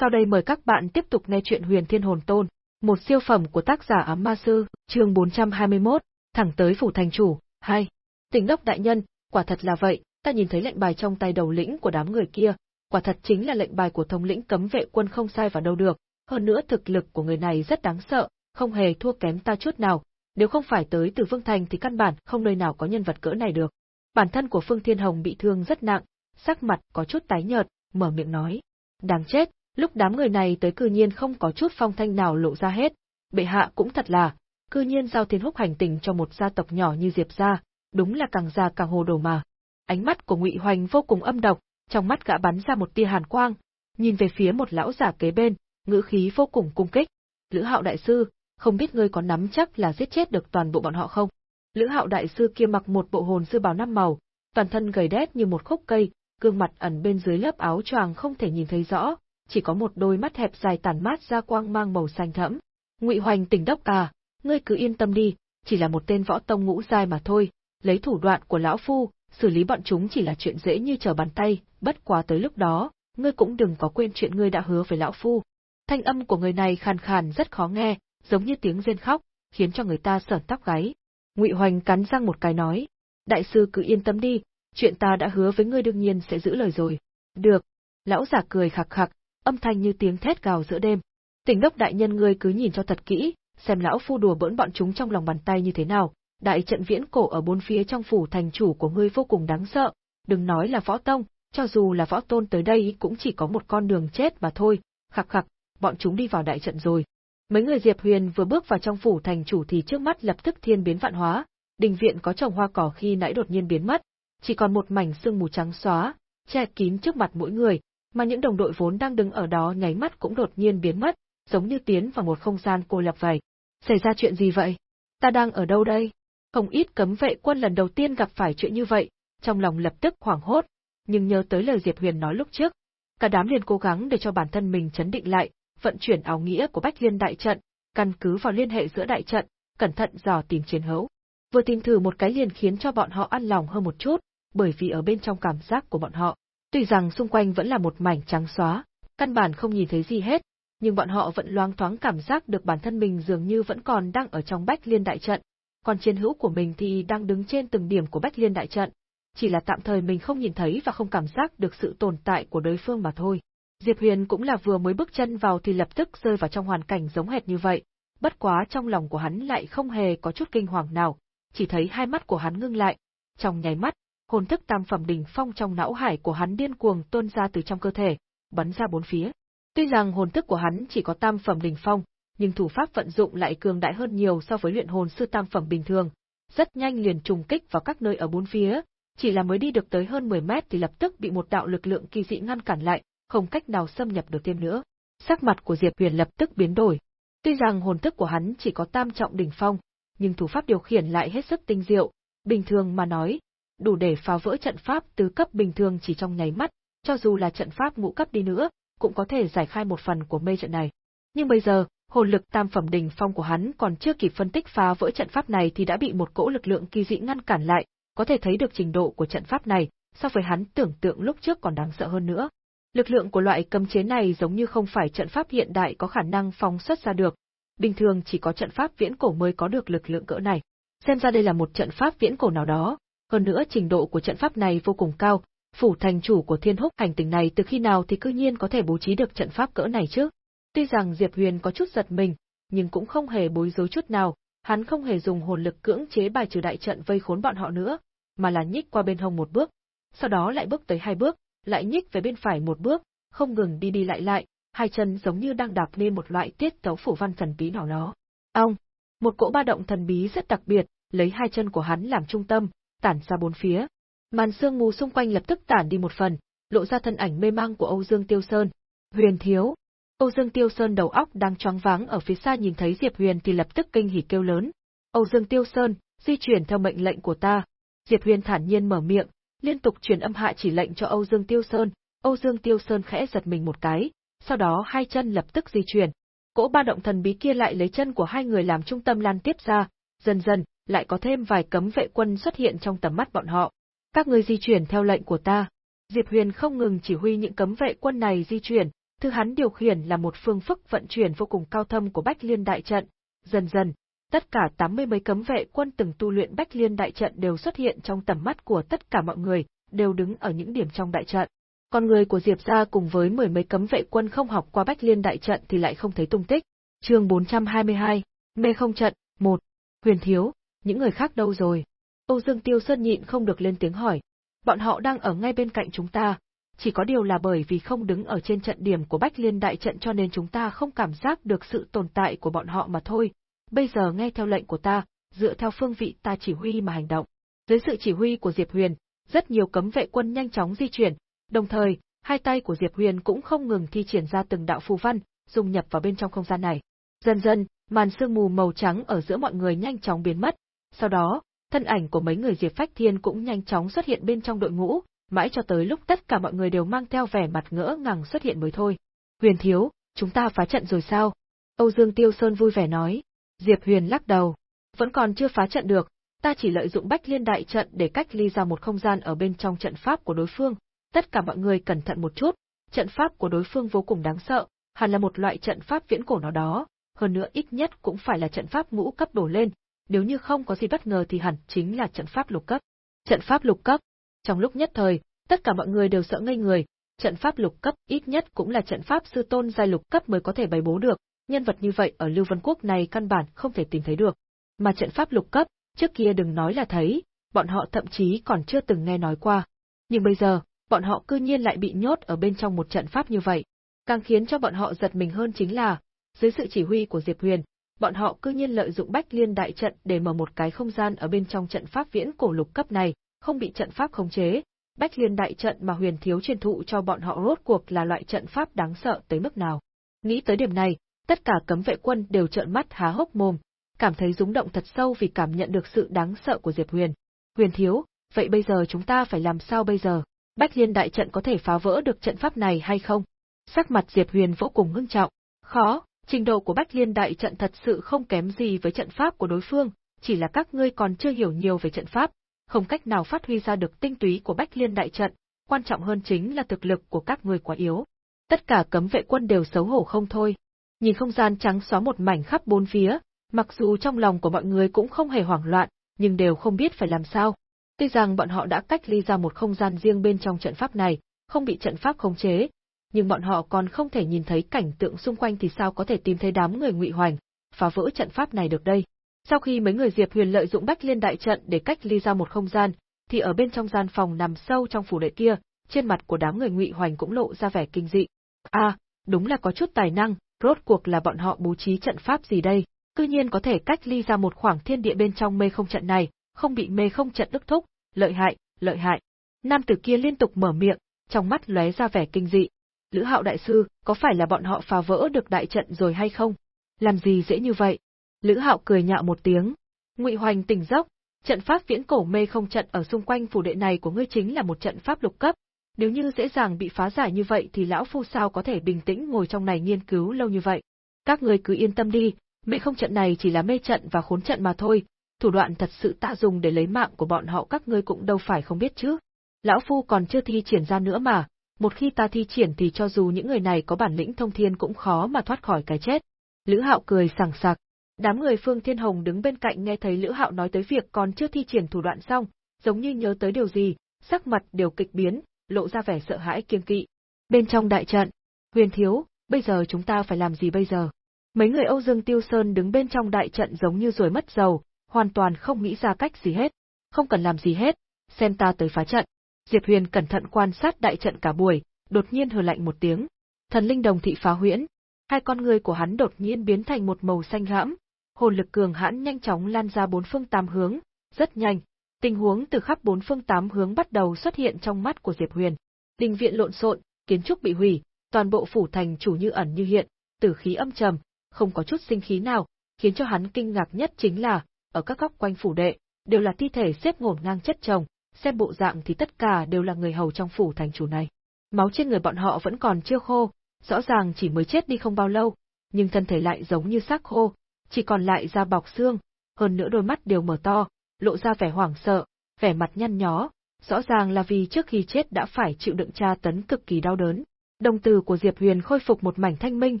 Sau đây mời các bạn tiếp tục nghe chuyện Huyền Thiên Hồn Tôn, một siêu phẩm của tác giả Ám Ma Sư, chương 421, thẳng tới phủ thành chủ, hay. Tỉnh đốc đại nhân, quả thật là vậy, ta nhìn thấy lệnh bài trong tay đầu lĩnh của đám người kia, quả thật chính là lệnh bài của thống lĩnh cấm vệ quân không sai vào đâu được, hơn nữa thực lực của người này rất đáng sợ, không hề thua kém ta chút nào, nếu không phải tới từ Vương Thành thì căn bản không nơi nào có nhân vật cỡ này được. Bản thân của Phương Thiên Hồng bị thương rất nặng, sắc mặt có chút tái nhợt, mở miệng nói. Đáng chết, lúc đám người này tới cư nhiên không có chút phong thanh nào lộ ra hết. Bệ hạ cũng thật là, cư nhiên giao thiên húc hành tình cho một gia tộc nhỏ như Diệp gia, đúng là càng già càng hồ đồ mà. Ánh mắt của Ngụy Hoành vô cùng âm độc, trong mắt gã bắn ra một tia hàn quang, nhìn về phía một lão giả kế bên, ngữ khí vô cùng cung kích. Lữ Hạo đại sư, không biết ngươi có nắm chắc là giết chết được toàn bộ bọn họ không? Lữ Hạo đại sư kia mặc một bộ hồn sư bào năm màu, toàn thân gầy đét như một khúc cây, gương mặt ẩn bên dưới lớp áo choàng không thể nhìn thấy rõ, chỉ có một đôi mắt hẹp dài tàn mát ra quang mang màu xanh thẫm. Ngụy Hoành tỉnh đốc à, ngươi cứ yên tâm đi, chỉ là một tên võ tông ngũ giai mà thôi, lấy thủ đoạn của lão phu, xử lý bọn chúng chỉ là chuyện dễ như trở bàn tay, bất quá tới lúc đó, ngươi cũng đừng có quên chuyện ngươi đã hứa với lão phu. Thanh âm của người này khàn khàn rất khó nghe, giống như tiếng rên khóc, khiến cho người ta sởn tóc gáy. Ngụy Hoành cắn răng một cái nói, đại sư cứ yên tâm đi, chuyện ta đã hứa với ngươi đương nhiên sẽ giữ lời rồi. Được. Lão giả cười khặc khặc, âm thanh như tiếng thét gào giữa đêm. Tỉnh đốc đại nhân ngươi cứ nhìn cho thật kỹ, xem lão phu đùa bỡn bọn chúng trong lòng bàn tay như thế nào. Đại trận viễn cổ ở bốn phía trong phủ thành chủ của ngươi vô cùng đáng sợ, đừng nói là võ tông, cho dù là võ tôn tới đây cũng chỉ có một con đường chết mà thôi. Khặc khặc, bọn chúng đi vào đại trận rồi. Mấy người Diệp Huyền vừa bước vào trong phủ thành chủ thì trước mắt lập tức thiên biến vạn hóa, đình viện có trồng hoa cỏ khi nãy đột nhiên biến mất, chỉ còn một mảnh sương mù trắng xóa, che kín trước mặt mỗi người, mà những đồng đội vốn đang đứng ở đó nháy mắt cũng đột nhiên biến mất, giống như tiến vào một không gian cô lập vậy. Xảy ra chuyện gì vậy? Ta đang ở đâu đây? Không ít cấm vệ quân lần đầu tiên gặp phải chuyện như vậy, trong lòng lập tức hoảng hốt, nhưng nhớ tới lời Diệp Huyền nói lúc trước, cả đám liền cố gắng để cho bản thân mình chấn định lại, vận chuyển áo nghĩa của Bách Liên đại trận, căn cứ vào liên hệ giữa đại trận, cẩn thận dò tìm chiến hữu. Vừa tìm thử một cái liền khiến cho bọn họ an lòng hơn một chút, bởi vì ở bên trong cảm giác của bọn họ, tuy rằng xung quanh vẫn là một mảnh trắng xóa, căn bản không nhìn thấy gì hết, nhưng bọn họ vẫn loáng thoáng cảm giác được bản thân mình dường như vẫn còn đang ở trong Bách Liên đại trận, còn chiến hữu của mình thì đang đứng trên từng điểm của Bách Liên đại trận, chỉ là tạm thời mình không nhìn thấy và không cảm giác được sự tồn tại của đối phương mà thôi. Diệp Huyền cũng là vừa mới bước chân vào thì lập tức rơi vào trong hoàn cảnh giống hệt như vậy, bất quá trong lòng của hắn lại không hề có chút kinh hoàng nào, chỉ thấy hai mắt của hắn ngưng lại, trong nháy mắt, hồn thức tam phẩm đỉnh phong trong não hải của hắn điên cuồng tuôn ra từ trong cơ thể, bắn ra bốn phía. Tuy rằng hồn thức của hắn chỉ có tam phẩm đỉnh phong, nhưng thủ pháp vận dụng lại cường đại hơn nhiều so với luyện hồn sư tam phẩm bình thường, rất nhanh liền trùng kích vào các nơi ở bốn phía, chỉ là mới đi được tới hơn 10 mét thì lập tức bị một đạo lực lượng kỳ dị ngăn cản lại, không cách nào xâm nhập được thêm nữa. Sắc mặt của Diệp Huyền lập tức biến đổi. Tuy rằng hồn thức của hắn chỉ có tam trọng đỉnh phong, nhưng thủ pháp điều khiển lại hết sức tinh diệu, bình thường mà nói, đủ để phá vỡ trận pháp tứ cấp bình thường chỉ trong nháy mắt, cho dù là trận pháp ngũ cấp đi nữa, cũng có thể giải khai một phần của mê trận này. Nhưng bây giờ, hồn lực tam phẩm đỉnh phong của hắn còn chưa kịp phân tích phá vỡ trận pháp này thì đã bị một cỗ lực lượng kỳ dị ngăn cản lại, có thể thấy được trình độ của trận pháp này, so với hắn tưởng tượng lúc trước còn đáng sợ hơn nữa. Lực lượng của loại cấm chế này giống như không phải trận pháp hiện đại có khả năng phóng xuất ra được, bình thường chỉ có trận pháp viễn cổ mới có được lực lượng cỡ này. Xem ra đây là một trận pháp viễn cổ nào đó, hơn nữa trình độ của trận pháp này vô cùng cao, phủ thành chủ của thiên húc hành tinh này từ khi nào thì cư nhiên có thể bố trí được trận pháp cỡ này chứ. Tuy rằng Diệp Huyền có chút giật mình, nhưng cũng không hề bối rối chút nào, hắn không hề dùng hồn lực cưỡng chế bài trừ đại trận vây khốn bọn họ nữa, mà là nhích qua bên hông một bước, sau đó lại bước tới hai bước, lại nhích về bên phải một bước, không ngừng đi đi lại lại, hai chân giống như đang đạp lên một loại tiết tấu phủ văn thần bí nào đó. Ông, một cỗ ba động thần bí rất đặc biệt, lấy hai chân của hắn làm trung tâm, tản ra bốn phía. Màn sương mù xung quanh lập tức tản đi một phần, lộ ra thân ảnh mê mang của Âu Dương Tiêu Sơn. Huyền thiếu. Âu Dương Tiêu Sơn đầu óc đang choáng váng ở phía xa nhìn thấy Diệp Huyền thì lập tức kinh hỉ kêu lớn. Âu Dương Tiêu Sơn, di chuyển theo mệnh lệnh của ta. Diệp Huyền thản nhiên mở miệng, liên tục truyền âm hạ chỉ lệnh cho Âu Dương Tiêu Sơn. Âu Dương Tiêu Sơn khẽ giật mình một cái, sau đó hai chân lập tức di chuyển. Cỗ ba động thần bí kia lại lấy chân của hai người làm trung tâm lan tiếp ra, dần dần, lại có thêm vài cấm vệ quân xuất hiện trong tầm mắt bọn họ. Các ngươi di chuyển theo lệnh của ta. Diệp Huyền không ngừng chỉ huy những cấm vệ quân này di chuyển, thứ hắn điều khiển là một phương phức vận chuyển vô cùng cao thâm của Bách Liên đại trận. Dần dần, tất cả tám mươi mấy cấm vệ quân từng tu luyện Bách Liên đại trận đều xuất hiện trong tầm mắt của tất cả mọi người, đều đứng ở những điểm trong đại trận. Con người của Diệp gia cùng với mười mấy cấm vệ quân không học qua Bách Liên đại trận thì lại không thấy tung tích. Chương 422, Mê không trận, 1. Huyền thiếu, những người khác đâu rồi? Âu Dương Tiêu Sơn nhịn không được lên tiếng hỏi. Bọn họ đang ở ngay bên cạnh chúng ta, chỉ có điều là bởi vì không đứng ở trên trận điểm của Bách Liên đại trận cho nên chúng ta không cảm giác được sự tồn tại của bọn họ mà thôi. Bây giờ nghe theo lệnh của ta, dựa theo phương vị ta chỉ huy mà hành động. Dưới sự chỉ huy của Diệp Huyền, rất nhiều cấm vệ quân nhanh chóng di chuyển, đồng thời, hai tay của Diệp Huyền cũng không ngừng thi triển ra từng đạo phù văn, dung nhập vào bên trong không gian này. Dần dần, màn sương mù màu trắng ở giữa mọi người nhanh chóng biến mất, sau đó, thân ảnh của mấy người Diệp Phách Thiên cũng nhanh chóng xuất hiện bên trong đội ngũ, mãi cho tới lúc tất cả mọi người đều mang theo vẻ mặt ngỡ ngàng xuất hiện mới thôi. Huyền thiếu, chúng ta phá trận rồi sao? Âu Dương Tiêu Sơn vui vẻ nói. Diệp Huyền lắc đầu. Vẫn còn chưa phá trận được, ta chỉ lợi dụng bách liên đại trận để cách ly ra một không gian ở bên trong trận pháp của đối phương. Tất cả mọi người cẩn thận một chút, trận pháp của đối phương vô cùng đáng sợ, hẳn là một loại trận pháp viễn cổ nào đó, hơn nữa ít nhất cũng phải là trận pháp ngũ cấp đổ lên, nếu như không có gì bất ngờ thì hẳn chính là trận pháp lục cấp. Trận pháp lục cấp, trong lúc nhất thời, tất cả mọi người đều sợ ngây người, trận pháp lục cấp ít nhất cũng là trận pháp sư tôn giai lục cấp mới có thể bày bố được, nhân vật như vậy ở Lưu Vân Quốc này căn bản không thể tìm thấy được. Mà trận pháp lục cấp, trước kia đừng nói là thấy, bọn họ thậm chí còn chưa từng nghe nói qua. Nhưng bây giờ, bọn họ cư nhiên lại bị nhốt ở bên trong một trận pháp như vậy. Càng khiến cho bọn họ giật mình hơn chính là, dưới sự chỉ huy của Diệp Huyền, bọn họ cư nhiên lợi dụng Bách Liên đại trận để mở một cái không gian ở bên trong trận pháp viễn cổ lục cấp này, không bị trận pháp khống chế. Bách Liên đại trận mà Huyền thiếu truyền thụ cho bọn họ rốt cuộc là loại trận pháp đáng sợ tới mức nào. Nghĩ tới điểm này, tất cả cấm vệ quân đều trợn mắt há hốc mồm, cảm thấy rúng động thật sâu vì cảm nhận được sự đáng sợ của Diệp Huyền. Huyền thiếu, vậy bây giờ chúng ta phải làm sao bây giờ? Bách Liên đại trận có thể phá vỡ được trận pháp này hay không? Sắc mặt Diệp Huyền vô cùng ngưng trọng. Khó, trình độ của Bách Liên đại trận thật sự không kém gì với trận pháp của đối phương, chỉ là các ngươi còn chưa hiểu nhiều về trận pháp, không cách nào phát huy ra được tinh túy của Bách Liên đại trận, quan trọng hơn chính là thực lực của các ngươi quá yếu. Tất cả cấm vệ quân đều xấu hổ không thôi. Nhìn không gian trắng xóa một mảnh khắp bốn phía, mặc dù trong lòng của mọi người cũng không hề hoảng loạn, nhưng đều không biết phải làm sao. Tuy rằng bọn họ đã cách ly ra một không gian riêng bên trong trận pháp này, không bị trận pháp khống chế, nhưng bọn họ còn không thể nhìn thấy cảnh tượng xung quanh thì sao có thể tìm thấy đám người ngụy hoành, phá vỡ trận pháp này được đây. Sau khi mấy người Diệp Huyền lợi dụng Bách Liên đại trận để cách ly ra một không gian, thì ở bên trong gian phòng nằm sâu trong phủ đệ kia, trên mặt của đám người Ngụy Hoành cũng lộ ra vẻ kinh dị. A, à, đúng là có chút tài năng, rốt cuộc là bọn họ bố trí trận pháp gì đây, cư nhiên có thể cách ly ra một khoảng thiên địa bên trong mê không trận này, không bị mê không trận đứt thúc, lợi hại, lợi hại. Nam tử kia liên tục mở miệng, trong mắt lóe ra vẻ kinh dị. Lữ Hạo đại sư, có phải là bọn họ phá vỡ được đại trận rồi hay không? Làm gì dễ như vậy? Lữ Hạo cười nhạo một tiếng. Ngụy Hoành tỉnh giấc, trận pháp viễn cổ mê không trận ở xung quanh phủ đệ này của ngươi chính là một trận pháp lục cấp. Nếu như dễ dàng bị phá giải như vậy thì lão phu sao có thể bình tĩnh ngồi trong này nghiên cứu lâu như vậy. Các ngươi cứ yên tâm đi, mê không trận này chỉ là mê trận và khốn trận mà thôi, thủ đoạn thật sự tạ dùng để lấy mạng của bọn họ các ngươi cũng đâu phải không biết chứ. Lão phu còn chưa thi triển ra nữa mà, một khi ta thi triển thì cho dù những người này có bản lĩnh thông thiên cũng khó mà thoát khỏi cái chết. Lữ Hạo cười sảng sặc, Đám người Phương Thiên Hồng đứng bên cạnh nghe thấy Lữ Hạo nói tới việc còn chưa thi triển thủ đoạn xong, giống như nhớ tới điều gì, sắc mặt đều kịch biến, lộ ra vẻ sợ hãi kiêng kỵ. Bên trong đại trận, Huyền Thiếu, bây giờ chúng ta phải làm gì bây giờ? Mấy người Âu Dương Tiêu Sơn đứng bên trong đại trận giống như rồi mất dầu, hoàn toàn không nghĩ ra cách gì hết. Không cần làm gì hết, xem ta tới phá trận. Diệp Huyền cẩn thận quan sát đại trận cả buổi, đột nhiên hừ lạnh một tiếng. Thần linh đồng thị phá huyễn. Hai con người của hắn đột nhiên biến thành một màu xanh hãm, hồn lực cường hãn nhanh chóng lan ra bốn phương tám hướng, rất nhanh, tình huống từ khắp bốn phương tám hướng bắt đầu xuất hiện trong mắt của Diệp Huyền. Đình viện lộn xộn, kiến trúc bị hủy, toàn bộ phủ thành chủ như ẩn như hiện, tử khí âm trầm, không có chút sinh khí nào, khiến cho hắn kinh ngạc nhất chính là, ở các góc quanh phủ đệ, đều là thi thể xếp ngổn ngang chất chồng, xem bộ dạng thì tất cả đều là người hầu trong phủ thành chủ này. Máu trên người bọn họ vẫn còn chưa khô, rõ ràng chỉ mới chết đi không bao lâu, nhưng thân thể lại giống như xác khô, chỉ còn lại da bọc xương, hơn nữa đôi mắt đều mở to, lộ ra vẻ hoảng sợ, vẻ mặt nhăn nhó, rõ ràng là vì trước khi chết đã phải chịu đựng tra tấn cực kỳ đau đớn. Đồng tử của Diệp Huyền khôi phục một mảnh thanh minh,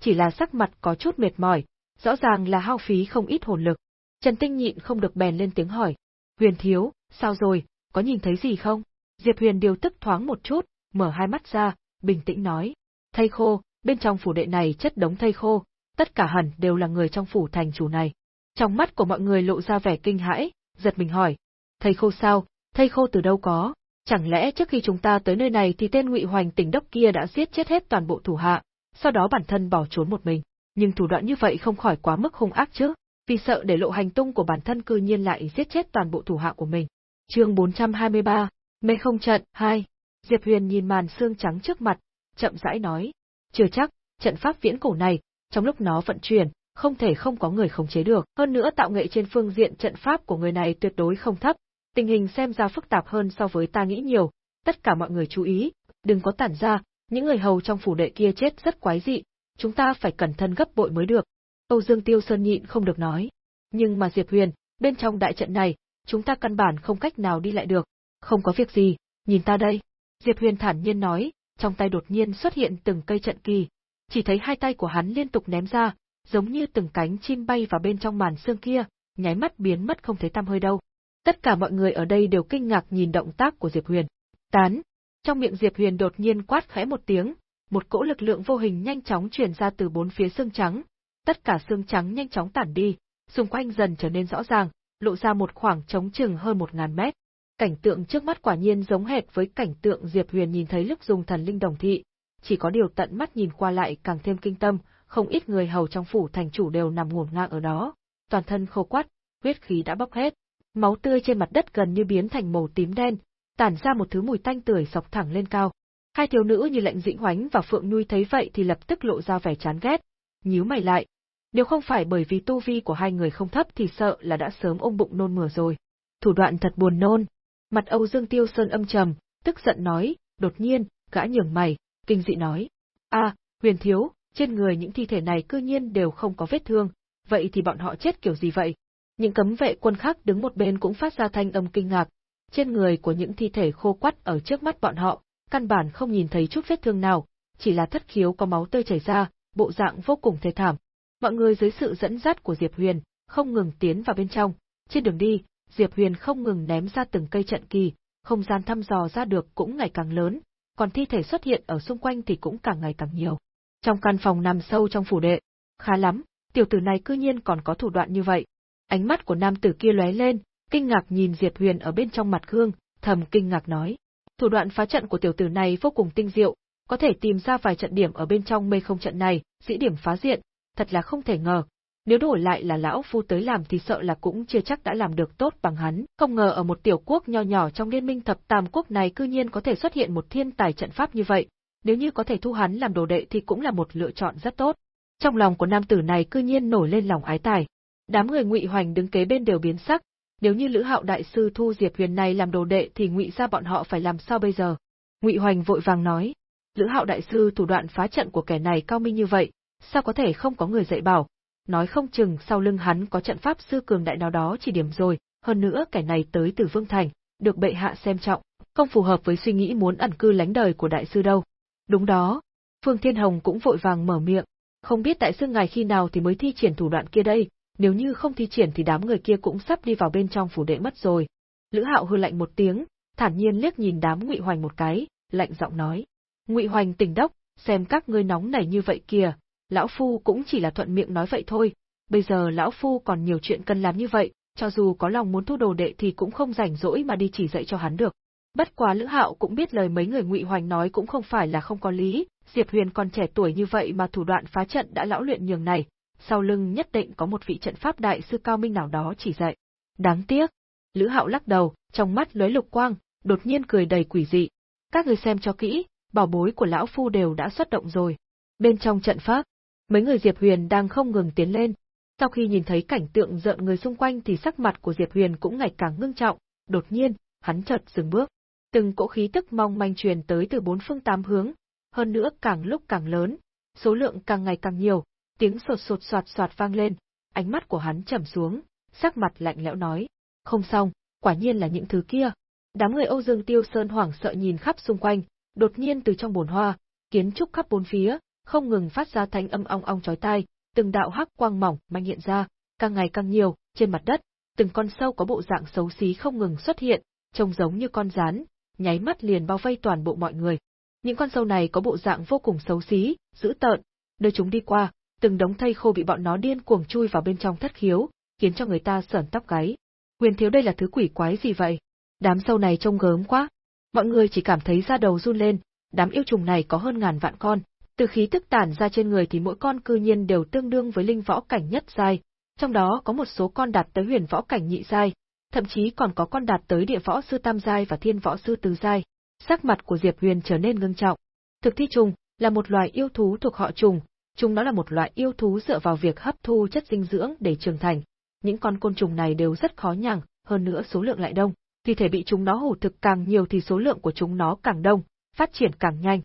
chỉ là sắc mặt có chút mệt mỏi, rõ ràng là hao phí không ít hồn lực. Trần Tinh nhịn không được bèn lên tiếng hỏi. Huyền thiếu, sao rồi, có nhìn thấy gì không? Diệp Huyền điều tức thoáng một chút, mở hai mắt ra, bình tĩnh nói. Thây khô, bên trong phủ đệ này chất đống thây khô, tất cả hẳn đều là người trong phủ thành chủ này. Trong mắt của mọi người lộ ra vẻ kinh hãi, giật mình hỏi. Thây khô sao, thây khô từ đâu có? Chẳng lẽ trước khi chúng ta tới nơi này thì tên ngụy hoành tỉnh đốc kia đã giết chết hết toàn bộ thủ hạ, sau đó bản thân bỏ trốn một mình. Nhưng thủ đoạn như vậy không khỏi quá mức hung ác chứ, vì sợ để lộ hành tung của bản thân cư nhiên lại giết chết toàn bộ thủ hạ của mình. Chương 423, Mê không trận 2. Diệp Huyền nhìn màn xương trắng trước mặt, chậm rãi nói, chưa chắc, trận pháp viễn cổ này, trong lúc nó vận chuyển, không thể không có người khống chế được, hơn nữa tạo nghệ trên phương diện trận pháp của người này tuyệt đối không thấp, tình hình xem ra phức tạp hơn so với ta nghĩ nhiều, tất cả mọi người chú ý, đừng có tản ra, những người hầu trong phủ đệ kia chết rất quái dị, chúng ta phải cẩn thận gấp bội mới được. Âu Dương Tiêu Sơn nhịn không được nói. Nhưng mà Diệp Huyền, bên trong đại trận này, chúng ta căn bản không cách nào đi lại được. Không có việc gì, nhìn ta đây. Diệp Huyền thản nhiên nói, trong tay đột nhiên xuất hiện từng cây trận kỳ. Chỉ thấy hai tay của hắn liên tục ném ra, giống như từng cánh chim bay vào bên trong màn xương kia, nháy mắt biến mất không thấy tăm hơi đâu. Tất cả mọi người ở đây đều kinh ngạc nhìn động tác của Diệp Huyền. Tán! Trong miệng Diệp Huyền đột nhiên quát khẽ một tiếng, một cỗ lực lượng vô hình nhanh chóng truyền ra từ bốn phía xương trắng. Tất cả xương trắng nhanh chóng tản đi, xung quanh dần trở nên rõ ràng, lộ ra một khoảng trống chừng hơn một ngàn mét. Cảnh tượng trước mắt quả nhiên giống hệt với cảnh tượng Diệp Huyền nhìn thấy lúc dùng thần linh đồng thị, chỉ có điều tận mắt nhìn qua lại càng thêm kinh tâm, không ít người hầu trong phủ thành chủ đều nằm ngổn ngang ở đó, toàn thân khô quắt, huyết khí đã bốc hết, máu tươi trên mặt đất gần như biến thành màu tím đen, tản ra một thứ mùi tanh tưởi sọc thẳng lên cao. Hai thiếu nữ như lệnh dĩnh hoánh và phượng nuôi thấy vậy thì lập tức lộ ra vẻ chán ghét, nhíu mày lại. Nếu không phải bởi vì tu vi của hai người không thấp thì sợ là đã sớm ôm bụng nôn mửa rồi. Thủ đoạn thật buồn nôn. Mặt Âu Dương Tiêu Sơn âm trầm, tức giận nói, đột nhiên, gã nhường mày, kinh dị nói. a huyền thiếu, trên người những thi thể này cư nhiên đều không có vết thương, vậy thì bọn họ chết kiểu gì vậy? Những cấm vệ quân khác đứng một bên cũng phát ra thanh âm kinh ngạc. Trên người của những thi thể khô quắt ở trước mắt bọn họ, căn bản không nhìn thấy chút vết thương nào, chỉ là thất khiếu có máu tươi chảy ra, bộ dạng vô cùng thê thảm. Mọi người dưới sự dẫn dắt của Diệp Huyền, không ngừng tiến vào bên trong. Trên đường đi, Diệp Huyền không ngừng ném ra từng cây trận kỳ, không gian thăm dò ra được cũng ngày càng lớn, còn thi thể xuất hiện ở xung quanh thì cũng càng ngày càng nhiều. Trong căn phòng nằm sâu trong phủ đệ, khá lắm, tiểu tử này cư nhiên còn có thủ đoạn như vậy. Ánh mắt của nam tử kia lóe lên, kinh ngạc nhìn Diệp Huyền ở bên trong mặt gương, thầm kinh ngạc nói. Thủ đoạn phá trận của tiểu tử này vô cùng tinh diệu, có thể tìm ra vài trận điểm ở bên trong mê không trận này, dĩ điểm phá diện, thật là không thể ngờ. Nếu đổi lại là lão phu tới làm thì sợ là cũng chưa chắc đã làm được tốt bằng hắn, không ngờ ở một tiểu quốc nho nhỏ trong liên minh thập tam quốc này cư nhiên có thể xuất hiện một thiên tài trận pháp như vậy, nếu như có thể thu hắn làm đồ đệ thì cũng là một lựa chọn rất tốt. Trong lòng của nam tử này cư nhiên nổi lên lòng ái tài. Đám người Ngụy Hoành đứng kế bên đều biến sắc, nếu như Lữ Hạo đại sư thu Diệp Huyền này làm đồ đệ thì Ngụy gia bọn họ phải làm sao bây giờ? Ngụy Hoành vội vàng nói, Lữ Hạo đại sư thủ đoạn phá trận của kẻ này cao minh như vậy, sao có thể không có người dạy bảo? Nói không chừng sau lưng hắn có trận pháp sư cường đại nào đó chỉ điểm rồi, hơn nữa kẻ này tới từ Vương Thành, được bệ hạ xem trọng, không phù hợp với suy nghĩ muốn ẩn cư lánh đời của đại sư đâu. Đúng đó. Phương Thiên Hồng cũng vội vàng mở miệng, không biết đại sư ngài khi nào thì mới thi triển thủ đoạn kia đây, nếu như không thi triển thì đám người kia cũng sắp đi vào bên trong phủ đệ mất rồi. Lữ Hạo hư lạnh một tiếng, thản nhiên liếc nhìn đám Ngụy Hoành một cái, lạnh giọng nói: "Ngụy Hoành tỉnh đốc, xem các ngươi nóng nảy như vậy kìa, lão phu cũng chỉ là thuận miệng nói vậy thôi, bây giờ lão phu còn nhiều chuyện cần làm như vậy, cho dù có lòng muốn thu đồ đệ thì cũng không rảnh rỗi mà đi chỉ dạy cho hắn được." Bất quá Lữ Hạo cũng biết lời mấy người Ngụy Hoành nói cũng không phải là không có lý, Diệp Huyền còn trẻ tuổi như vậy mà thủ đoạn phá trận đã lão luyện nhường này, sau lưng nhất định có một vị trận pháp đại sư cao minh nào đó chỉ dạy. Đáng tiếc. Lữ Hạo lắc đầu, trong mắt lóe lục quang, đột nhiên cười đầy quỷ dị. Các người xem cho kỹ, bảo bối của lão phu đều đã xuất động rồi. Bên trong trận pháp, mấy người Diệp Huyền đang không ngừng tiến lên. Sau khi nhìn thấy cảnh tượng giận người xung quanh thì sắc mặt của Diệp Huyền cũng ngày càng ngưng trọng, đột nhiên, hắn chợt dừng bước. Từng cỗ khí tức mong manh truyền tới từ bốn phương tám hướng, hơn nữa càng lúc càng lớn, số lượng càng ngày càng nhiều, tiếng sột sột soạt soạt vang lên, ánh mắt của hắn trầm xuống, sắc mặt lạnh lẽo nói, không xong, quả nhiên là những thứ kia. Đám người Âu Dương Tiêu Sơn hoảng sợ nhìn khắp xung quanh, đột nhiên từ trong bồn hoa, kiến trúc khắp bốn phía, không ngừng phát ra thanh âm ong ong chói tai, từng đạo hắc quang mỏng manh hiện ra, càng ngày càng nhiều, trên mặt đất, từng con sâu có bộ dạng xấu xí không ngừng xuất hiện, trông giống như con rắn, nháy mắt liền bao vây toàn bộ mọi người. Những con sâu này có bộ dạng vô cùng xấu xí, dữ tợn, nơi chúng đi qua, từng đống thây khô bị bọn nó điên cuồng chui vào bên trong thất khiếu, khiến cho người ta sởn tóc gáy. Huyền thiếu đây là thứ quỷ quái gì vậy? Đám sâu này trông gớm quá. Mọi người chỉ cảm thấy da đầu run lên, đám yêu trùng này có hơn ngàn vạn con, từ khí tức tản ra trên người thì mỗi con cư nhiên đều tương đương với linh võ cảnh nhất giai, trong đó có một số con đạt tới huyền võ cảnh nhị giai, thậm chí còn có con đạt tới địa võ sư tam giai và thiên võ sư tứ giai. Sắc mặt của Diệp Huyền trở nên ngưng trọng. Thực thi trùng là một loài yêu thú thuộc họ trùng, chúng nó là một loại yêu thú dựa vào việc hấp thu chất dinh dưỡng để trưởng thành. Những con côn trùng này đều rất khó nhằng, hơn nữa số lượng lại đông, thi thể bị chúng nó hủ thực càng nhiều thì số lượng của chúng nó càng đông, phát triển càng nhanh.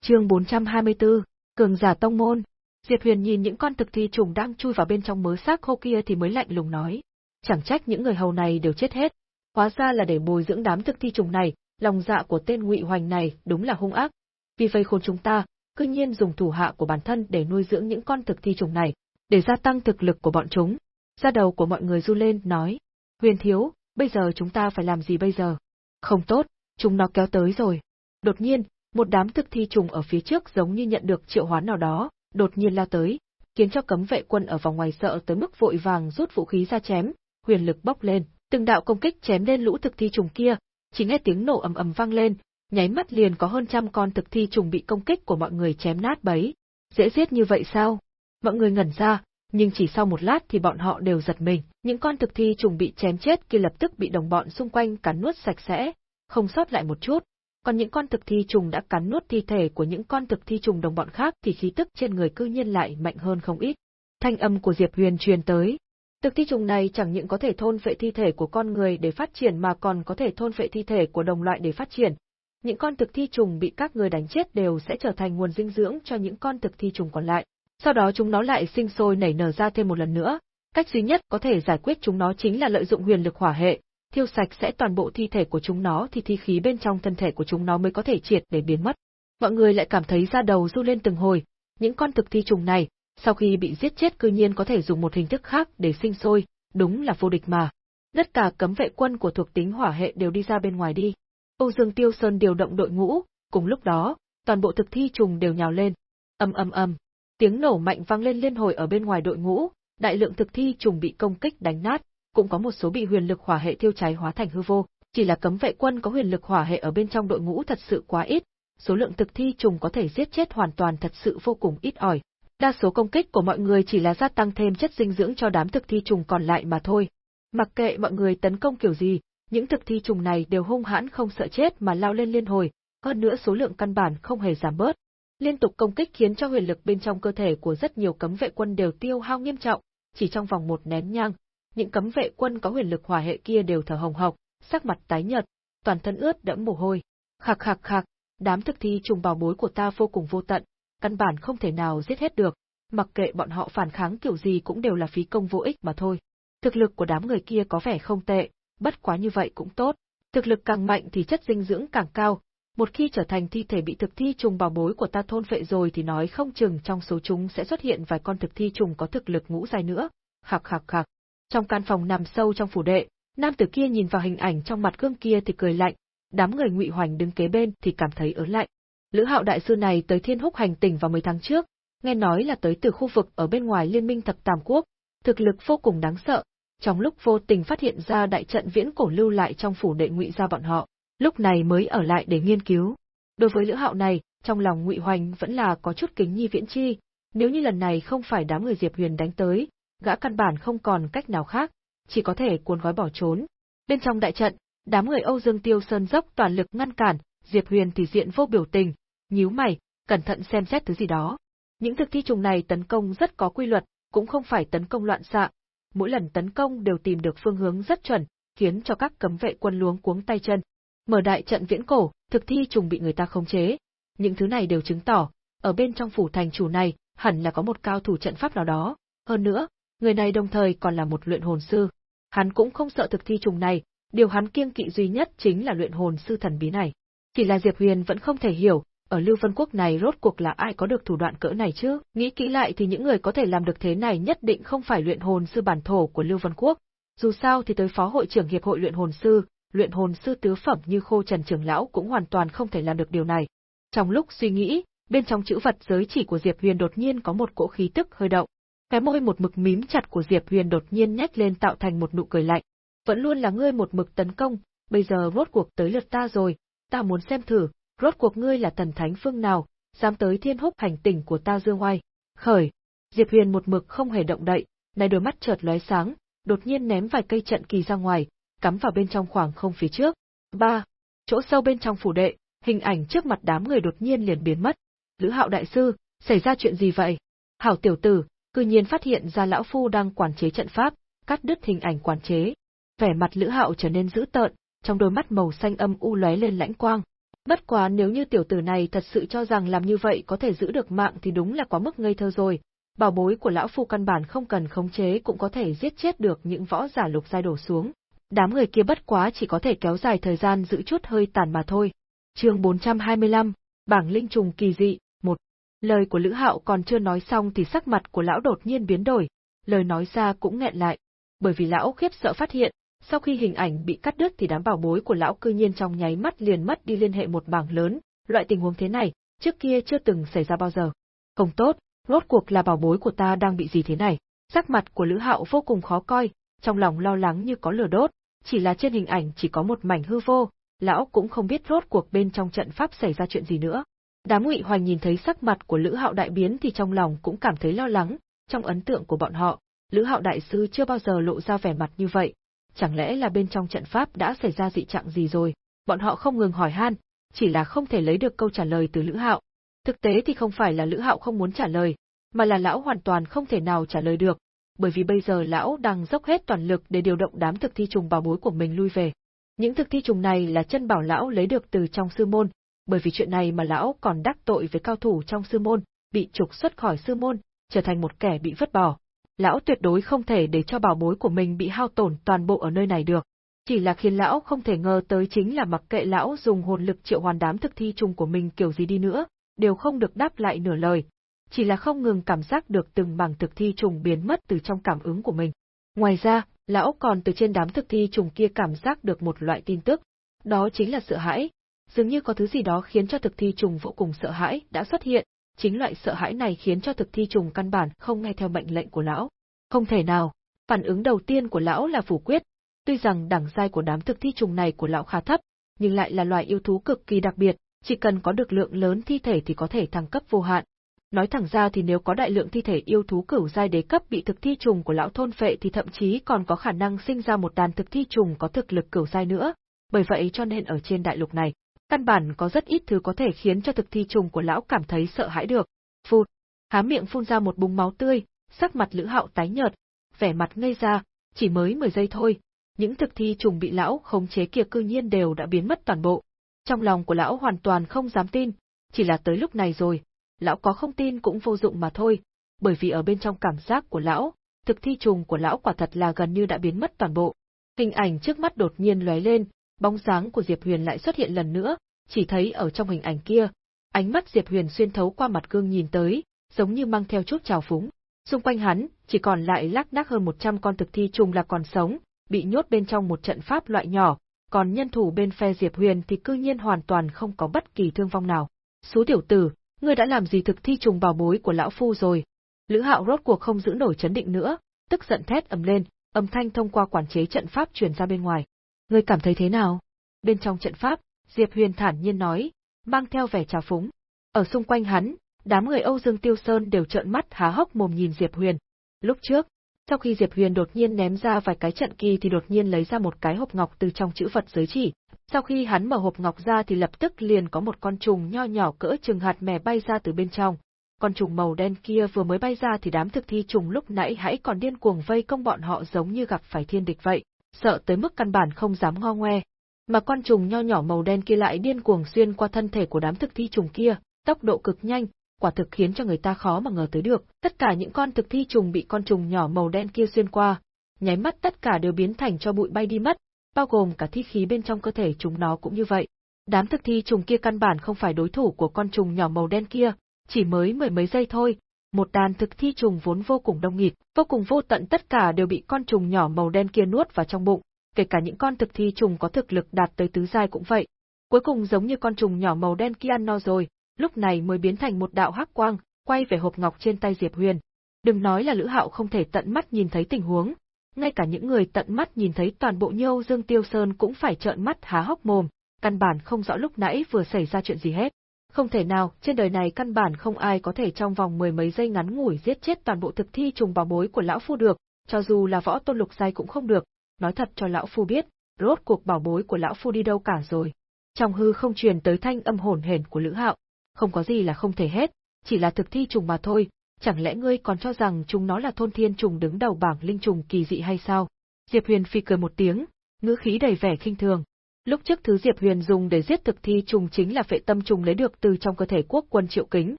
Chương 424, Cường giả tông môn. Diệp Huyền nhìn những con thực thi trùng đang chui vào bên trong mớ xác khô kia thì mới lạnh lùng nói, chẳng trách những người hầu này đều chết hết, hóa ra là để bồi dưỡng đám thực thi trùng này, lòng dạ của tên Ngụy Hoành này đúng là hung ác. Vì vây khốn chúng ta, cư nhiên dùng thủ hạ của bản thân để nuôi dưỡng những con thực thi trùng này, để gia tăng thực lực của bọn chúng. Ra đầu của mọi người du lên, nói, Huyền thiếu, bây giờ chúng ta phải làm gì bây giờ? Không tốt, chúng nó kéo tới rồi. Đột nhiên, một đám thực thi trùng ở phía trước giống như nhận được triệu hoán nào đó, đột nhiên lao tới, khiến cho cấm vệ quân ở vòng ngoài sợ tới mức vội vàng rút vũ khí ra chém, huyền lực bốc lên, từng đạo công kích chém lên lũ thực thi trùng kia, chỉ nghe tiếng nổ ầm ầm vang lên, nháy mắt liền có hơn trăm con thực thi trùng bị công kích của mọi người chém nát bấy. Dễ giết như vậy sao? Mọi người ngẩn ra, nhưng chỉ sau một lát thì bọn họ đều giật mình, những con thực thi trùng bị chém chết kia lập tức bị đồng bọn xung quanh cắn nuốt sạch sẽ, không sót lại một chút. Còn những con thực thi trùng đã cắn nuốt thi thể của những con thực thi trùng đồng bọn khác thì khí tức trên người cư nhiên lại mạnh hơn không ít. Thanh âm của Diệp Huyền truyền tới. Thực thi trùng này chẳng những có thể thôn vệ thi thể của con người để phát triển mà còn có thể thôn vệ thi thể của đồng loại để phát triển. Những con thực thi trùng bị các người đánh chết đều sẽ trở thành nguồn dinh dưỡng cho những con thực thi trùng còn lại. Sau đó chúng nó lại sinh sôi nảy nở ra thêm một lần nữa. Cách duy nhất có thể giải quyết chúng nó chính là lợi dụng huyền lực hỏa hệ, thiêu sạch sẽ toàn bộ thi thể của chúng nó thì thi khí bên trong thân thể của chúng nó mới có thể triệt để biến mất. Mọi người lại cảm thấy da đầu du lên từng hồi, những con thực thi trùng này, sau khi bị giết chết cư nhiên có thể dùng một hình thức khác để sinh sôi, đúng là vô địch mà. Tất cả cấm vệ quân của thuộc tính hỏa hệ đều đi ra bên ngoài đi. Âu Dương Tiêu Sơn điều động đội ngũ, cùng lúc đó, toàn bộ thực thi trùng đều nhào lên. Ầm ầm ầm, tiếng nổ mạnh vang lên liên hồi ở bên ngoài đội ngũ, đại lượng thực thi trùng bị công kích đánh nát, cũng có một số bị huyền lực hỏa hệ thiêu cháy hóa thành hư vô, chỉ là cấm vệ quân có huyền lực hỏa hệ ở bên trong đội ngũ thật sự quá ít, số lượng thực thi trùng có thể giết chết hoàn toàn thật sự vô cùng ít ỏi. Đa số công kích của mọi người chỉ là gia tăng thêm chất dinh dưỡng cho đám thực thi trùng còn lại mà thôi. Mặc kệ mọi người tấn công kiểu gì, những thực thi trùng này đều hung hãn không sợ chết mà lao lên liên hồi, hơn nữa số lượng căn bản không hề giảm bớt. Liên tục công kích khiến cho huyền lực bên trong cơ thể của rất nhiều cấm vệ quân đều tiêu hao nghiêm trọng, chỉ trong vòng một nén nhang, những cấm vệ quân có huyền lực hỏa hệ kia đều thở hồng hộc, sắc mặt tái nhợt, toàn thân ướt đẫm mồ hôi. Khạc khạc khạc, đám thực thi trùng bảo bối của ta vô cùng vô tận, căn bản không thể nào giết hết được, mặc kệ bọn họ phản kháng kiểu gì cũng đều là phí công vô ích mà thôi. Thực lực của đám người kia có vẻ không tệ, bất quá như vậy cũng tốt. Thực lực càng mạnh thì chất dinh dưỡng càng cao, một khi trở thành thi thể bị thực thi trùng bảo bối của ta thôn phệ rồi thì nói không chừng trong số chúng sẽ xuất hiện vài con thực thi trùng có thực lực ngũ dài nữa. Khạc khạc khạc. Trong căn phòng nằm sâu trong phủ đệ, nam tử kia nhìn vào hình ảnh trong mặt gương kia thì cười lạnh, đám người ngụy hoành đứng kế bên thì cảm thấy ớn lạnh. Lữ Hạo đại sư này tới Thiên Húc hành tỉnh vào mấy tháng trước, nghe nói là tới từ khu vực ở bên ngoài Liên minh Thập Tam Quốc, thực lực vô cùng đáng sợ. Trong lúc vô tình phát hiện ra đại trận viễn cổ lưu lại trong phủ đệ ngụy gia bọn họ, lúc này mới ở lại để nghiên cứu. Đối với Lữ Hạo này, trong lòng Ngụy Hoành vẫn là có chút kính nhi viễn chi, nếu như lần này không phải đám người Diệp Huyền đánh tới, gã căn bản không còn cách nào khác, chỉ có thể cuốn gói bỏ trốn. Bên trong đại trận, đám người Âu Dương Tiêu Sơn dốc toàn lực ngăn cản, Diệp Huyền thì diện vô biểu tình, nhíu mày, cẩn thận xem xét thứ gì đó. Những thực thi trùng này tấn công rất có quy luật, cũng không phải tấn công loạn xạ, mỗi lần tấn công đều tìm được phương hướng rất chuẩn, khiến cho các cấm vệ quân luống cuống tay chân. Mở đại trận viễn cổ, thực thi trùng bị người ta khống chế. Những thứ này đều chứng tỏ, ở bên trong phủ thành chủ này, hẳn là có một cao thủ trận pháp nào đó. Hơn nữa, người này đồng thời còn là một luyện hồn sư. Hắn cũng không sợ thực thi trùng này, điều hắn kiêng kỵ duy nhất chính là luyện hồn sư thần bí này. Chỉ là Diệp Huyền vẫn không thể hiểu, ở Lưu Vân Quốc này rốt cuộc là ai có được thủ đoạn cỡ này chứ? Nghĩ kỹ lại thì những người có thể làm được thế này nhất định không phải luyện hồn sư bản thổ của Lưu Vân Quốc. Dù sao thì tới phó hội trưởng hiệp hội luyện hồn sư, luyện hồn sư tứ phẩm như Khô Trần trưởng lão cũng hoàn toàn không thể làm được điều này. Trong lúc suy nghĩ, bên trong chữ vật giới chỉ của Diệp Huyền đột nhiên có một cỗ khí tức hơi động. Cái môi một mực mím chặt của Diệp Huyền đột nhiên nhếch lên tạo thành một nụ cười lạnh. Vẫn luôn là ngươi một mực tấn công, bây giờ rốt cuộc tới lượt ta rồi, ta muốn xem thử, rốt cuộc ngươi là thần thánh phương nào, dám tới thiên húc hành tỉnh của ta dương oai. Khởi. Diệp Huyền một mực không hề động đậy, này đôi mắt chợt lóe sáng, đột nhiên ném vài cây trận kỳ ra ngoài, cắm vào bên trong khoảng không phía trước. Ba. Chỗ sâu bên trong phủ đệ, hình ảnh trước mặt đám người đột nhiên liền biến mất. Lữ Hạo đại sư, xảy ra chuyện gì vậy? Hảo tiểu tử, cư nhiên phát hiện ra lão phu đang quản chế trận pháp, cắt đứt hình ảnh quản chế. Vẻ mặt Lữ Hạo trở nên dữ tợn, trong đôi mắt màu xanh âm u lóe lên lãnh quang. Bất quá nếu như tiểu tử này thật sự cho rằng làm như vậy có thể giữ được mạng thì đúng là quá mức ngây thơ rồi. Bảo bối của lão phu căn bản không cần khống chế cũng có thể giết chết được những võ giả lục giai đổ xuống. Đám người kia bất quá chỉ có thể kéo dài thời gian giữ chút hơi tàn mà thôi. Chương 425, bảng linh trùng kỳ dị, một. Lời của Lữ Hạo còn chưa nói xong thì sắc mặt của lão đột nhiên biến đổi, lời nói ra cũng nghẹn lại, bởi vì lão khiếp sợ phát hiện, sau khi hình ảnh bị cắt đứt thì đám bảo bối của lão cư nhiên trong nháy mắt liền mất đi liên hệ một bảng lớn, loại tình huống thế này, trước kia chưa từng xảy ra bao giờ. Không tốt, rốt cuộc là bảo bối của ta đang bị gì thế này? Sắc mặt của Lữ Hạo vô cùng khó coi, trong lòng lo lắng như có lửa đốt, chỉ là trên hình ảnh chỉ có một mảnh hư vô, lão cũng không biết rốt cuộc bên trong trận pháp xảy ra chuyện gì nữa. Đám Ngụy Hoành nhìn thấy sắc mặt của Lữ Hạo đại biến thì trong lòng cũng cảm thấy lo lắng, trong ấn tượng của bọn họ, Lữ Hạo đại sư chưa bao giờ lộ ra vẻ mặt như vậy, chẳng lẽ là bên trong trận pháp đã xảy ra dị trạng gì rồi? Bọn họ không ngừng hỏi han, chỉ là không thể lấy được câu trả lời từ Lữ Hạo. Thực tế thì không phải là Lữ Hạo không muốn trả lời, mà là lão hoàn toàn không thể nào trả lời được, bởi vì bây giờ lão đang dốc hết toàn lực để điều động đám thực thi trùng bảo bối của mình lui về. Những thực thi trùng này là chân bảo lão lấy được từ trong sư môn, bởi vì chuyện này mà lão còn đắc tội với cao thủ trong sư môn, bị trục xuất khỏi sư môn, trở thành một kẻ bị vứt bỏ. Lão tuyệt đối không thể để cho bảo bối của mình bị hao tổn toàn bộ ở nơi này được. Chỉ là khiến lão không thể ngờ tới chính là mặc kệ lão dùng hồn lực triệu hoàn đám thực thi trùng của mình kiểu gì đi nữa, đều không được đáp lại nửa lời, chỉ là không ngừng cảm giác được từng mảng thực thi trùng biến mất từ trong cảm ứng của mình. Ngoài ra, lão còn từ trên đám thực thi trùng kia cảm giác được một loại tin tức, đó chính là sợ hãi. Dường như có thứ gì đó khiến cho thực thi trùng vô cùng sợ hãi đã xuất hiện, chính loại sợ hãi này khiến cho thực thi trùng căn bản không nghe theo mệnh lệnh của lão. Không thể nào, phản ứng đầu tiên của lão là phủ quyết, tuy rằng đẳng giai của đám thực thi trùng này của lão khá thấp, nhưng lại là loài yêu thú cực kỳ đặc biệt, chỉ cần có được lượng lớn thi thể thì có thể thăng cấp vô hạn, Nói thẳng ra thì nếu có đại lượng thi thể yêu thú cửu giai đế cấp bị thực thi trùng của lão thôn phệ thì thậm chí còn có khả năng sinh ra một đàn thực thi trùng có thực lực cửu giai nữa. Bởi vậy cho nên ở trên đại lục này, căn bản có rất ít thứ có thể khiến cho thực thi trùng của lão cảm thấy sợ hãi được. Phụt, há miệng phun ra một búng máu tươi, sắc mặt Lữ Hạo tái nhợt, vẻ mặt ngây ra, chỉ mới 10 giây thôi, những thực thi trùng bị lão khống chế kia cư nhiên đều đã biến mất toàn bộ. Trong lòng của lão hoàn toàn không dám tin, chỉ là tới lúc này rồi, lão có không tin cũng vô dụng mà thôi, bởi vì ở bên trong cảm giác của lão, thực thi trùng của lão quả thật là gần như đã biến mất toàn bộ. Hình ảnh trước mắt đột nhiên lóe lên, bóng dáng của Diệp Huyền lại xuất hiện lần nữa, chỉ thấy ở trong hình ảnh kia, ánh mắt Diệp Huyền xuyên thấu qua mặt gương nhìn tới, giống như mang theo chút trào phúng. Xung quanh hắn, chỉ còn lại lác đác hơn 100 con thực thi trùng là còn sống, bị nhốt bên trong một trận pháp loại nhỏ, còn nhân thủ bên phe Diệp Huyền thì cư nhiên hoàn toàn không có bất kỳ thương vong nào. Số tiểu tử, ngươi đã làm gì thực thi trùng bảo bối của lão phu rồi? Lữ Hạo rốt cuộc không giữ nổi chấn định nữa, tức giận thét ầm lên, âm thanh thông qua quản chế trận pháp truyền ra bên ngoài. Ngươi cảm thấy thế nào? Bên trong trận pháp, Diệp Huyền thản nhiên nói, mang theo vẻ trào phúng. Ở xung quanh hắn, đám người Âu Dương Tiêu Sơn đều trợn mắt há hốc mồm nhìn Diệp Huyền. Lúc trước, sau khi Diệp Huyền đột nhiên ném ra vài cái trận kỳ thì đột nhiên lấy ra một cái hộp ngọc từ trong chữ vật giới chỉ, sau khi hắn mở hộp ngọc ra thì lập tức liền có một con trùng nho nhỏ cỡ chừng hạt mè bay ra từ bên trong. Con trùng màu đen kia vừa mới bay ra thì đám thực thi trùng lúc nãy hãy còn điên cuồng vây công bọn họ giống như gặp phải thiên địch vậy, sợ tới mức căn bản không dám ngo ngoe. Mà con trùng nho nhỏ màu đen kia lại điên cuồng xuyên qua thân thể của đám thực thi trùng kia, tốc độ cực nhanh, quả thực khiến cho người ta khó mà ngờ tới được. Tất cả những con thực thi trùng bị con trùng nhỏ màu đen kia xuyên qua, nháy mắt tất cả đều biến thành cho bụi bay đi mất, bao gồm cả thi khí bên trong cơ thể chúng nó cũng như vậy. Đám thực thi trùng kia căn bản không phải đối thủ của con trùng nhỏ màu đen kia, chỉ mới mười mấy giây thôi, một đàn thực thi trùng vốn vô cùng đông nghịt, vô cùng vô tận tất cả đều bị con trùng nhỏ màu đen kia nuốt vào trong bụng, kể cả những con thực thi trùng có thực lực đạt tới tứ giai cũng vậy. Cuối cùng giống như con trùng nhỏ màu đen kia ăn no rồi, lúc này mới biến thành một đạo hắc quang, quay về hộp ngọc trên tay Diệp Huyền. Đừng nói là Lữ Hạo không thể tận mắt nhìn thấy tình huống, ngay cả những người tận mắt nhìn thấy toàn bộ Nhiêu Dương Tiêu Sơn cũng phải trợn mắt há hốc mồm, căn bản không rõ lúc nãy vừa xảy ra chuyện gì hết. Không thể nào, trên đời này căn bản không ai có thể trong vòng mười mấy giây ngắn ngủi giết chết toàn bộ thực thi trùng bảo bối của lão phu được, cho dù là võ tôn lục giai cũng không được. Nói thật cho lão phu biết, rốt cuộc bảo bối của lão phu đi đâu cả rồi. Trong hư không truyền tới thanh âm hồn hển của Lữ Hạo, không có gì là không thể hết, chỉ là thực thi trùng mà thôi, chẳng lẽ ngươi còn cho rằng chúng nó là thôn thiên trùng đứng đầu bảng linh trùng kỳ dị hay sao? Diệp Huyền phi cười một tiếng, ngữ khí đầy vẻ khinh thường. Lúc trước thứ Diệp Huyền dùng để giết thực thi trùng chính là phệ tâm trùng lấy được từ trong cơ thể quốc quân Triệu Kính.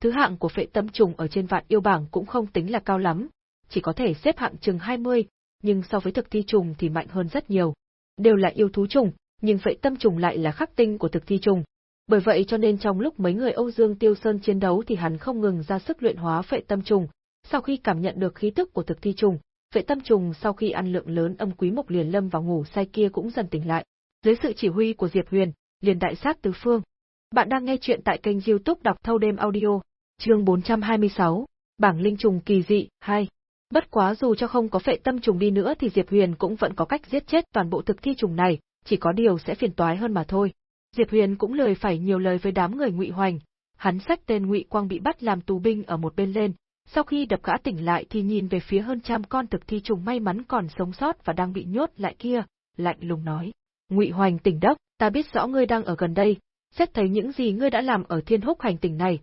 Thứ hạng của phệ tâm trùng ở trên vạn yêu bảng cũng không tính là cao lắm, chỉ có thể xếp hạng chừng 20, nhưng so với thực thi trùng thì mạnh hơn rất nhiều. Đều là yêu thú trùng, nhưng phệ tâm trùng lại là khắc tinh của thực thi trùng. Bởi vậy cho nên trong lúc mấy người Âu Dương Tiêu Sơn chiến đấu thì hắn không ngừng ra sức luyện hóa phệ tâm trùng. Sau khi cảm nhận được khí tức của thực thi trùng, phệ tâm trùng sau khi ăn lượng lớn âm quý mộc liền lâm vào ngủ say kia cũng dần tỉnh lại. Dưới sự chỉ huy của Diệp Huyền, liền đại sát tứ phương. Bạn đang nghe chuyện tại kênh youtube đọc thâu đêm audio, chương 426, bảng linh trùng kỳ dị, 2. Bất quá dù cho không có phệ tâm trùng đi nữa thì Diệp Huyền cũng vẫn có cách giết chết toàn bộ thực thi trùng này, chỉ có điều sẽ phiền toái hơn mà thôi. Diệp Huyền cũng lời phải nhiều lời với đám người Ngụy Hoành, hắn sách tên Ngụy Quang bị bắt làm tù binh ở một bên lên, sau khi đập gã tỉnh lại thì nhìn về phía hơn trăm con thực thi trùng may mắn còn sống sót và đang bị nhốt lại kia, lạnh lùng nói: "Ngụy Hoành tỉnh đốc, ta biết rõ ngươi đang ở gần đây, xét thấy những gì ngươi đã làm ở Thiên Húc hành tỉnh này,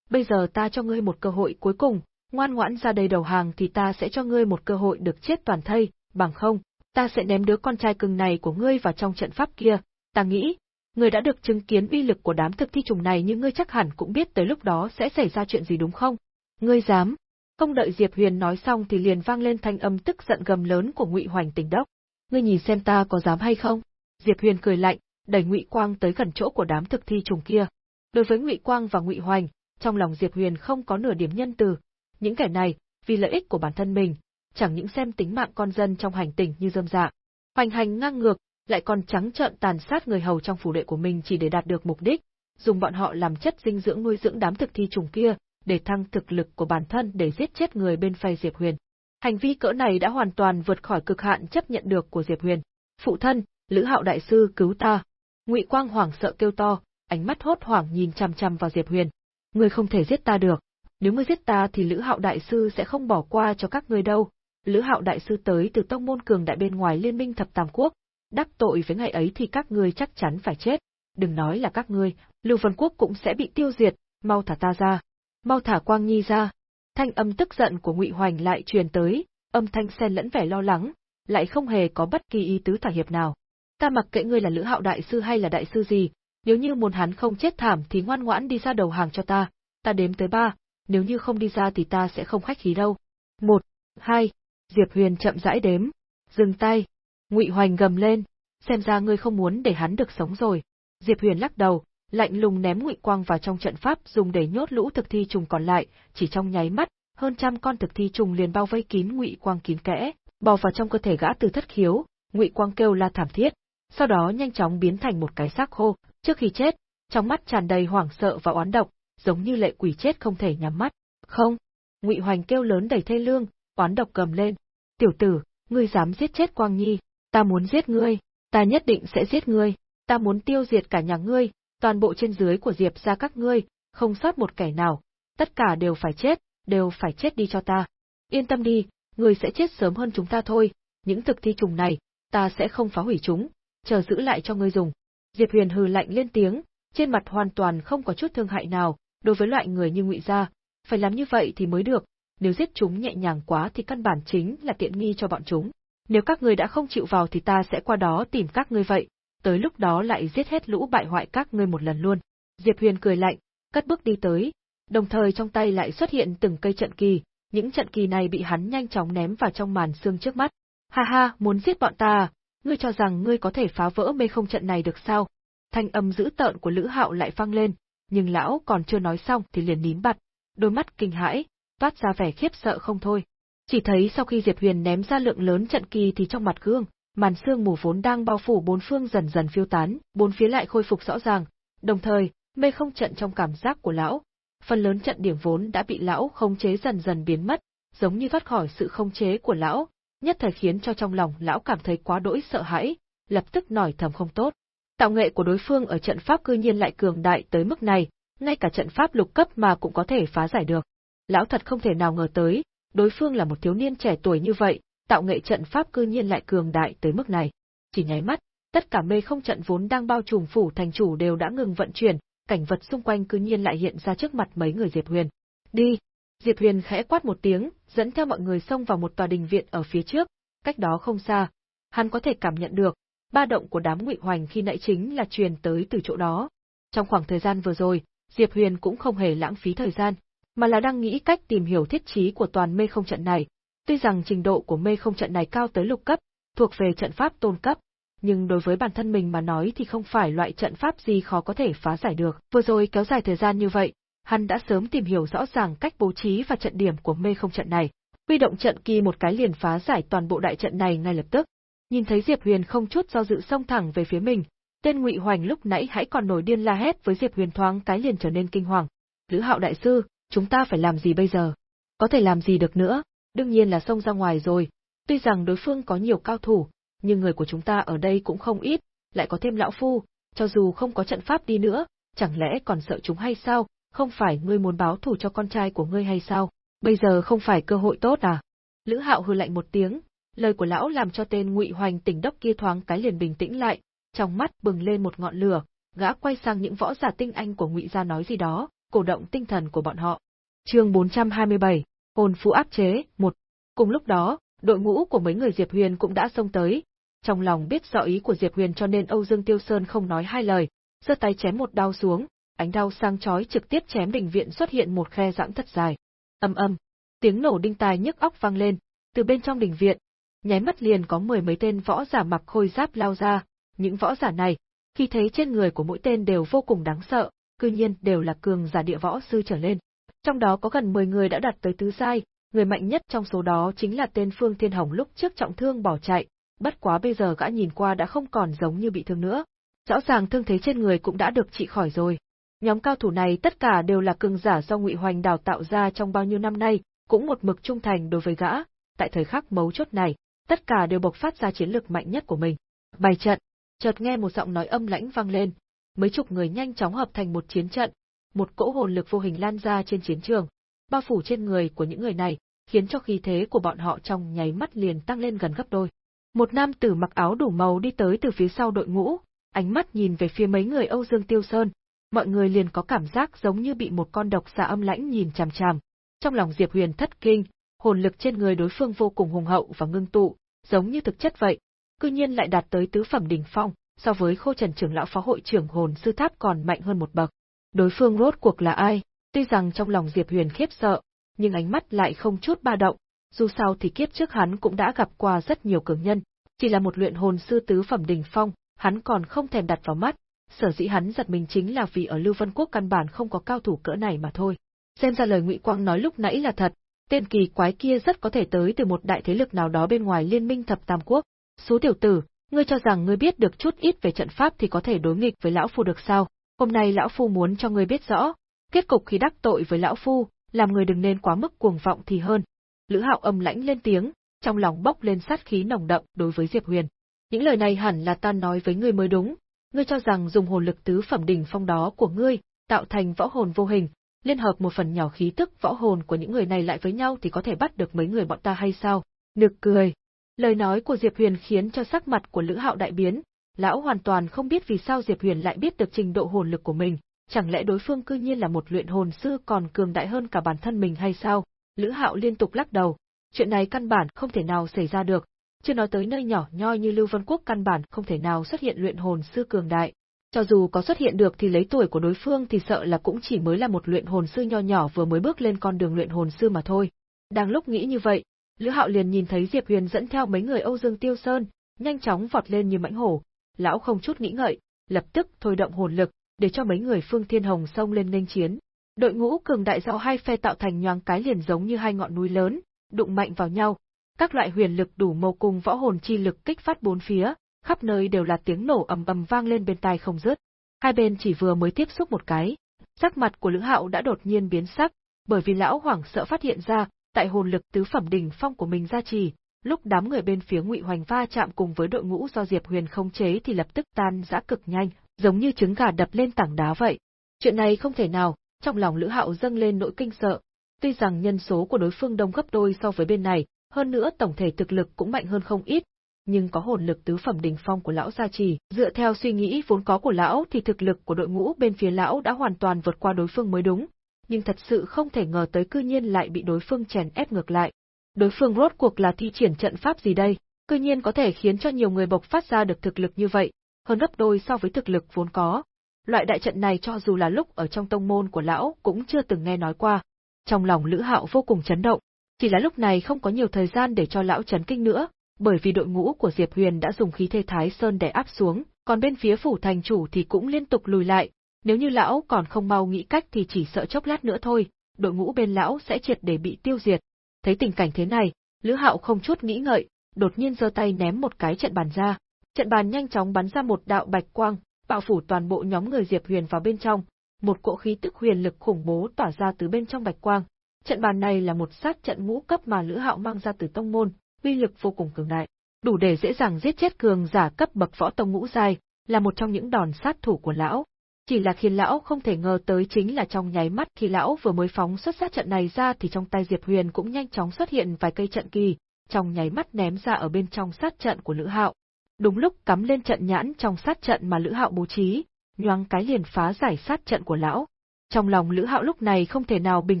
bây giờ ta cho ngươi một cơ hội cuối cùng, ngoan ngoãn ra đây đầu hàng thì ta sẽ cho ngươi một cơ hội được chết toàn thây, bằng không, ta sẽ ném đứa con trai cưng này của ngươi vào trong trận pháp kia, ta nghĩ, ngươi đã được chứng kiến uy lực của đám thực thi trùng này nhưng ngươi chắc hẳn cũng biết tới lúc đó sẽ xảy ra chuyện gì đúng không? Ngươi dám? Không đợi Diệp Huyền nói xong thì liền vang lên thanh âm tức giận gầm lớn của Ngụy Hoành Tỉnh Đốc. Ngươi nhìn xem ta có dám hay không? Diệp Huyền cười lạnh, đẩy Ngụy Quang tới gần chỗ của đám thực thi trùng kia. Đối với Ngụy Quang và Ngụy Hoành, trong lòng Diệp Huyền không có nửa điểm nhân từ. Những kẻ này, vì lợi ích của bản thân mình, chẳng những xem tính mạng con dân trong hành tinh như dâm dạ. Hoành hành ngang ngược, lại còn trắng trợn tàn sát người hầu trong phủ đệ của mình chỉ để đạt được mục đích, dùng bọn họ làm chất dinh dưỡng nuôi dưỡng đám thực thi trùng kia, để thăng thực lực của bản thân để giết chết người bên phe Diệp Huyền. Hành vi cỡ này đã hoàn toàn vượt khỏi cực hạn chấp nhận được của Diệp Huyền. Phụ thân, Lữ Hạo đại sư cứu ta. Ngụy Quang hoảng sợ kêu to, ánh mắt hốt hoảng nhìn chằm chằm vào Diệp Huyền. Ngươi không thể giết ta được, nếu ngươi giết ta thì Lữ Hạo đại sư sẽ không bỏ qua cho các ngươi đâu. Lữ Hạo đại sư tới từ tông môn cường đại bên ngoài liên minh thập tam quốc, đắc tội với ngày ấy thì các ngươi chắc chắn phải chết. Đừng nói là các ngươi, Lưu Vân Quốc cũng sẽ bị tiêu diệt, mau thả ta ra. Mau thả Quang Nhi ra. Thanh âm tức giận của Ngụy Hoành lại truyền tới, âm thanh xen lẫn vẻ lo lắng, lại không hề có bất kỳ ý tứ thả hiệp nào. Ta mặc kệ ngươi là Lữ Hạo đại sư hay là đại sư gì, nếu như muốn hắn không chết thảm thì ngoan ngoãn đi ra đầu hàng cho ta, ta đếm tới ba, nếu như không đi ra thì ta sẽ không khách khí đâu. Một, hai, Diệp Huyền chậm rãi đếm, dừng tay, Ngụy Hoành gầm lên, xem ra ngươi không muốn để hắn được sống rồi. Diệp Huyền lắc đầu, lạnh lùng ném Ngụy Quang vào trong trận pháp dùng để nhốt lũ thực thi trùng còn lại, chỉ trong nháy mắt, hơn trăm con thực thi trùng liền bao vây kín Ngụy Quang kín kẽ, bò vào trong cơ thể gã từ thất khiếu, Ngụy Quang kêu la thảm thiết, sau đó nhanh chóng biến thành một cái xác khô, trước khi chết, trong mắt tràn đầy hoảng sợ và oán độc, giống như lệ quỷ chết không thể nhắm mắt. Không! Ngụy Hoành kêu lớn đầy thê lương, oán độc cầm lên. Tiểu tử, ngươi dám giết chết Quang Nhi, ta muốn giết ngươi, ta nhất định sẽ giết ngươi, ta muốn tiêu diệt cả nhà ngươi, toàn bộ trên dưới của Diệp ra các ngươi, không sót một kẻ nào, tất cả đều phải chết, đều phải chết đi cho ta. Yên tâm đi, ngươi sẽ chết sớm hơn chúng ta thôi, những thực thi trùng này, ta sẽ không phá hủy chúng, chờ giữ lại cho ngươi dùng. Diệp Huyền hừ lạnh lên tiếng, trên mặt hoàn toàn không có chút thương hại nào, đối với loại người như Ngụy gia, phải làm như vậy thì mới được, nếu giết chúng nhẹ nhàng quá thì căn bản chính là tiện nghi cho bọn chúng. Nếu các ngươi đã không chịu vào thì ta sẽ qua đó tìm các ngươi vậy, tới lúc đó lại giết hết lũ bại hoại các ngươi một lần luôn. Diệp Huyền cười lạnh, cất bước đi tới, đồng thời trong tay lại xuất hiện từng cây trận kỳ, những trận kỳ này bị hắn nhanh chóng ném vào trong màn xương trước mắt. Ha ha, muốn giết bọn ta? À? Ngươi cho rằng ngươi có thể phá vỡ mê không trận này được sao? Thanh âm dữ tợn của Lữ Hạo lại vang lên, nhưng lão còn chưa nói xong thì liền nín bặt, đôi mắt kinh hãi, toát ra vẻ khiếp sợ không thôi. Chỉ thấy sau khi Diệp Huyền ném ra lượng lớn trận kỳ thì trong mặt gương, màn sương mù vốn đang bao phủ bốn phương dần dần phiêu tán, bốn phía lại khôi phục rõ ràng, đồng thời, mê không trận trong cảm giác của lão, phần lớn trận điểm vốn đã bị lão khống chế dần dần biến mất, giống như thoát khỏi sự khống chế của lão, nhất thời khiến cho trong lòng lão cảm thấy quá đỗi sợ hãi, lập tức nổi thầm không tốt. Tạo nghệ của đối phương ở trận pháp cư nhiên lại cường đại tới mức này, ngay cả trận pháp lục cấp mà cũng có thể phá giải được. Lão thật không thể nào ngờ tới, đối phương là một thiếu niên trẻ tuổi như vậy, tạo nghệ trận pháp cư nhiên lại cường đại tới mức này. Chỉ nháy mắt, tất cả mê không trận vốn đang bao trùm phủ thành chủ đều đã ngừng vận chuyển, cảnh vật xung quanh cư nhiên lại hiện ra trước mặt mấy người Diệp Huyền. Đi! Diệp Huyền khẽ quát một tiếng, dẫn theo mọi người xông vào một tòa đình viện ở phía trước, cách đó không xa. Hắn có thể cảm nhận được, ba động của đám ngụy hoành khi nãy chính là truyền tới từ chỗ đó. Trong khoảng thời gian vừa rồi, Diệp Huyền cũng không hề lãng phí thời gian, mà là đang nghĩ cách tìm hiểu thiết trí của toàn mê không trận này. Tuy rằng trình độ của mê không trận này cao tới lục cấp, thuộc về trận pháp tôn cấp, nhưng đối với bản thân mình mà nói thì không phải loại trận pháp gì khó có thể phá giải được. Vừa rồi kéo dài thời gian như vậy, hắn đã sớm tìm hiểu rõ ràng cách bố trí và trận điểm của mê không trận này, huy động trận kỳ một cái liền phá giải toàn bộ đại trận này ngay lập tức. Nhìn thấy Diệp Huyền không chút do dự xông thẳng về phía mình, tên Ngụy Hoành lúc nãy hãy còn nổi điên la hét với Diệp Huyền thoáng cái liền trở nên kinh hoàng. Lữ Hạo đại sư, chúng ta phải làm gì bây giờ? Có thể làm gì được nữa? Đương nhiên là xông ra ngoài rồi. Tuy rằng đối phương có nhiều cao thủ, nhưng người của chúng ta ở đây cũng không ít, lại có thêm lão phu, cho dù không có trận pháp đi nữa, chẳng lẽ còn sợ chúng hay sao? Không phải ngươi muốn báo thù cho con trai của ngươi hay sao? Bây giờ không phải cơ hội tốt à? Lữ Hạo hừ lạnh một tiếng, lời của lão làm cho tên Ngụy Hoành tỉnh đốc kia thoáng cái liền bình tĩnh lại, trong mắt bừng lên một ngọn lửa, gã quay sang những võ giả tinh anh của Ngụy gia nói gì đó, cổ động tinh thần của bọn họ. Chương 427, hồn phù áp chế, một. Cùng lúc đó, đội ngũ của mấy người Diệp Huyền cũng đã xông tới. Trong lòng biết rõ ý của Diệp Huyền cho nên Âu Dương Tiêu Sơn không nói hai lời, giơ tay chém một đao xuống, ánh đao sang chói trực tiếp chém đỉnh viện xuất hiện một khe giãn thật dài. Âm âm, tiếng nổ đinh tai nhức óc vang lên, từ bên trong đỉnh viện, nháy mắt liền có mười mấy tên võ giả mặc khôi giáp lao ra, những võ giả này, khi thấy trên người của mỗi tên đều vô cùng đáng sợ, cư nhiên đều là cường giả địa võ sư trở lên. Trong đó có gần 10 người đã đạt tới tứ giai, người mạnh nhất trong số đó chính là tên Phương Thiên Hồng lúc trước trọng thương bỏ chạy, bất quá bây giờ gã nhìn qua đã không còn giống như bị thương nữa. Rõ ràng thương thế trên người cũng đã được trị khỏi rồi. Nhóm cao thủ này tất cả đều là cường giả do Ngụy Hoành đào tạo ra trong bao nhiêu năm nay, cũng một mực trung thành đối với gã, tại thời khắc mấu chốt này, tất cả đều bộc phát ra chiến lực mạnh nhất của mình. Bài trận, chợt nghe một giọng nói âm lãnh vang lên, mấy chục người nhanh chóng hợp thành một chiến trận, một cỗ hồn lực vô hình lan ra trên chiến trường, bao phủ trên người của những người này, khiến cho khí thế của bọn họ trong nháy mắt liền tăng lên gần gấp đôi. Một nam tử mặc áo đủ màu đi tới từ phía sau đội ngũ, ánh mắt nhìn về phía mấy người Âu Dương Tiêu Sơn, mọi người liền có cảm giác giống như bị một con độc xà âm lãnh nhìn chằm chằm. Trong lòng Diệp Huyền thất kinh, hồn lực trên người đối phương vô cùng hùng hậu và ngưng tụ, giống như thực chất vậy, cư nhiên lại đạt tới tứ phẩm đỉnh phong, so với Khô Trần trưởng lão phó hội trưởng hồn sư tháp còn mạnh hơn một bậc. Đối phương rốt cuộc là ai? Tuy rằng trong lòng Diệp Huyền khiếp sợ, nhưng ánh mắt lại không chút ba động, dù sao thì kiếp trước hắn cũng đã gặp qua rất nhiều cường nhân, chỉ là một luyện hồn sư tứ phẩm đỉnh phong, hắn còn không thèm đặt vào mắt, sở dĩ hắn giật mình chính là vì ở Lưu Vân Quốc căn bản không có cao thủ cỡ này mà thôi. Xem ra lời Ngụy Quang nói lúc nãy là thật, tên kỳ quái kia rất có thể tới từ một đại thế lực nào đó bên ngoài liên minh thập tam quốc. Số tiểu tử, ngươi cho rằng ngươi biết được chút ít về trận pháp thì có thể đối nghịch với lão phu được sao? Hôm nay lão phu muốn cho ngươi biết rõ, kết cục khi đắc tội với lão phu, làm người đừng nên quá mức cuồng vọng thì hơn. Lữ Hạo âm lãnh lên tiếng, trong lòng bốc lên sát khí nồng đậm đối với Diệp Huyền. Những lời này hẳn là ta nói với ngươi mới đúng, ngươi cho rằng dùng hồn lực tứ phẩm đỉnh phong đó của ngươi, tạo thành võ hồn vô hình, liên hợp một phần nhỏ khí tức võ hồn của những người này lại với nhau thì có thể bắt được mấy người bọn ta hay sao? Nực cười. Lời nói của Diệp Huyền khiến cho sắc mặt của Lữ Hạo đại biến, lão hoàn toàn không biết vì sao Diệp Huyền lại biết được trình độ hồn lực của mình, chẳng lẽ đối phương cư nhiên là một luyện hồn sư còn cường đại hơn cả bản thân mình hay sao? Lữ Hạo liên tục lắc đầu, chuyện này căn bản không thể nào xảy ra được, chưa nói tới nơi nhỏ nhoi như Lưu Vân Quốc căn bản không thể nào xuất hiện luyện hồn sư cường đại. Cho dù có xuất hiện được thì lấy tuổi của đối phương thì sợ là cũng chỉ mới là một luyện hồn sư nho nhỏ vừa mới bước lên con đường luyện hồn sư mà thôi. Đang lúc nghĩ như vậy, Lữ Hạo liền nhìn thấy Diệp Huyền dẫn theo mấy người Âu Dương Tiêu Sơn, nhanh chóng vọt lên như mãnh hổ. Lão không chút nghĩ ngợi, lập tức thôi động hồn lực, để cho mấy người Phương Thiên Hồng xông lên nghênh chiến. Đội ngũ cường đại do hai phe tạo thành nhoáng cái liền giống như hai ngọn núi lớn, đụng mạnh vào nhau. Các loại huyền lực đủ màu cùng võ hồn chi lực kích phát bốn phía, khắp nơi đều là tiếng nổ ầm ầm vang lên bên tai không dứt. Hai bên chỉ vừa mới tiếp xúc một cái, sắc mặt của Lữ Hạo đã đột nhiên biến sắc, bởi vì lão hoảng sợ phát hiện ra, tại hồn lực tứ phẩm đỉnh phong của mình gia trì, lúc đám người bên phía Ngụy Hoành va chạm cùng với đội ngũ do Diệp Huyền không chế thì lập tức tan rã cực nhanh, giống như trứng gà đập lên tảng đá vậy. Chuyện này không thể nào, trong lòng Lữ Hạo dâng lên nỗi kinh sợ. Tuy rằng nhân số của đối phương đông gấp đôi so với bên này, hơn nữa tổng thể thực lực cũng mạnh hơn không ít, nhưng có hồn lực tứ phẩm đỉnh phong của lão gia trì, dựa theo suy nghĩ vốn có của lão thì thực lực của đội ngũ bên phía lão đã hoàn toàn vượt qua đối phương mới đúng, nhưng thật sự không thể ngờ tới cư nhiên lại bị đối phương chèn ép ngược lại. Đối phương rốt cuộc là thi triển trận pháp gì đây, cư nhiên có thể khiến cho nhiều người bộc phát ra được thực lực như vậy, hơn gấp đôi so với thực lực vốn có. Loại đại trận này cho dù là lúc ở trong tông môn của lão cũng chưa từng nghe nói qua. Trong lòng Lữ Hạo vô cùng chấn động, chỉ là lúc này không có nhiều thời gian để cho lão chấn kinh nữa, bởi vì đội ngũ của Diệp Huyền đã dùng khí thế Thái Sơn để áp xuống, còn bên phía phủ thành chủ thì cũng liên tục lùi lại, nếu như lão còn không mau nghĩ cách thì chỉ sợ chốc lát nữa thôi, đội ngũ bên lão sẽ triệt để bị tiêu diệt. Thấy tình cảnh thế này, Lữ Hạo không chút nghĩ ngợi, đột nhiên giơ tay ném một cái trận bàn ra. Trận bàn nhanh chóng bắn ra một đạo bạch quang, bạo phủ toàn bộ nhóm người Diệp Huyền vào bên trong, một cỗ khí tức huyền lực khủng bố tỏa ra từ bên trong bạch quang. Trận bàn này là một sát trận ngũ cấp mà Lữ Hạo mang ra từ tông môn, uy lực vô cùng cường đại, đủ để dễ dàng giết chết cường giả cấp bậc võ tông ngũ giai, là một trong những đòn sát thủ của lão. Chỉ là khiến lão không thể ngờ tới chính là trong nháy mắt khi lão vừa mới phóng xuất sát trận này ra thì trong tay Diệp Huyền cũng nhanh chóng xuất hiện vài cây trận kỳ, trong nháy mắt ném ra ở bên trong sát trận của Lữ Hạo. Đúng lúc cắm lên trận nhãn trong sát trận mà Lữ Hạo bố trí, nhoáng cái liền phá giải sát trận của lão. Trong lòng Lữ Hạo lúc này không thể nào bình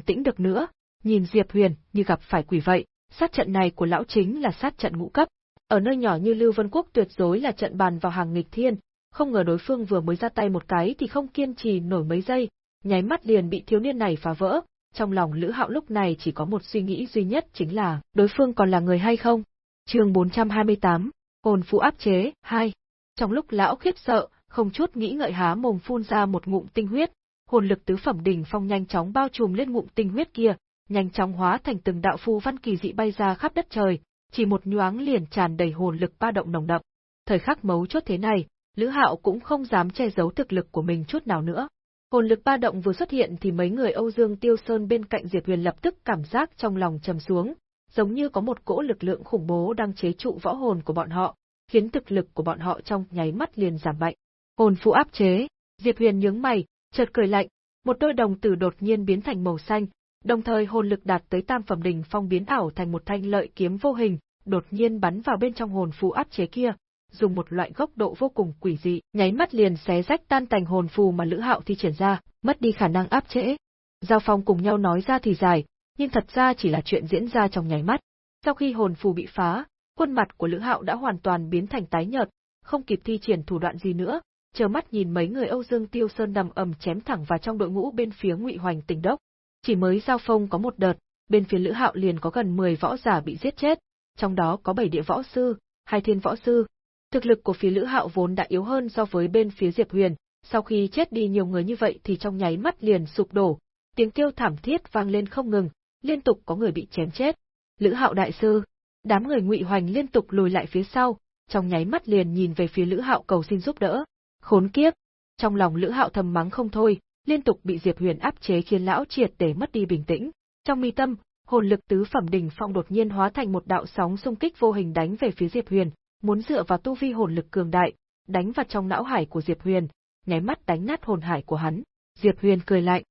tĩnh được nữa, nhìn Diệp Huyền như gặp phải quỷ vậy, sát trận này của lão chính là sát trận ngũ cấp. Ở nơi nhỏ như Lưu Vân Quốc tuyệt đối là trận bàn vào hàng nghịch thiên, không ngờ đối phương vừa mới ra tay một cái thì không kiên trì nổi mấy giây, nháy mắt liền bị thiếu niên này phá vỡ. Trong lòng Lữ Hạo lúc này chỉ có một suy nghĩ duy nhất chính là, đối phương còn là người hay không? chương 428, hồn phụ áp chế, 2. Trong lúc lão khiếp sợ, không chút nghĩ ngợi há mồm phun ra một ngụm tinh huyết, hồn lực tứ phẩm đỉnh phong nhanh chóng bao trùm lên ngụm tinh huyết kia, nhanh chóng hóa thành từng đạo phù văn kỳ dị bay ra khắp đất trời, chỉ một nhoáng liền tràn đầy hồn lực ba động nồng đậm. Thời khắc mấu chốt thế này, Lữ Hạo cũng không dám che giấu thực lực của mình chút nào nữa. Hồn lực ba động vừa xuất hiện thì mấy người Âu Dương Tiêu Sơn bên cạnh Diệp Huyền lập tức cảm giác trong lòng trầm xuống, giống như có một cỗ lực lượng khủng bố đang chế trụ võ hồn của bọn họ, khiến thực lực của bọn họ trong nháy mắt liền giảm mạnh. Hồn phụ áp chế, Diệp Huyền nhướng mày, chợt cười lạnh, một đôi đồng tử đột nhiên biến thành màu xanh, đồng thời hồn lực đạt tới tam phẩm đỉnh phong biến ảo thành một thanh lợi kiếm vô hình, đột nhiên bắn vào bên trong hồn phù áp chế kia, dùng một loại góc độ vô cùng quỷ dị, nháy mắt liền xé rách tan tành hồn phù mà Lữ Hạo thi triển ra, mất đi khả năng áp chế. Giao Phong cùng nhau nói ra thì dài, nhưng thật ra chỉ là chuyện diễn ra trong nháy mắt. Sau khi hồn phù bị phá, khuôn mặt của Lữ Hạo đã hoàn toàn biến thành tái nhợt, không kịp thi triển thủ đoạn gì nữa, chờ mắt nhìn mấy người Âu Dương Tiêu Sơn nằm ầm chém thẳng vào trong đội ngũ bên phía Ngụy Hoành Tỉnh Đốc. Chỉ mới giao phong có một đợt, bên phía Lữ Hạo liền có gần 10 võ giả bị giết chết, trong đó có 7 địa võ sư, hai thiên võ sư. Thực lực của phía Lữ Hạo vốn đã yếu hơn so với bên phía Diệp Huyền, sau khi chết đi nhiều người như vậy thì trong nháy mắt liền sụp đổ, tiếng kêu thảm thiết vang lên không ngừng, liên tục có người bị chém chết. Lữ Hạo đại sư, đám người Ngụy Hoành liên tục lùi lại phía sau, trong nháy mắt liền nhìn về phía Lữ Hạo cầu xin giúp đỡ. Khốn kiếp! Trong lòng Lữ Hạo thầm mắng không thôi, liên tục bị Diệp Huyền áp chế khiến lão triệt để mất đi bình tĩnh. Trong mi tâm, hồn lực tứ phẩm đỉnh phong đột nhiên hóa thành một đạo sóng xung kích vô hình đánh về phía Diệp Huyền, muốn dựa vào tu vi hồn lực cường đại, đánh vào trong não hải của Diệp Huyền, nháy mắt đánh nát hồn hải của hắn. Diệp Huyền cười lạnh,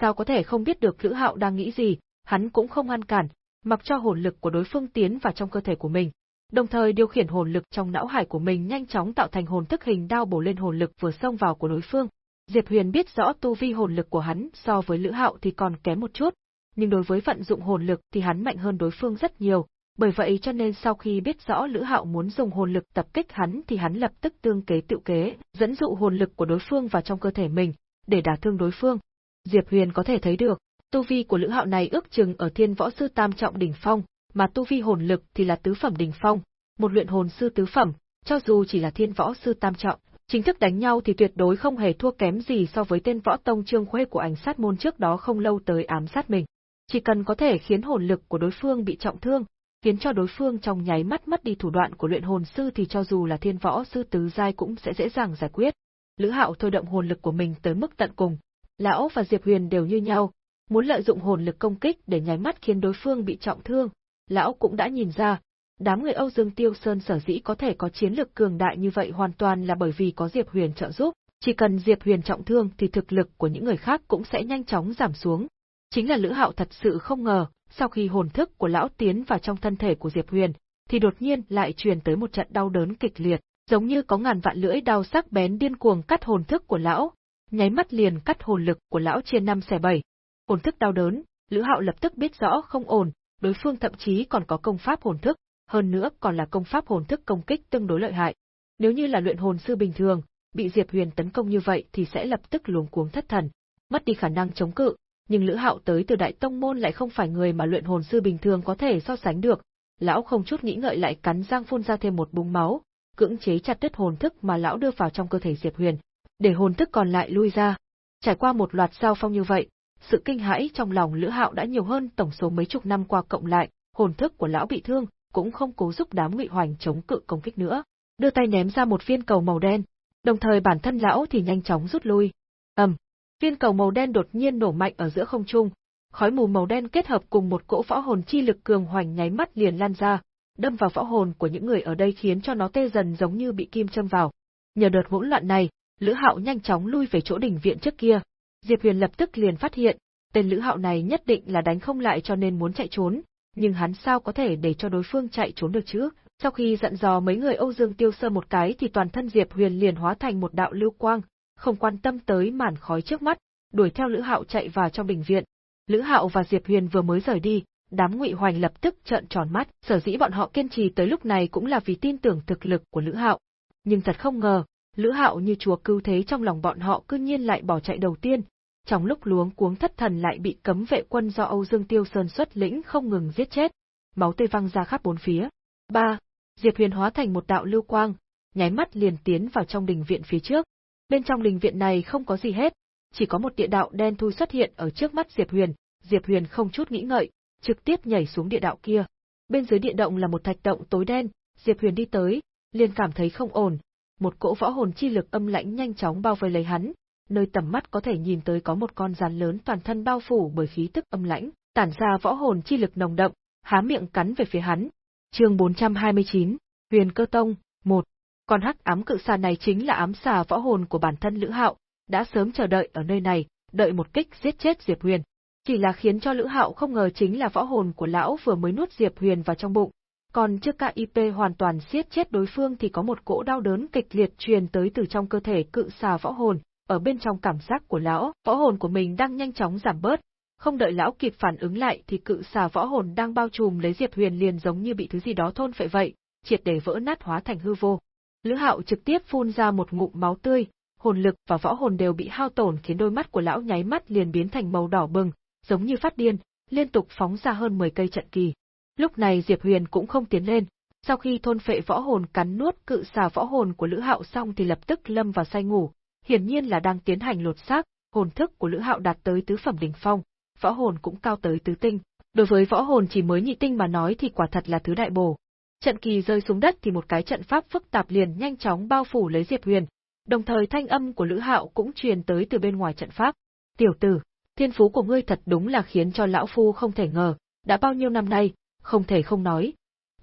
sao có thể không biết được Lữ Hạo đang nghĩ gì, hắn cũng không ngăn cản, mặc cho hồn lực của đối phương tiến vào trong cơ thể của mình, đồng thời điều khiển hồn lực trong não hải của mình nhanh chóng tạo thành hồn thức hình đao bổ lên hồn lực vừa xông vào của đối phương. Diệp Huyền biết rõ tu vi hồn lực của hắn so với Lữ Hạo thì còn kém một chút, nhưng đối với vận dụng hồn lực thì hắn mạnh hơn đối phương rất nhiều, bởi vậy cho nên sau khi biết rõ Lữ Hạo muốn dùng hồn lực tập kích hắn thì hắn lập tức tương kế tự kế, dẫn dụ hồn lực của đối phương vào trong cơ thể mình, để đả thương đối phương. Diệp Huyền có thể thấy được, tu vi của Lữ Hạo này ước chừng ở Thiên Võ sư tam trọng đỉnh phong, mà tu vi hồn lực thì là tứ phẩm đỉnh phong, một luyện hồn sư tứ phẩm, cho dù chỉ là Thiên Võ sư tam trọng, Chính thức đánh nhau thì tuyệt đối không hề thua kém gì so với tên võ tông Trương Khuê của ảnh sát môn trước đó không lâu tới ám sát mình. Chỉ cần có thể khiến hồn lực của đối phương bị trọng thương, khiến cho đối phương trong nháy mắt mất đi thủ đoạn của luyện hồn sư thì cho dù là thiên võ sư tứ giai cũng sẽ dễ dàng giải quyết. Lữ Hạo thôi động hồn lực của mình tới mức tận cùng. Lão và Diệp Huyền đều như nhau, muốn lợi dụng hồn lực công kích để nháy mắt khiến đối phương bị trọng thương. Lão cũng đã nhìn ra, đám người Âu Dương Tiêu Sơn sở dĩ có thể có chiến lực cường đại như vậy hoàn toàn là bởi vì có Diệp Huyền trợ giúp. Chỉ cần Diệp Huyền trọng thương thì thực lực của những người khác cũng sẽ nhanh chóng giảm xuống. Chính là Lữ Hạo thật sự không ngờ, sau khi hồn thức của lão tiến vào trong thân thể của Diệp Huyền, thì đột nhiên lại truyền tới một trận đau đớn kịch liệt, giống như có ngàn vạn lưỡi đao sắc bén điên cuồng cắt hồn thức của lão, nháy mắt liền cắt hồn lực của lão chia năm xẻ bảy. Hồn thức đau đớn, Lữ Hạo lập tức biết rõ không ổn, đối phương thậm chí còn có công pháp hồn thức, hơn nữa còn là công pháp hồn thức công kích tương đối lợi hại. Nếu như là luyện hồn sư bình thường, bị Diệp Huyền tấn công như vậy thì sẽ lập tức luống cuống thất thần, mất đi khả năng chống cự, nhưng Lữ Hạo tới từ đại tông môn lại không phải người mà luyện hồn sư bình thường có thể so sánh được. Lão không chút nghĩ ngợi lại cắn răng phun ra thêm một búng máu, cưỡng chế chặt đứt hồn thức mà lão đưa vào trong cơ thể Diệp Huyền, để hồn thức còn lại lui ra. Trải qua một loạt giao phong như vậy, sự kinh hãi trong lòng Lữ Hạo đã nhiều hơn tổng số mấy chục năm qua cộng lại, hồn thức của lão bị thương, cũng không cố giúp đám Ngụy Hoành chống cự công kích nữa, đưa tay ném ra một viên cầu màu đen, đồng thời bản thân lão thì nhanh chóng rút lui. Ầm, viên cầu màu đen đột nhiên nổ mạnh ở giữa không trung, khói mù màu đen kết hợp cùng một cỗ võ hồn chi lực cường hoành nháy mắt liền lan ra, đâm vào võ hồn của những người ở đây khiến cho nó tê dần giống như bị kim châm vào. Nhờ đợt hỗn loạn này, Lữ Hạo nhanh chóng lui về chỗ đỉnh viện trước kia. Diệp Huyền lập tức liền phát hiện, tên Lữ Hạo này nhất định là đánh không lại cho nên muốn chạy trốn, nhưng hắn sao có thể để cho đối phương chạy trốn được chứ? Sau khi dặn dò mấy người Âu Dương Tiêu Sơ một cái thì toàn thân Diệp Huyền liền hóa thành một đạo lưu quang, không quan tâm tới màn khói trước mắt, đuổi theo Lữ Hạo chạy vào trong bệnh viện. Lữ Hạo và Diệp Huyền vừa mới rời đi, đám Ngụy Hoành lập tức trợn tròn mắt, sở dĩ bọn họ kiên trì tới lúc này cũng là vì tin tưởng thực lực của Lữ Hạo. Nhưng thật không ngờ, Lữ Hạo như chùa cứu thế trong lòng bọn họ cư nhiên lại bỏ chạy đầu tiên, trong lúc luống cuống thất thần lại bị cấm vệ quân do Âu Dương Tiêu Sơn xuất lĩnh không ngừng giết chết, máu tươi văng ra khắp bốn phía. Ba, Diệp Huyền hóa thành một đạo lưu quang, nháy mắt liền tiến vào trong đình viện phía trước. Bên trong đình viện này không có gì hết, chỉ có một địa đạo đen thui xuất hiện ở trước mắt Diệp Huyền, Diệp Huyền không chút nghĩ ngợi, trực tiếp nhảy xuống địa đạo kia. Bên dưới địa động là một thạch động tối đen, Diệp Huyền đi tới, liền cảm thấy không ổn, một cỗ võ hồn chi lực âm lãnh nhanh chóng bao vây lấy hắn, nơi tầm mắt có thể nhìn tới có một con rắn lớn toàn thân bao phủ bởi khí tức âm lãnh, tản ra võ hồn chi lực nồng đậm, há miệng cắn về phía hắn. Chương 429, Huyền Cơ Tông, 1. Con hắc ám cự xà này chính là ám xà võ hồn của bản thân Lữ Hạo, đã sớm chờ đợi ở nơi này, đợi một kích giết chết Diệp Huyền. Chỉ là khiến cho Lữ Hạo không ngờ chính là võ hồn của lão vừa mới nuốt Diệp Huyền vào trong bụng, còn trước cả IP hoàn toàn siết chết đối phương thì có một cỗ đau đớn kịch liệt truyền tới từ trong cơ thể cự xà võ hồn, ở bên trong cảm giác của lão, võ hồn của mình đang nhanh chóng giảm bớt, không đợi lão kịp phản ứng lại thì cự xà võ hồn đang bao trùm lấy Diệp Huyền liền giống như bị thứ gì đó thôn phệ vậy, triệt để vỡ nát hóa thành hư vô. Lữ Hạo trực tiếp phun ra một ngụm máu tươi, hồn lực và võ hồn đều bị hao tổn khiến đôi mắt của lão nháy mắt liền biến thành màu đỏ bừng, giống như phát điên, liên tục phóng ra hơn 10 cây trận kỳ. Lúc này Diệp Huyền cũng không tiến lên, sau khi thôn phệ võ hồn cắn nuốt cự xà võ hồn của Lữ Hạo xong thì lập tức lâm vào say ngủ, hiển nhiên là đang tiến hành lột xác, hồn thức của Lữ Hạo đạt tới tứ phẩm đỉnh phong, võ hồn cũng cao tới tứ tinh. Đối với võ hồn chỉ mới nhị tinh mà nói thì quả thật là thứ đại bổ. Trận kỳ rơi xuống đất thì một cái trận pháp phức tạp liền nhanh chóng bao phủ lấy Diệp Huyền, đồng thời thanh âm của Lữ Hạo cũng truyền tới từ bên ngoài trận pháp. "Tiểu tử, thiên phú của ngươi thật đúng là khiến cho lão phu không thể ngờ, đã bao nhiêu năm nay, không thể không nói,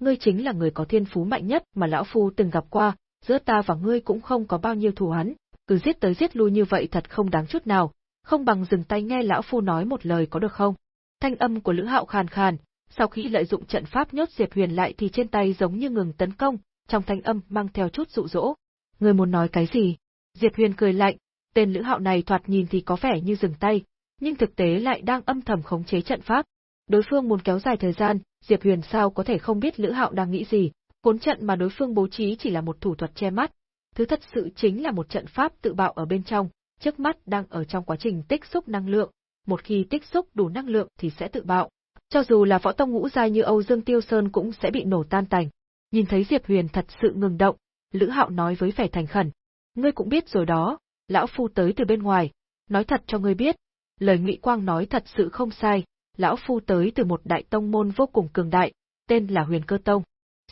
ngươi chính là người có thiên phú mạnh nhất mà lão phu từng gặp qua, giữa ta và ngươi cũng không có bao nhiêu thù hắn, cứ giết tới giết lui như vậy thật không đáng chút nào, không bằng dừng tay nghe lão phu nói một lời có được không? Thanh âm của Lữ Hạo khàn khàn, sau khi lợi dụng trận pháp nhốt Diệp Huyền lại thì trên tay giống như ngừng tấn công, trong thanh âm mang theo chút dụ dỗ. Ngươi muốn nói cái gì? Diệp Huyền cười lạnh, tên Lữ Hạo này thoạt nhìn thì có vẻ như dừng tay, nhưng thực tế lại đang âm thầm khống chế trận pháp. Đối phương muốn kéo dài thời gian, Diệp Huyền sao có thể không biết Lữ Hạo đang nghĩ gì, cuốn trận mà đối phương bố trí chỉ là một thủ thuật che mắt, thứ thật sự chính là một trận pháp tự bạo ở bên trong, trước mắt đang ở trong quá trình tích xúc năng lượng, một khi tích xúc đủ năng lượng thì sẽ tự bạo. Cho dù là võ tông ngũ giai như Âu Dương Tiêu Sơn cũng sẽ bị nổ tan tành. Nhìn thấy Diệp Huyền thật sự ngừng động, Lữ Hạo nói với vẻ thành khẩn. Ngươi cũng biết rồi đó, lão phu tới từ bên ngoài, nói thật cho ngươi biết, lời Ngụy Quang nói thật sự không sai, lão phu tới từ một đại tông môn vô cùng cường đại, tên là Huyền Cơ Tông.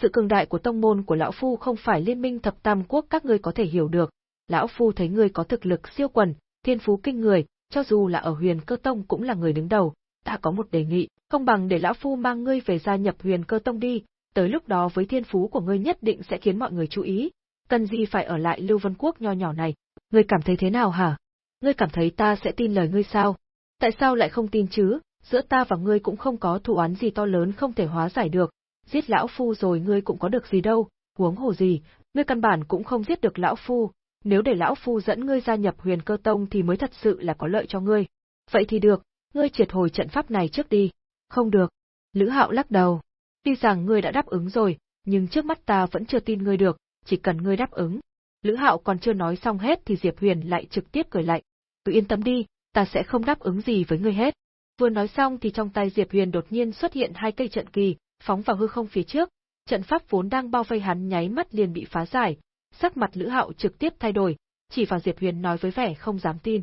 Sự cường đại của tông môn của lão phu không phải liên minh thập tam quốc các ngươi có thể hiểu được. Lão phu thấy ngươi có thực lực siêu quần, thiên phú kinh người, cho dù là ở Huyền Cơ Tông cũng là người đứng đầu, ta có một đề nghị, không bằng để lão phu mang ngươi về gia nhập Huyền Cơ Tông đi, tới lúc đó với thiên phú của ngươi nhất định sẽ khiến mọi người chú ý, cần gì phải ở lại Lưu Vân Quốc nho nhỏ này. Ngươi cảm thấy thế nào hả? Ngươi cảm thấy ta sẽ tin lời ngươi sao? Tại sao lại không tin chứ? Giữa ta và ngươi cũng không có thù oán gì to lớn không thể hóa giải được, giết lão phu rồi ngươi cũng có được gì đâu, huống hồ gì, ngươi căn bản cũng không giết được lão phu, nếu để lão phu dẫn ngươi gia nhập huyền cơ tông thì mới thật sự là có lợi cho ngươi. Vậy thì được, ngươi triệt hồi trận pháp này trước đi. Không được. Lữ hạo lắc đầu. Tuy rằng ngươi đã đáp ứng rồi, nhưng trước mắt ta vẫn chưa tin ngươi được, chỉ cần ngươi đáp ứng. Lữ hạo còn chưa nói xong hết thì Diệp Huyền lại trực tiếp cười lạnh. Cứ yên tâm đi, ta sẽ không đáp ứng gì với ngươi hết. Vừa nói xong thì trong tay Diệp Huyền đột nhiên xuất hiện hai cây trận kỳ, phóng vào hư không phía trước, trận pháp vốn đang bao vây hắn nháy mắt liền bị phá giải, sắc mặt Lữ Hạo trực tiếp thay đổi, chỉ vào Diệp Huyền nói với vẻ không dám tin.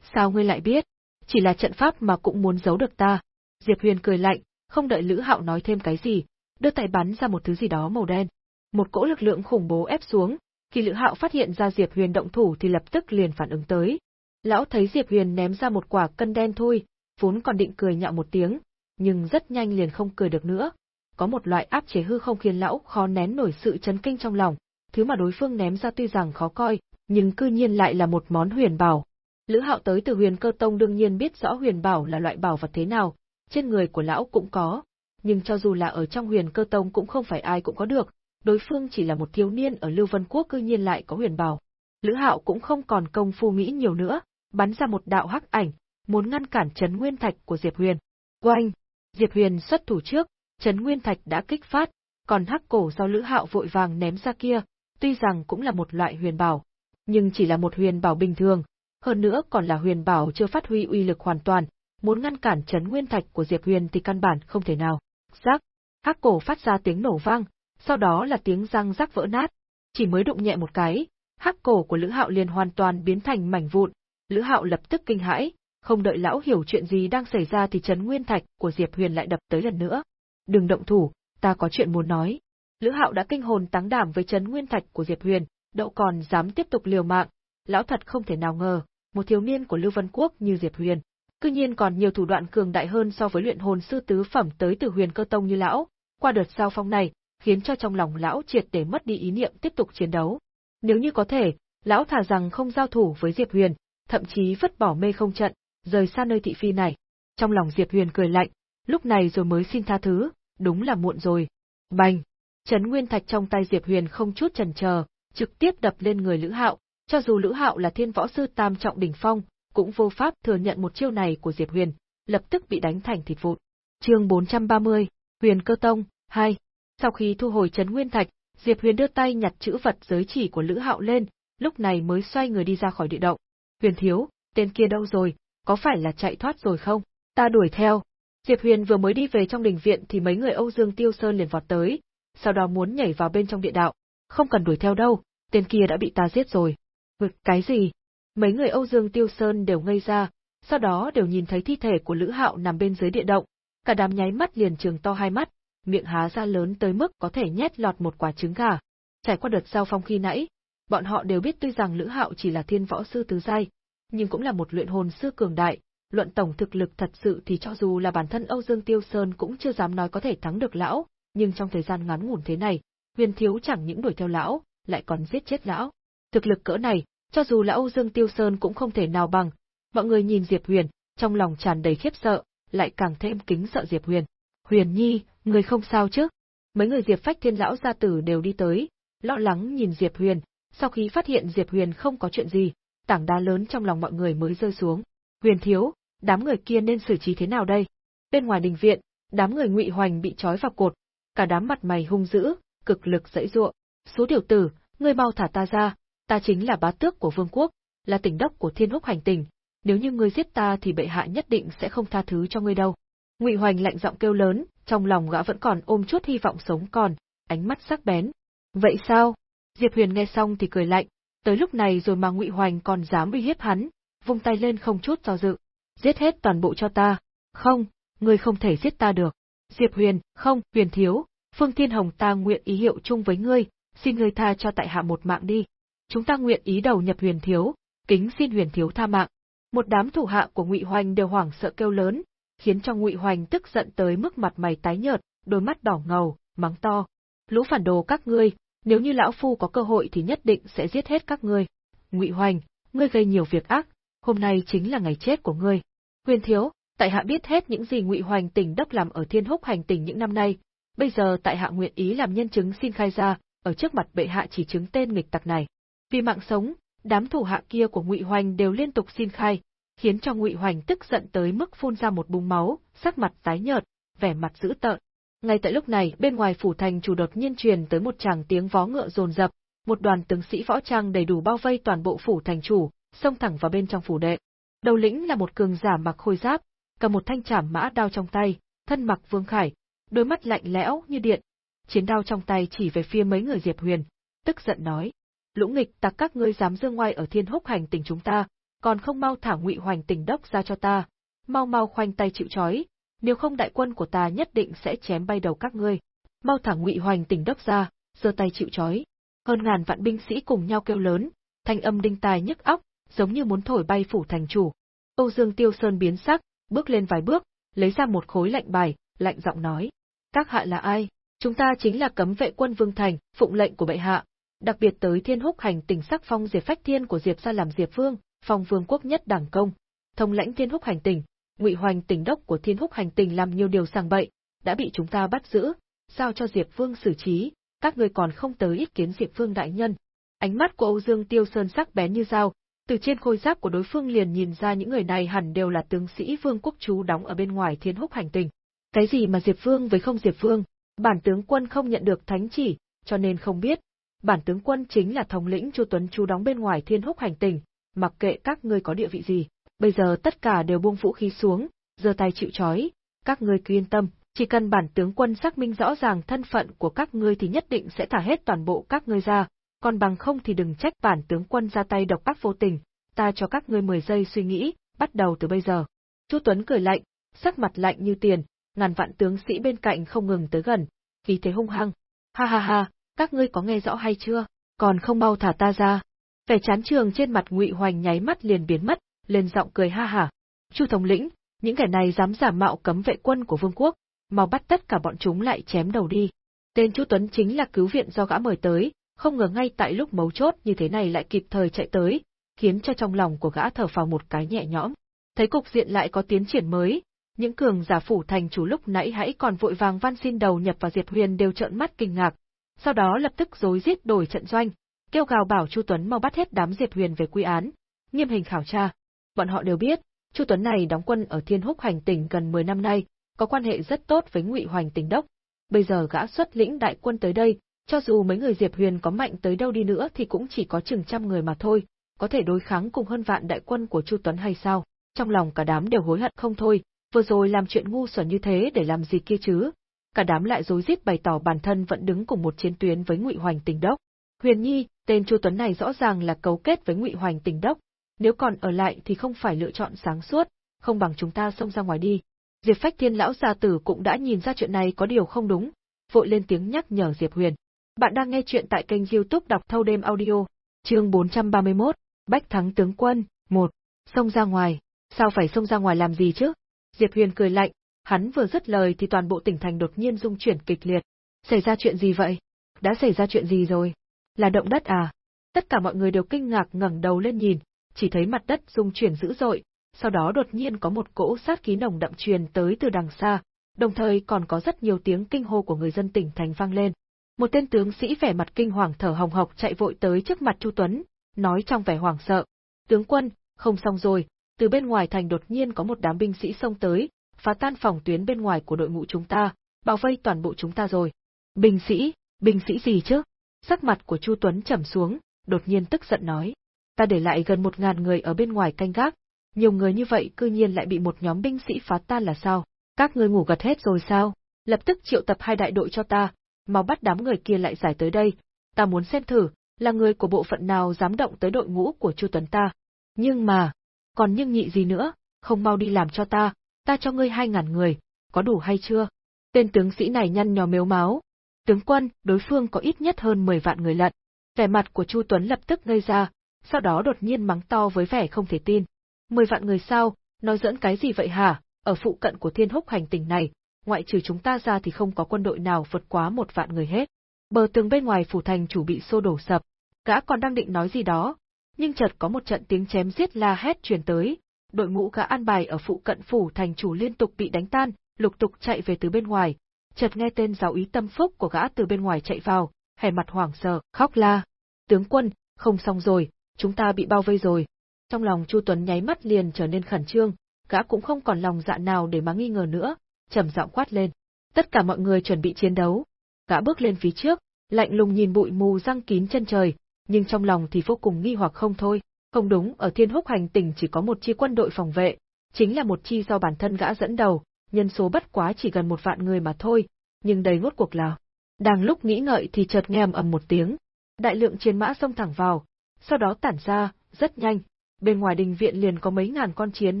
Sao ngươi lại biết? Chỉ là trận pháp mà cũng muốn giấu được ta. Diệp Huyền cười lạnh, không đợi Lữ Hạo nói thêm cái gì, đưa tay bắn ra một thứ gì đó màu đen. Một cỗ lực lượng khủng bố ép xuống, khi Lữ Hạo phát hiện ra Diệp Huyền động thủ thì lập tức liền phản ứng tới. Lão thấy Diệp Huyền ném ra một quả cân đen thôi, vốn còn định cười nhạo một tiếng, nhưng rất nhanh liền không cười được nữa. Có một loại áp chế hư không khiến lão khó nén nổi sự chấn kinh trong lòng, thứ mà đối phương ném ra tuy rằng khó coi, nhưng cư nhiên lại là một món huyền bảo. Lữ Hạo tới từ Huyền Cơ Tông đương nhiên biết rõ huyền bảo là loại bảo vật thế nào, trên người của lão cũng có, nhưng cho dù là ở trong Huyền Cơ Tông cũng không phải ai cũng có được, đối phương chỉ là một thiếu niên ở Lưu Vân Quốc cư nhiên lại có huyền bảo. Lữ Hạo cũng không còn công phu nghĩ nhiều nữa, bắn ra một đạo hắc ảnh, muốn ngăn cản chấn nguyên thạch của Diệp Huyền. Oanh! Diệp Huyền xuất thủ trước, chấn nguyên thạch đã kích phát, còn hắc cổ do Lữ Hạo vội vàng ném ra kia, tuy rằng cũng là một loại huyền bảo, nhưng chỉ là một huyền bảo bình thường, hơn nữa còn là huyền bảo chưa phát huy uy lực hoàn toàn, muốn ngăn cản chấn nguyên thạch của Diệp Huyền thì căn bản không thể nào. Rắc, hắc cổ phát ra tiếng nổ vang, sau đó là tiếng răng rắc vỡ nát, chỉ mới đụng nhẹ một cái, hắc cổ của Lữ Hạo liền hoàn toàn biến thành mảnh vụn, Lữ Hạo lập tức kinh hãi, không đợi lão hiểu chuyện gì đang xảy ra thì chấn nguyên thạch của Diệp Huyền lại đập tới lần nữa. Đừng động thủ, ta có chuyện muốn nói. Lữ Hạo đã kinh hồn táng đảm với chấn nguyên thạch của Diệp Huyền, đậu còn dám tiếp tục liều mạng, lão thật không thể nào ngờ, một thiếu niên của Lưu Vân Quốc như Diệp Huyền, cư nhiên còn nhiều thủ đoạn cường đại hơn so với luyện hồn sư tứ phẩm tới từ Huyền Cơ Tông như lão, qua đợt giao phong này, khiến cho trong lòng lão triệt để mất đi ý niệm tiếp tục chiến đấu. Nếu như có thể, lão thả rằng không giao thủ với Diệp Huyền, thậm chí vứt bỏ mê không trận, rời xa nơi thị phi này. Trong lòng Diệp Huyền cười lạnh, lúc này rồi mới xin tha thứ, đúng là muộn rồi. Bành! Chấn nguyên thạch trong tay Diệp Huyền không chút chần chờ, trực tiếp đập lên người Lữ Hạo, cho dù Lữ Hạo là thiên võ sư tam trọng đỉnh phong, cũng vô pháp thừa nhận một chiêu này của Diệp Huyền, lập tức bị đánh thành thịt vụn. Chương 430, Huyền Cơ Tông 2. Sau khi thu hồi chấn nguyên thạch, Diệp Huyền đưa tay nhặt chữ vật giới chỉ của Lữ Hạo lên, lúc này mới xoay người đi ra khỏi địa động. Huyền thiếu, tên kia đâu rồi, có phải là chạy thoát rồi không? Ta đuổi theo. Diệp Huyền vừa mới đi về trong đình viện thì mấy người Âu Dương Tiêu Sơn liền vọt tới, sau đó muốn nhảy vào bên trong địa đạo. Không cần đuổi theo đâu, tên kia đã bị ta giết rồi. Ngực cái gì? Mấy người Âu Dương Tiêu Sơn đều ngây ra, sau đó đều nhìn thấy thi thể của Lữ Hạo nằm bên dưới địa động, cả đám nháy mắt liền trường to hai mắt, miệng há ra lớn tới mức có thể nhét lọt một quả trứng gà. Trải qua đợt giao phong khi nãy, bọn họ đều biết tuy rằng Lữ Hạo chỉ là thiên võ sư tứ giai, nhưng cũng là một luyện hồn sư cường đại, luận tổng thực lực thật sự thì cho dù là bản thân Âu Dương Tiêu Sơn cũng chưa dám nói có thể thắng được lão, nhưng trong thời gian ngắn ngủn thế này, Huyền Thiếu chẳng những đuổi theo lão, lại còn giết chết lão. Thực lực cỡ này, cho dù là Âu Dương Tiêu Sơn cũng không thể nào bằng. Mọi người nhìn Diệp Huyền, trong lòng tràn đầy khiếp sợ, lại càng thêm kính sợ Diệp Huyền. Huyền Nhi, người không sao chứ? Mấy người Diệp Phách Thiên lão gia tử đều đi tới, lo lắng nhìn Diệp Huyền, sau khi phát hiện Diệp Huyền không có chuyện gì, tảng đá lớn trong lòng mọi người mới rơi xuống. Huyền thiếu, đám người kia nên xử trí thế nào đây? Bên ngoài đình viện, đám người Ngụy Hoành bị trói vào cột, cả đám mặt mày hung dữ, cực lực dãy giụa. Số điều tử, ngươi mau thả ta ra, ta chính là bá tước của vương quốc, là tỉnh đốc của thiên húc hành tỉnh, nếu như ngươi giết ta thì bệ hạ nhất định sẽ không tha thứ cho ngươi đâu. Ngụy Hoành lạnh giọng kêu lớn, trong lòng gã vẫn còn ôm chút hy vọng sống còn, ánh mắt sắc bén. Vậy sao? Diệp Huyền nghe xong thì cười lạnh, Tới lúc này rồi mà Ngụy Hoành còn dám uy hiếp hắn, vung tay lên không chút do dự. Giết hết toàn bộ cho ta. Không, ngươi không thể giết ta được. Diệp Huyền, không, Huyền Thiếu, Phương Thiên Hồng ta nguyện ý hiệu chung với ngươi, xin ngươi tha cho tại hạ một mạng đi. Chúng ta nguyện ý đầu nhập Huyền Thiếu, kính xin Huyền Thiếu tha mạng. Một đám thủ hạ của Ngụy Hoành đều hoảng sợ kêu lớn, khiến cho Ngụy Hoành tức giận tới mức mặt mày tái nhợt, đôi mắt đỏ ngầu, mắng to. Lũ phản đồ các ngươi, nếu như lão phu có cơ hội thì nhất định sẽ giết hết các ngươi. Ngụy Hoành, ngươi gây nhiều việc ác, hôm nay chính là ngày chết của ngươi. Huyền thiếu, tại hạ biết hết những gì Ngụy Hoành tỉnh đốc làm ở Thiên Húc hành tỉnh những năm nay, bây giờ tại hạ nguyện ý làm nhân chứng xin khai ra, ở trước mặt bệ hạ chỉ chứng tên nghịch tặc này. Vì mạng sống, đám thủ hạ kia của Ngụy Hoành đều liên tục xin khai, khiến cho Ngụy Hoành tức giận tới mức phun ra một búng máu, sắc mặt tái nhợt, vẻ mặt dữ tợn. Ngay tại lúc này, bên ngoài phủ thành chủ đột nhiên truyền tới một tràng tiếng vó ngựa rồn rập, một đoàn tướng sĩ võ trang đầy đủ bao vây toàn bộ phủ thành chủ, xông thẳng vào bên trong phủ đệ. Đầu lĩnh là một cường giả mặc khôi giáp, cầm một thanh trảm mã đao trong tay, thân mặc vương khải, đôi mắt lạnh lẽo như điện, chiến đao trong tay chỉ về phía mấy người Diệp Huyền, tức giận nói: "Lũ nghịch tặc các ngươi dám dương ngoai ở Thiên Húc hành tỉnh chúng ta, còn không mau thả Ngụy Hoành tỉnh đốc ra cho ta, mau mau khoanh tay chịu trói, nếu không đại quân của ta nhất định sẽ chém bay đầu các ngươi. Mau thả Ngụy Hoành tỉnh đốc ra, giơ tay chịu trói." Hơn ngàn vạn binh sĩ cùng nhau kêu lớn, thanh âm đinh tai nhức óc, giống như muốn thổi bay phủ thành chủ. Âu Dương Tiêu Sơn biến sắc, bước lên vài bước, lấy ra một khối lệnh bài, lạnh giọng nói: "Các hạ là ai? Chúng ta chính là cấm vệ quân Vương Thành, phụng lệnh của bệ hạ, đặc biệt tới Thiên Húc hành tỉnh sắc phong Diệp Phách Thiên của Diệp gia làm Diệp Vương, phong vương quốc nhất đảng công, thông lãnh Thiên Húc hành tỉnh, Ngụy Hoành tỉnh đốc của Thiên Húc hành Tinh làm nhiều điều sang bậy, đã bị chúng ta bắt giữ, giao cho Diệp Vương xử trí, các người còn không tới ý kiến Diệp Vương đại nhân." Ánh mắt của Âu Dương Tiêu Sơn sắc bén như dao, từ trên khôi giáp của đối phương liền nhìn ra những người này hẳn đều là tướng sĩ vương quốc chú đóng ở bên ngoài thiên húc hành tinh. Cái gì mà Diệp Vương với không Diệp Vương, bản tướng quân không nhận được thánh chỉ, cho nên không biết. Bản tướng quân chính là thống lĩnh Chu Tuấn chú đóng bên ngoài thiên húc hành tinh, mặc kệ các ngươi có địa vị gì, bây giờ tất cả đều buông vũ khí xuống, giơ tay chịu trói, các ngươi cứ yên tâm, chỉ cần bản tướng quân xác minh rõ ràng thân phận của các ngươi thì nhất định sẽ thả hết toàn bộ các ngươi ra, còn bằng không thì đừng trách bản tướng quân ra tay độc ác vô tình, ta cho các ngươi 10 giây suy nghĩ, bắt đầu từ bây giờ. Chu Tuấn cười lạnh, sắc mặt lạnh như tiền, ngàn vạn tướng sĩ bên cạnh không ngừng tới gần, vì thế hung hăng. Ha ha ha, các ngươi có nghe rõ hay chưa? Còn không mau thả ta ra. Vẻ chán trường trên mặt Ngụy Hoành nháy mắt liền biến mất, lên giọng cười ha hả. Chu thống lĩnh, những kẻ này dám giả mạo cấm vệ quân của vương quốc, mau bắt tất cả bọn chúng lại chém đầu đi. Tên Chu Tuấn chính là cứu viện do gã mời tới, không ngờ ngay tại lúc mấu chốt như thế này lại kịp thời chạy tới, khiến cho trong lòng của gã thở phào một cái nhẹ nhõm. Thấy cục diện lại có tiến triển mới, những cường giả phủ thành chủ lúc nãy hãy còn vội vàng van xin đầu nhập vào Diệp Huyền đều trợn mắt kinh ngạc, sau đó lập tức rối giết đổi trận doanh, kêu gào bảo Chu Tuấn mau bắt hết đám Diệp Huyền về quy án, nghiêm hình khảo tra. Bọn họ đều biết, Chu Tuấn này đóng quân ở Thiên Húc hành tỉnh gần 10 năm nay, có quan hệ rất tốt với Ngụy Hoành tỉnh đốc. Bây giờ gã xuất lĩnh đại quân tới đây, cho dù mấy người Diệp Huyền có mạnh tới đâu đi nữa thì cũng chỉ có chừng trăm người mà thôi, có thể đối kháng cùng hơn vạn đại quân của Chu Tuấn hay sao? Trong lòng cả đám đều hối hận không thôi, vừa rồi làm chuyện ngu xuẩn như thế để làm gì kia chứ? Cả đám lại rối rít bày tỏ bản thân vẫn đứng cùng một chiến tuyến với Ngụy Hoành tỉnh Đốc. Huyền Nhi, tên Chu Tuấn này rõ ràng là cấu kết với Ngụy Hoành tỉnh Đốc, nếu còn ở lại thì không phải lựa chọn sáng suốt, không bằng chúng ta xông ra ngoài đi. Diệp Phách Thiên lão gia tử cũng đã nhìn ra chuyện này có điều không đúng, vội lên tiếng nhắc nhở Diệp Huyền. Bạn đang nghe chuyện tại kênh youtube đọc thâu đêm audio, chương 431, Bách thắng tướng quân, một, xông ra ngoài, sao phải xông ra ngoài làm gì chứ? Diệp Huyền cười lạnh, hắn vừa dứt lời thì toàn bộ tỉnh thành đột nhiên rung chuyển kịch liệt. Xảy ra chuyện gì vậy? Đã xảy ra chuyện gì rồi? Là động đất à? Tất cả mọi người đều kinh ngạc ngẩng đầu lên nhìn, chỉ thấy mặt đất rung chuyển dữ dội, sau đó đột nhiên có một cỗ sát khí nồng đậm truyền tới từ đằng xa, đồng thời còn có rất nhiều tiếng kinh hô của người dân tỉnh thành vang lên. Một tên tướng sĩ vẻ mặt kinh hoàng thở hồng hộc chạy vội tới trước mặt Chu Tuấn, nói trong vẻ hoảng sợ. Tướng quân, không xong rồi, từ bên ngoài thành đột nhiên có một đám binh sĩ xông tới, phá tan phòng tuyến bên ngoài của đội ngũ chúng ta, bao vây toàn bộ chúng ta rồi. Binh sĩ, binh sĩ gì chứ? Sắc mặt của Chu Tuấn trầm xuống, đột nhiên tức giận nói. Ta để lại gần một ngàn người ở bên ngoài canh gác, nhiều người như vậy cư nhiên lại bị một nhóm binh sĩ phá tan là sao? Các ngươi ngủ gật hết rồi sao? Lập tức triệu tập hai đại đội cho ta, mau bắt đám người kia lại giải tới đây, ta muốn xem thử, là người của bộ phận nào dám động tới đội ngũ của Chu Tuấn ta. Nhưng mà, còn nhưng nhị gì nữa, không mau đi làm cho ta, ta cho ngươi hai ngàn người, có đủ hay chưa? Tên tướng sĩ này nhăn nhò mếu máu. Tướng quân, đối phương có ít nhất hơn 10 vạn người lận. Vẻ mặt của Chu Tuấn lập tức ngây ra, sau đó đột nhiên mắng to với vẻ không thể tin. Mười vạn người sao, nói dẫn cái gì vậy hả, ở phụ cận của thiên húc hành tỉnh này, ngoại trừ chúng ta ra thì không có quân đội nào vượt quá một vạn người hết. Bờ tường bên ngoài phủ thành chủ bị xô đổ sập, gã còn đang định nói gì đó, nhưng chợt có một trận tiếng chém giết la hét truyền tới, đội ngũ gã an bài ở phụ cận phủ thành chủ liên tục bị đánh tan, lục tục chạy về từ bên ngoài, chợt nghe tên giáo ý tâm phúc của gã từ bên ngoài chạy vào, hẻ mặt hoảng sợ, khóc la. Tướng quân, không xong rồi, chúng ta bị bao vây rồi. Trong lòng Chu Tuấn nháy mắt liền trở nên khẩn trương, gã cũng không còn lòng dạ nào để mà nghi ngờ nữa, trầm giọng quát lên. Tất cả mọi người chuẩn bị chiến đấu. Gã bước lên phía trước, lạnh lùng nhìn bụi mù răng kín chân trời, nhưng trong lòng thì vô cùng nghi hoặc không thôi. Không đúng, ở Thiên Húc hành tỉnh chỉ có một chi quân đội phòng vệ, chính là một chi do bản thân gã dẫn đầu, nhân số bất quá chỉ gần một vạn người mà thôi, nhưng đầy ngốt cuộc là. Đang lúc nghĩ ngợi thì chợt nghe ầm ầm một tiếng, đại lượng chiến mã xông thẳng vào, sau đó tản ra, rất nhanh, bên ngoài đình viện liền có mấy ngàn con chiến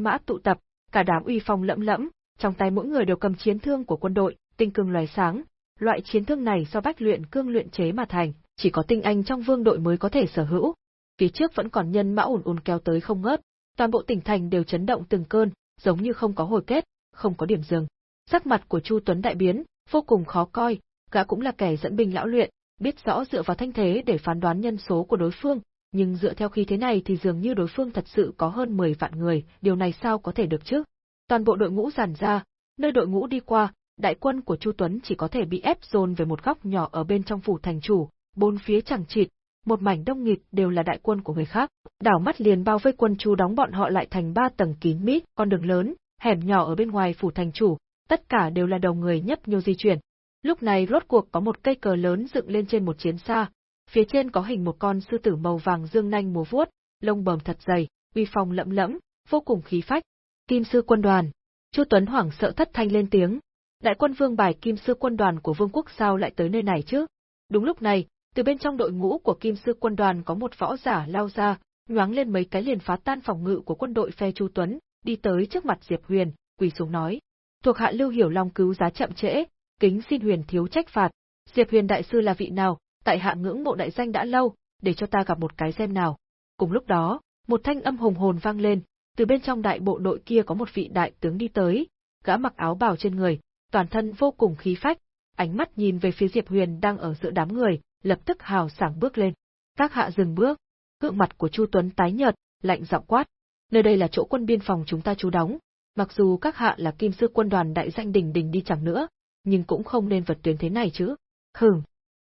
mã tụ tập, cả đám uy phong lẫm lẫm, trong tay mỗi người đều cầm chiến thương của quân đội, tinh cương loài sáng. Loại chiến thương này do bách luyện cương luyện chế mà thành, chỉ có tinh anh trong vương đội mới có thể sở hữu. Phía trước vẫn còn nhân mã ủn ùn kéo tới không ngớt, toàn bộ tỉnh thành đều chấn động từng cơn, giống như không có hồi kết, không có điểm dừng. Sắc mặt của Chu Tuấn đại biến, vô cùng khó coi, gã cũng là kẻ dẫn binh lão luyện, biết rõ dựa vào thanh thế để phán đoán nhân số của đối phương, nhưng dựa theo khi thế này thì dường như đối phương thật sự có hơn 10 vạn người, điều này sao có thể được chứ? Toàn bộ đội ngũ giàn ra, nơi đội ngũ đi qua, đại quân của Chu Tuấn chỉ có thể bị ép dồn về một góc nhỏ ở bên trong phủ thành chủ, bốn phía chẳng chịt, một mảnh đông nghịt đều là đại quân của người khác. Đảo mắt liền bao vây quân Chu đóng bọn họ lại thành ba tầng kín mít, con đường lớn, hẻm nhỏ ở bên ngoài phủ thành chủ, tất cả đều là đầu người nhấp nhô di chuyển. Lúc này rốt cuộc có một cây cờ lớn dựng lên trên một chiến xa, phía trên có hình một con sư tử màu vàng dương nanh múa vuốt, lông bờm thật dày, uy phong lẫm lẫm, vô cùng khí phách. Kim sư quân đoàn. Chu Tuấn hoảng sợ thất thanh lên tiếng. Đại quân vương bài kim sư quân đoàn của vương quốc sao lại tới nơi này chứ? Đúng lúc này, từ bên trong đội ngũ của kim sư quân đoàn có một võ giả lao ra, nhoáng lên mấy cái liền phá tan phòng ngự của quân đội phe Chu Tuấn, đi tới trước mặt Diệp Huyền, quỳ xuống nói: "Thuộc hạ Lưu Hiểu Long cứu giá chậm trễ, kính xin Huyền thiếu trách phạt. Diệp Huyền đại sư là vị nào, tại hạ ngưỡng mộ đại danh đã lâu, để cho ta gặp một cái xem nào. Cùng lúc đó, một thanh âm hùng hồn vang lên, từ bên trong đại bộ đội kia có một vị đại tướng đi tới, gã mặc áo bào trên người, toàn thân vô cùng khí phách, ánh mắt nhìn về phía Diệp Huyền đang ở giữa đám người, lập tức hào sảng bước lên. Các hạ dừng bước, gương mặt của Chu Tuấn tái nhợt, lạnh giọng quát, nơi đây là chỗ quân biên phòng chúng ta trú đóng, mặc dù các hạ là kim sư quân đoàn đại danh đỉnh đỉnh đi chẳng nữa, nhưng cũng không nên vật tuyến thế này chứ. hừ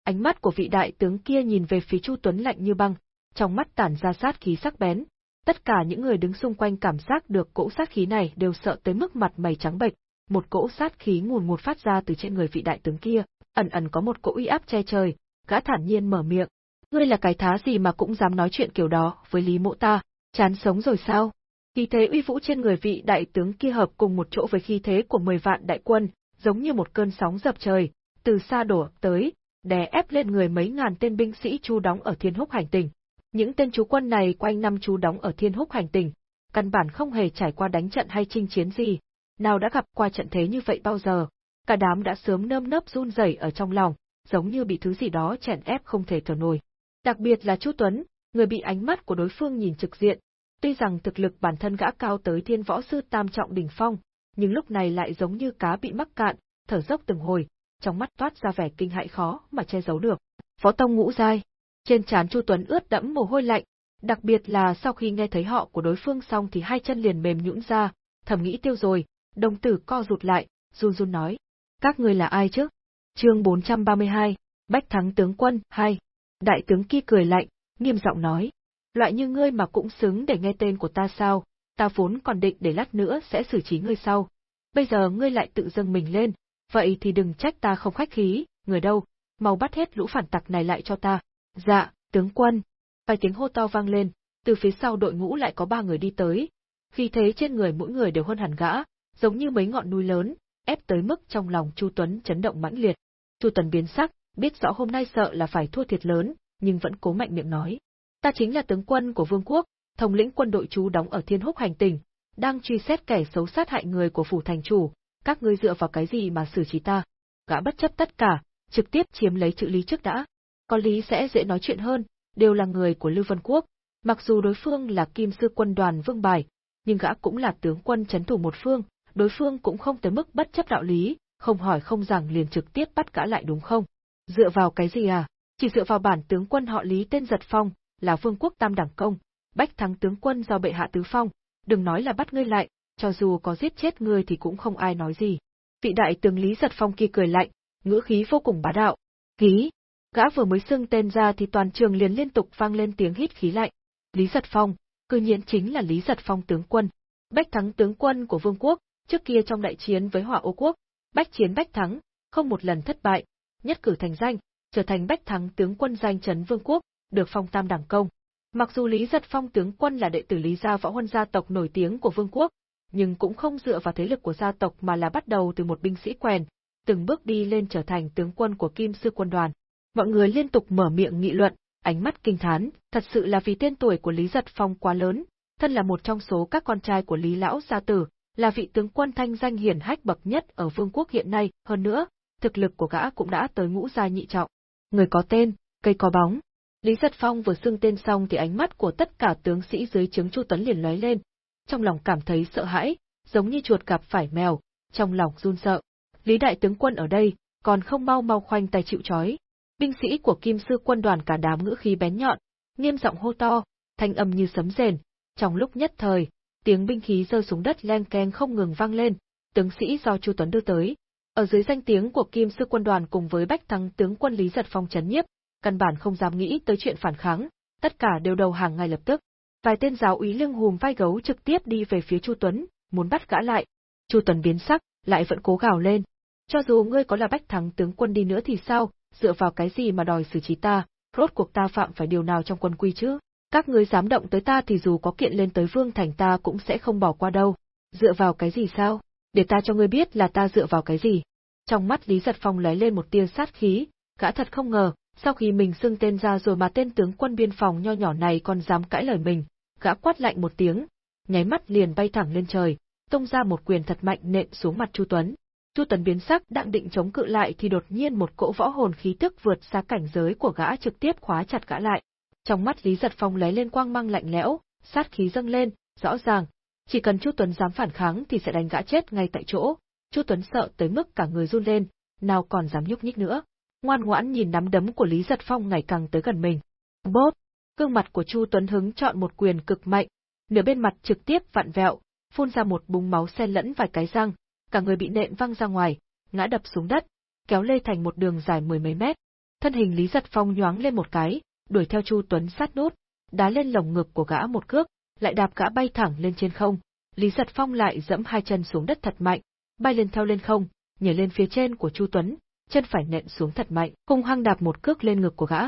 Ánh mắt của vị đại tướng kia nhìn về phía Chu Tuấn lạnh như băng, trong mắt tản ra sát khí sắc bén. Tất cả những người đứng xung quanh cảm giác được cỗ sát khí này đều sợ tới mức mặt mày trắng bệch, một cỗ sát khí nguồn nguồn phát ra từ trên người vị đại tướng kia, ẩn ẩn có một cỗ uy áp che trời, gã thản nhiên mở miệng. Ngươi là cái thá gì mà cũng dám nói chuyện kiểu đó với Lý Mộ ta, chán sống rồi sao? Khí thế uy vũ trên người vị đại tướng kia hợp cùng một chỗ với khí thế của mười vạn đại quân, giống như một cơn sóng dập trời, từ xa đổ tới, đè ép lên người mấy ngàn tên binh sĩ chú đóng ở Thiên Húc hành tinh. Những tên chú quân này quanh năm chú đóng ở Thiên Húc hành tinh, căn bản không hề trải qua đánh trận hay chinh chiến gì, nào đã gặp qua trận thế như vậy bao giờ, cả đám đã sớm nơm nớp run rẩy ở trong lòng, giống như bị thứ gì đó chèn ép không thể thở nổi. Đặc biệt là Chu Tuấn, người bị ánh mắt của đối phương nhìn trực diện, tuy rằng thực lực bản thân gã cao tới thiên võ sư tam trọng đỉnh phong, nhưng lúc này lại giống như cá bị mắc cạn, thở dốc từng hồi, trong mắt toát ra vẻ kinh hãi khó mà che giấu được. Phó tông ngũ giai, trên trán Chu Tuấn ướt đẫm mồ hôi lạnh, đặc biệt là sau khi nghe thấy họ của đối phương xong thì hai chân liền mềm nhũn ra, thầm nghĩ tiêu rồi, đồng tử co rụt lại, run run nói: "Các ngươi là ai chứ?" Chương 432, Bách thắng tướng quân 2. Đại tướng kia cười lạnh, nghiêm giọng nói: "Loại như ngươi mà cũng xứng để nghe tên của ta sao? Ta vốn còn định để lát nữa sẽ xử trí ngươi sau. Bây giờ ngươi lại tự dâng mình lên, vậy thì đừng trách ta không khách khí, người đâu, mau bắt hết lũ phản tặc này lại cho ta. Dạ, tướng quân. Vài tiếng hô to vang lên, từ phía sau đội ngũ lại có ba người đi tới. Khi thế trên người mỗi người đều hơn hẳn gã, giống như mấy ngọn núi lớn, ép tới mức trong lòng Chu Tuấn chấn động mãnh liệt. Chu Tuấn biến sắc, biết rõ hôm nay sợ là phải thua thiệt lớn, nhưng vẫn cố mạnh miệng nói. Ta chính là tướng quân của vương quốc, thống lĩnh quân đội chú đóng ở Thiên Húc hành tinh, đang truy xét kẻ xấu sát hại người của phủ thành chủ, các ngươi dựa vào cái gì mà xử trí ta? Gã bất chấp tất cả, trực tiếp chiếm lấy chữ lý trước đã. Có lý sẽ dễ nói chuyện hơn, đều là người của Lưu Vân Quốc, mặc dù đối phương là kim sư quân đoàn vương bài, nhưng gã cũng là tướng quân chấn thủ một phương, đối phương cũng không tới mức bất chấp đạo lý, không hỏi không rằng liền trực tiếp bắt gã lại đúng không? Dựa vào cái gì à? Chỉ dựa vào bản tướng quân họ Lý tên Giật Phong, là vương quốc tam đẳng công, bách thắng tướng quân do bệ hạ tứ phong, đừng nói là bắt ngươi lại, cho dù có giết chết ngươi thì cũng không ai nói gì. Vị đại tướng Lý Giật Phong kia cười lạnh, ngữ khí vô cùng bá đạo. Ký! Gã vừa mới xưng tên ra thì toàn trường liền liên tục vang lên tiếng hít khí lạnh. Lý Giật Phong, cư nhiên chính là Lý Giật Phong tướng quân. Bách thắng tướng quân của vương quốc, trước kia trong đại chiến với hỏa ô quốc, bách chiến bách thắng, không một lần thất bại, nhất cử thành danh, trở thành bách thắng tướng quân danh chấn vương quốc, được phong tam đẳng công. Mặc dù Lý Giật Phong tướng quân là đệ tử Lý gia võ huân gia tộc nổi tiếng của vương quốc, nhưng cũng không dựa vào thế lực của gia tộc mà là bắt đầu từ một binh sĩ quèn, từng bước đi lên trở thành tướng quân của Kim Sư quân đoàn. Mọi người liên tục mở miệng nghị luận, ánh mắt kinh thán, thật sự là vì tên tuổi của Lý Giật Phong quá lớn, thân là một trong số các con trai của Lý Lão Gia Tử, là vị tướng quân thanh danh hiển hách bậc nhất ở vương quốc hiện nay, hơn nữa, thực lực của gã cũng đã tới ngũ gia nhị trọng. Người có tên, cây có bóng. Lý Giật Phong vừa xưng tên xong thì ánh mắt của tất cả tướng sĩ dưới trướng Chu Tuấn liền lóe lên, trong lòng cảm thấy sợ hãi, giống như chuột gặp phải mèo, trong lòng run sợ. Lý đại tướng quân ở đây, còn không mau mau khoanh tay chịu chói. Binh sĩ của Kim sư quân đoàn cả đám ngữ khí bén nhọn, nghiêm giọng hô to, thanh âm như sấm rền. Trong lúc nhất thời, tiếng binh khí rơi xuống đất len keng không ngừng vang lên, tướng sĩ do Chu Tuấn đưa tới. Ở dưới danh tiếng của Kim sư quân đoàn cùng với Bách Thắng tướng quân Lý Giật Phong chấn nhiếp, căn bản không dám nghĩ tới chuyện phản kháng, tất cả đều đầu hàng ngay lập tức. Vài tên giáo úy lưng hùm vai gấu trực tiếp đi về phía Chu Tuấn, muốn bắt gã lại. Chu Tuấn biến sắc, lại vẫn cố gào lên. Cho dù ngươi có là bách thắng tướng quân đi nữa thì sao, dựa vào cái gì mà đòi xử trí ta, rốt cuộc ta phạm phải điều nào trong quân quy chứ? Các ngươi dám động tới ta thì dù có kiện lên tới vương thành ta cũng sẽ không bỏ qua đâu. Dựa vào cái gì sao? Để ta cho ngươi biết là ta dựa vào cái gì. Trong mắt Lý Giật Phong lóe lên một tia sát khí, gã thật không ngờ, sau khi mình xưng tên ra rồi mà tên tướng quân biên phòng nho nhỏ này còn dám cãi lời mình, gã quát lạnh một tiếng, nháy mắt liền bay thẳng lên trời, tung ra một quyền thật mạnh nện xuống mặt Chu Tuấn. Chu Tuấn biến sắc đang định chống cự lại thì đột nhiên một cỗ võ hồn khí tức vượt xa cảnh giới của gã trực tiếp khóa chặt gã lại. Trong mắt Lý Giật Phong lấy lên quang mang lạnh lẽo, sát khí dâng lên, rõ ràng, chỉ cần Chu Tuấn dám phản kháng thì sẽ đánh gã chết ngay tại chỗ. Chu Tuấn sợ tới mức cả người run lên, nào còn dám nhúc nhích nữa. Ngoan ngoãn nhìn nắm đấm của Lý Giật Phong ngày càng tới gần mình. Bóp. Gương mặt của Chu Tuấn hứng chọn một quyền cực mạnh, nửa bên mặt trực tiếp vặn vẹo, phun ra một búng máu xen lẫn vài cái răng, cả người bị nện văng ra ngoài, ngã đập xuống đất, kéo lê thành một đường dài mười mấy mét. Thân hình Lý Giật Phong nhoáng lên một cái, đuổi theo Chu Tuấn sát nút, đá lên lồng ngực của gã một cước, lại đạp gã bay thẳng lên trên không. Lý Giật Phong lại dẫm hai chân xuống đất thật mạnh, bay lên theo lên không, nhảy lên phía trên của Chu Tuấn, chân phải nện xuống thật mạnh, hung hăng đạp một cước lên ngực của gã.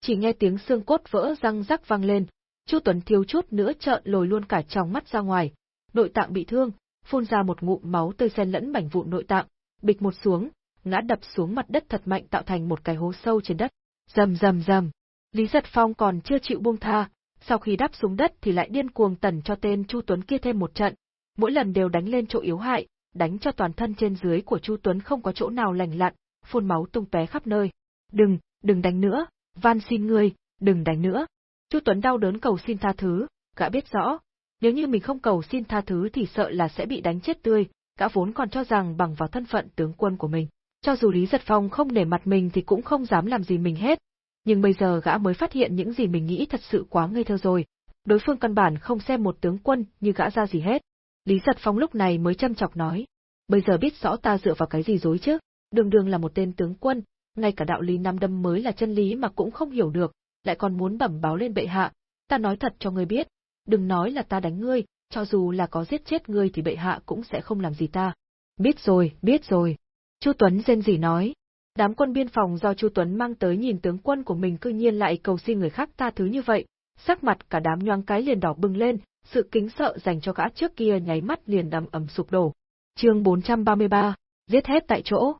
Chỉ nghe tiếng xương cốt vỡ răng rắc vang lên, Chu Tuấn thiếu chút nữa trợn lồi luôn cả trong mắt ra ngoài, nội tạng bị thương, phun ra một ngụm máu tươi xen lẫn mảnh vụn nội tạng, bịch một xuống, ngã đập xuống mặt đất thật mạnh tạo thành một cái hố sâu trên đất. Rầm rầm rầm. Lý Giật Phong còn chưa chịu buông tha, sau khi đáp xuống đất thì lại điên cuồng tẩn cho tên Chu Tuấn kia thêm một trận, mỗi lần đều đánh lên chỗ yếu hại, đánh cho toàn thân trên dưới của Chu Tuấn không có chỗ nào lành lặn, phun máu tung tóe khắp nơi. "Đừng, đừng đánh nữa, van xin ngươi, đừng đánh nữa." Chu Tuấn đau đớn cầu xin tha thứ, gã biết rõ, nếu như mình không cầu xin tha thứ thì sợ là sẽ bị đánh chết tươi, gã vốn còn cho rằng bằng vào thân phận tướng quân của mình, cho dù Lý Giật Phong không nể mặt mình thì cũng không dám làm gì mình hết. Nhưng bây giờ gã mới phát hiện những gì mình nghĩ thật sự quá ngây thơ rồi. Đối phương căn bản không xem một tướng quân như gã ra gì hết. Lý Giật Phong lúc này mới châm chọc nói. Bây giờ biết rõ ta dựa vào cái gì dối chứ, đường đường là một tên tướng quân, ngay cả đạo lý năm đâm mới là chân lý mà cũng không hiểu được, lại còn muốn bẩm báo lên bệ hạ. Ta nói thật cho ngươi biết, đừng nói là ta đánh ngươi, cho dù là có giết chết ngươi thì bệ hạ cũng sẽ không làm gì ta. Biết rồi, biết rồi. Chu Tuấn rên rỉ nói. Đám quân biên phòng do Chu Tuấn mang tới nhìn tướng quân của mình cư nhiên lại cầu xin người khác tha thứ như vậy, sắc mặt cả đám nhoang cái liền đỏ bừng lên, sự kính sợ dành cho gã trước kia nháy mắt liền đầm ẩm sụp đổ. Chương 433, giết hết tại chỗ.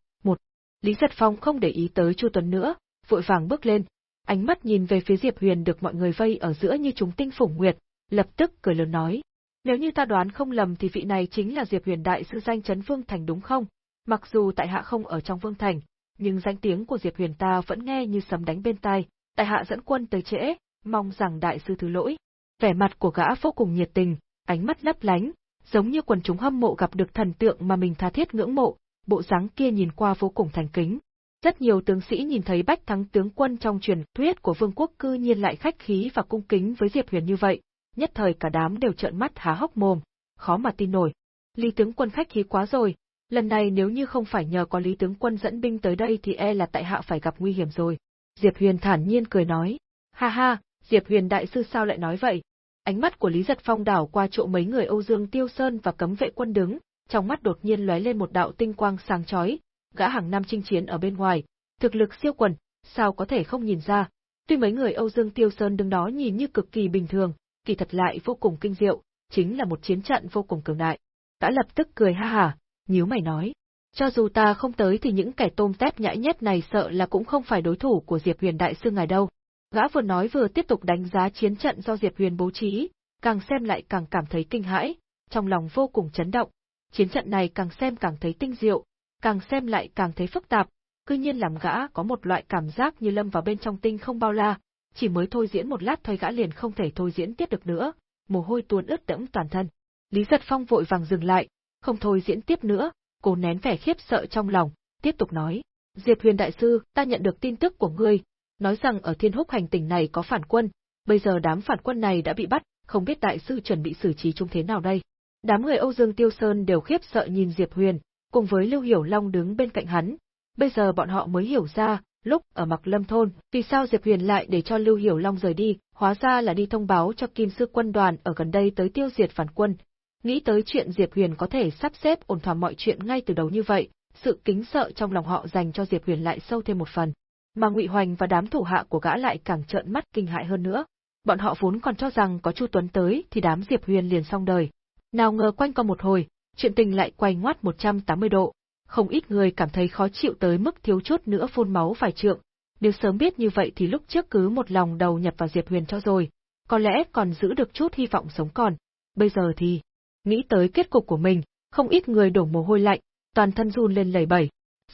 Lý Giật Phong không để ý tới Chu Tuấn nữa, vội vàng bước lên, ánh mắt nhìn về phía Diệp Huyền được mọi người vây ở giữa như chúng tinh phủng nguyệt, lập tức cười lớn nói. Nếu như ta đoán không lầm thì vị này chính là Diệp Huyền đại sư danh chấn Vương Thành đúng không? Mặc dù tại hạ không ở trong Vương Thành, nhưng danh tiếng của Diệp Huyền ta vẫn nghe như sấm đánh bên tai, tại hạ dẫn quân tới trễ, mong rằng đại sư thứ lỗi. Vẻ mặt của gã vô cùng nhiệt tình, ánh mắt lấp lánh, giống như quần chúng hâm mộ gặp được thần tượng mà mình tha thiết ngưỡng mộ, bộ dáng kia nhìn qua vô cùng thành kính. Rất nhiều tướng sĩ nhìn thấy Bách Thắng tướng quân trong truyền thuyết của vương quốc cư nhiên lại khách khí và cung kính với Diệp Huyền như vậy, nhất thời cả đám đều trợn mắt há hốc mồm, khó mà tin nổi. Lý tướng quân khách khí quá rồi, lần này nếu như không phải nhờ có Lý tướng quân dẫn binh tới đây thì e là tại hạ phải gặp nguy hiểm rồi. Diệp Huyền thản nhiên cười nói, ha ha, Diệp Huyền đại sư sao lại nói vậy? Ánh mắt của Lý Giật Phong đảo qua chỗ mấy người Âu Dương Tiêu Sơn và cấm vệ quân đứng, trong mắt đột nhiên lóe lên một đạo tinh quang sáng chói, gã hàng năm chinh chiến ở bên ngoài, thực lực siêu quần, sao có thể không nhìn ra. Tuy mấy người Âu Dương Tiêu Sơn đứng đó nhìn như cực kỳ bình thường, kỳ thật lại vô cùng kinh diệu, chính là một chiến trận vô cùng cường đại. Gã lập tức cười ha ha, nhíu mày nói, cho dù ta không tới thì những kẻ tôm tép nhãi nhét này sợ là cũng không phải đối thủ của Diệp Huyền đại sư ngài đâu. Gã vừa nói vừa tiếp tục đánh giá chiến trận do Diệp Huyền bố trí, càng xem lại càng cảm thấy kinh hãi, trong lòng vô cùng chấn động. Chiến trận này càng xem càng thấy tinh diệu, càng xem lại càng thấy phức tạp, cư nhiên làm gã có một loại cảm giác như lâm vào bên trong tinh không bao la, chỉ mới thôi diễn một lát thôi gã liền không thể thôi diễn tiếp được nữa, mồ hôi tuôn ướt đẫm toàn thân. Lý Giật Phong vội vàng dừng lại, không thôi diễn tiếp nữa, cố nén vẻ khiếp sợ trong lòng, tiếp tục nói. Diệp Huyền Đại Sư, ta nhận được tin tức của ngươi, nói rằng ở thiên húc hành tỉnh này có phản quân, bây giờ đám phản quân này đã bị bắt, không biết Đại Sư chuẩn bị xử trí chúng thế nào đây. Đám người Âu Dương Tiêu Sơn đều khiếp sợ nhìn Diệp Huyền, cùng với Lưu Hiểu Long đứng bên cạnh hắn. Bây giờ bọn họ mới hiểu ra, lúc ở Mặc Lâm Thôn, vì sao Diệp Huyền lại để cho Lưu Hiểu Long rời đi, hóa ra là đi thông báo cho Kim Sư quân đoàn ở gần đây tới tiêu diệt phản quân. Nghĩ tới chuyện Diệp Huyền có thể sắp xếp ổn thỏa mọi chuyện ngay từ đầu như vậy, sự kính sợ trong lòng họ dành cho Diệp Huyền lại sâu thêm một phần. Mà Ngụy Hoành và đám thủ hạ của gã lại càng trợn mắt kinh hại hơn nữa. Bọn họ vốn còn cho rằng có Chu Tuấn tới thì đám Diệp Huyền liền xong đời. Nào ngờ quanh co một hồi, chuyện tình lại quay ngoắt 180 độ, không ít người cảm thấy khó chịu tới mức thiếu chút nữa phun máu vài trượng. Nếu sớm biết như vậy thì lúc trước cứ một lòng đầu nhập vào Diệp Huyền cho rồi, có lẽ còn giữ được chút hy vọng sống còn. Bây giờ thì, nghĩ tới kết cục của mình, không ít người đổ mồ hôi lạnh, toàn thân run lên lẩy bẩy.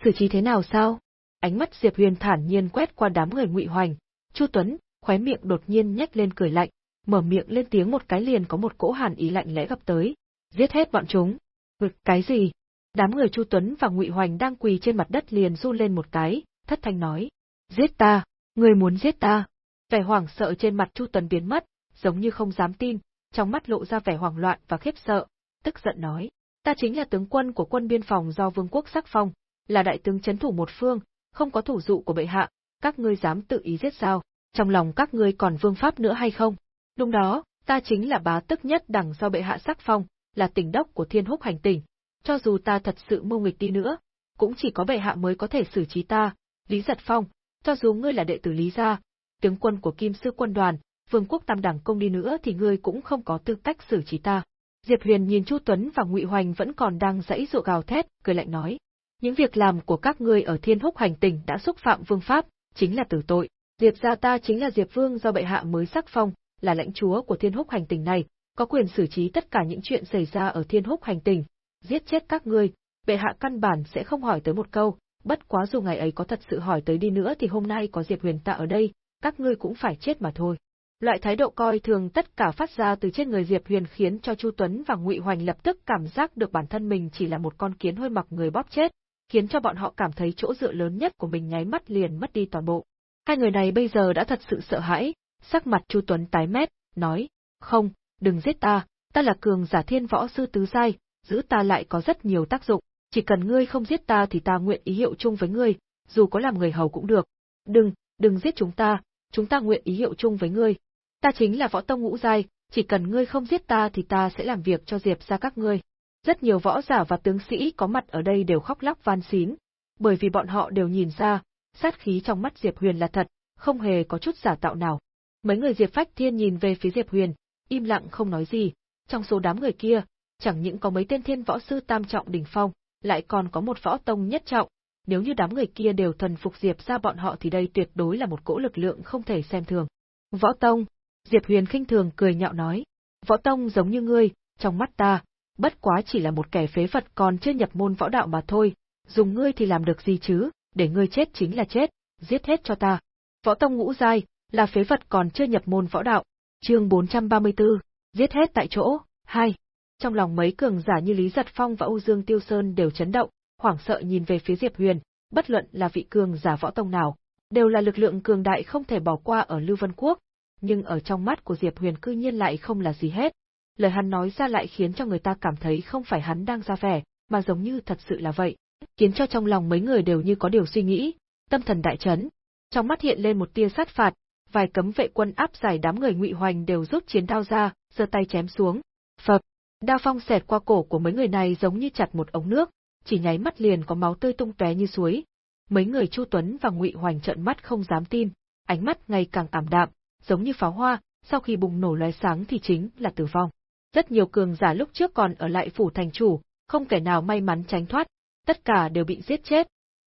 Xử trí thế nào sao? Ánh mắt Diệp Huyền thản nhiên quét qua đám người ngụy hoành, Chu Tuấn, khóe miệng đột nhiên nhếch lên cười lạnh, mở miệng lên tiếng một cái liền có một cỗ hàn ý lạnh lẽ gặp tới. Giết hết bọn chúng. Ngực cái gì? Đám người Chu Tuấn và Ngụy Hoành đang quỳ trên mặt đất liền run lên một cái, thất thanh nói: "Giết ta, người muốn giết ta?" Vẻ hoảng sợ trên mặt Chu Tuấn biến mất, giống như không dám tin, trong mắt lộ ra vẻ hoảng loạn và khiếp sợ, tức giận nói: "Ta chính là tướng quân của quân biên phòng do vương quốc sắc phong, là đại tướng chấn thủ một phương, không có thủ dụ của bệ hạ, các ngươi dám tự ý giết sao? Trong lòng các ngươi còn vương pháp nữa hay không?" Đúng đó, ta chính là bá tức nhất đẳng do bệ hạ sắc phong, là tỉnh đốc của Thiên Húc hành tỉnh, cho dù ta thật sự mưu nghịch đi nữa, cũng chỉ có bệ hạ mới có thể xử trí ta, Lý Giật Phong, cho dù ngươi là đệ tử Lý gia, tướng quân của Kim Sư quân đoàn, vương quốc tam đẳng công đi nữa thì ngươi cũng không có tư cách xử trí ta. Diệp Huyền nhìn Chu Tuấn và Ngụy Hoành vẫn còn đang dãy dụa gào thét, cười lạnh nói: "Những việc làm của các ngươi ở Thiên Húc hành tỉnh đã xúc phạm vương pháp, chính là tử tội. Diệp gia ta chính là Diệp Vương do bệ hạ mới sắc phong, là lãnh chúa của Thiên Húc hành tình này, có quyền xử trí tất cả những chuyện xảy ra ở Thiên Húc hành tình, giết chết các ngươi, bệ hạ căn bản sẽ không hỏi tới một câu, bất quá dù ngày ấy có thật sự hỏi tới đi nữa thì hôm nay có Diệp Huyền Tạ ở đây, các ngươi cũng phải chết mà thôi. Loại thái độ coi thường tất cả phát ra từ trên người Diệp Huyền khiến cho Chu Tuấn và Ngụy Hoành lập tức cảm giác được bản thân mình chỉ là một con kiến hôi mặc người bóp chết, khiến cho bọn họ cảm thấy chỗ dựa lớn nhất của mình nháy mắt liền mất đi toàn bộ. Hai người này bây giờ đã thật sự sợ hãi, sắc mặt Chu Tuấn tái mét, nói, không, đừng giết ta, ta là cường giả thiên võ sư tứ giai, giữ ta lại có rất nhiều tác dụng, chỉ cần ngươi không giết ta thì ta nguyện ý hiệu chung với ngươi, dù có làm người hầu cũng được. Đừng, đừng giết chúng ta, chúng ta nguyện ý hiệu chung với ngươi. Ta chính là võ tông ngũ giai, chỉ cần ngươi không giết ta thì ta sẽ làm việc cho Diệp ra các ngươi. Rất nhiều võ giả và tướng sĩ có mặt ở đây đều khóc lóc van xín, bởi vì bọn họ đều nhìn ra, sát khí trong mắt Diệp Huyền là thật, không hề có chút giả tạo nào. Mấy người Diệp Phách Thiên nhìn về phía Diệp Huyền, im lặng không nói gì, trong số đám người kia, chẳng những có mấy tên thiên võ sư tam trọng đỉnh phong, lại còn có một võ tông nhất trọng, nếu như đám người kia đều thần phục Diệp ra bọn họ thì đây tuyệt đối là một cỗ lực lượng không thể xem thường. Võ Tông, Diệp Huyền khinh thường cười nhạo nói, Võ Tông giống như ngươi, trong mắt ta, bất quá chỉ là một kẻ phế vật còn chưa nhập môn võ đạo mà thôi, dùng ngươi thì làm được gì chứ, để ngươi chết chính là chết, giết hết cho ta. Võ Tông ngũ giai, là phế vật còn chưa nhập môn võ đạo. Chương 434, giết hết tại chỗ. 2. Trong lòng mấy cường giả như Lý Giật Phong và Âu Dương Tiêu Sơn đều chấn động, hoảng sợ nhìn về phía Diệp Huyền, bất luận là vị cường giả võ tông nào, đều là lực lượng cường đại không thể bỏ qua ở Lưu Vân Quốc, nhưng ở trong mắt của Diệp Huyền cư nhiên lại không là gì hết. Lời hắn nói ra lại khiến cho người ta cảm thấy không phải hắn đang ra vẻ, mà giống như thật sự là vậy, khiến cho trong lòng mấy người đều như có điều suy nghĩ, tâm thần đại chấn. Trong mắt hiện lên một tia sát phạt, vài cấm vệ quân áp giải đám người ngụy hoành đều rút chiến đao ra, giơ tay chém xuống. Phập, đao phong xẹt qua cổ của mấy người này giống như chặt một ống nước, chỉ nháy mắt liền có máu tươi tung tóe như suối. Mấy người Chu Tuấn và Ngụy Hoành trợn mắt không dám tin, ánh mắt ngày càng ảm đạm, giống như pháo hoa, sau khi bùng nổ lóe sáng thì chính là tử vong. Rất nhiều cường giả lúc trước còn ở lại phủ thành chủ, không kẻ nào may mắn tránh thoát, tất cả đều bị giết chết.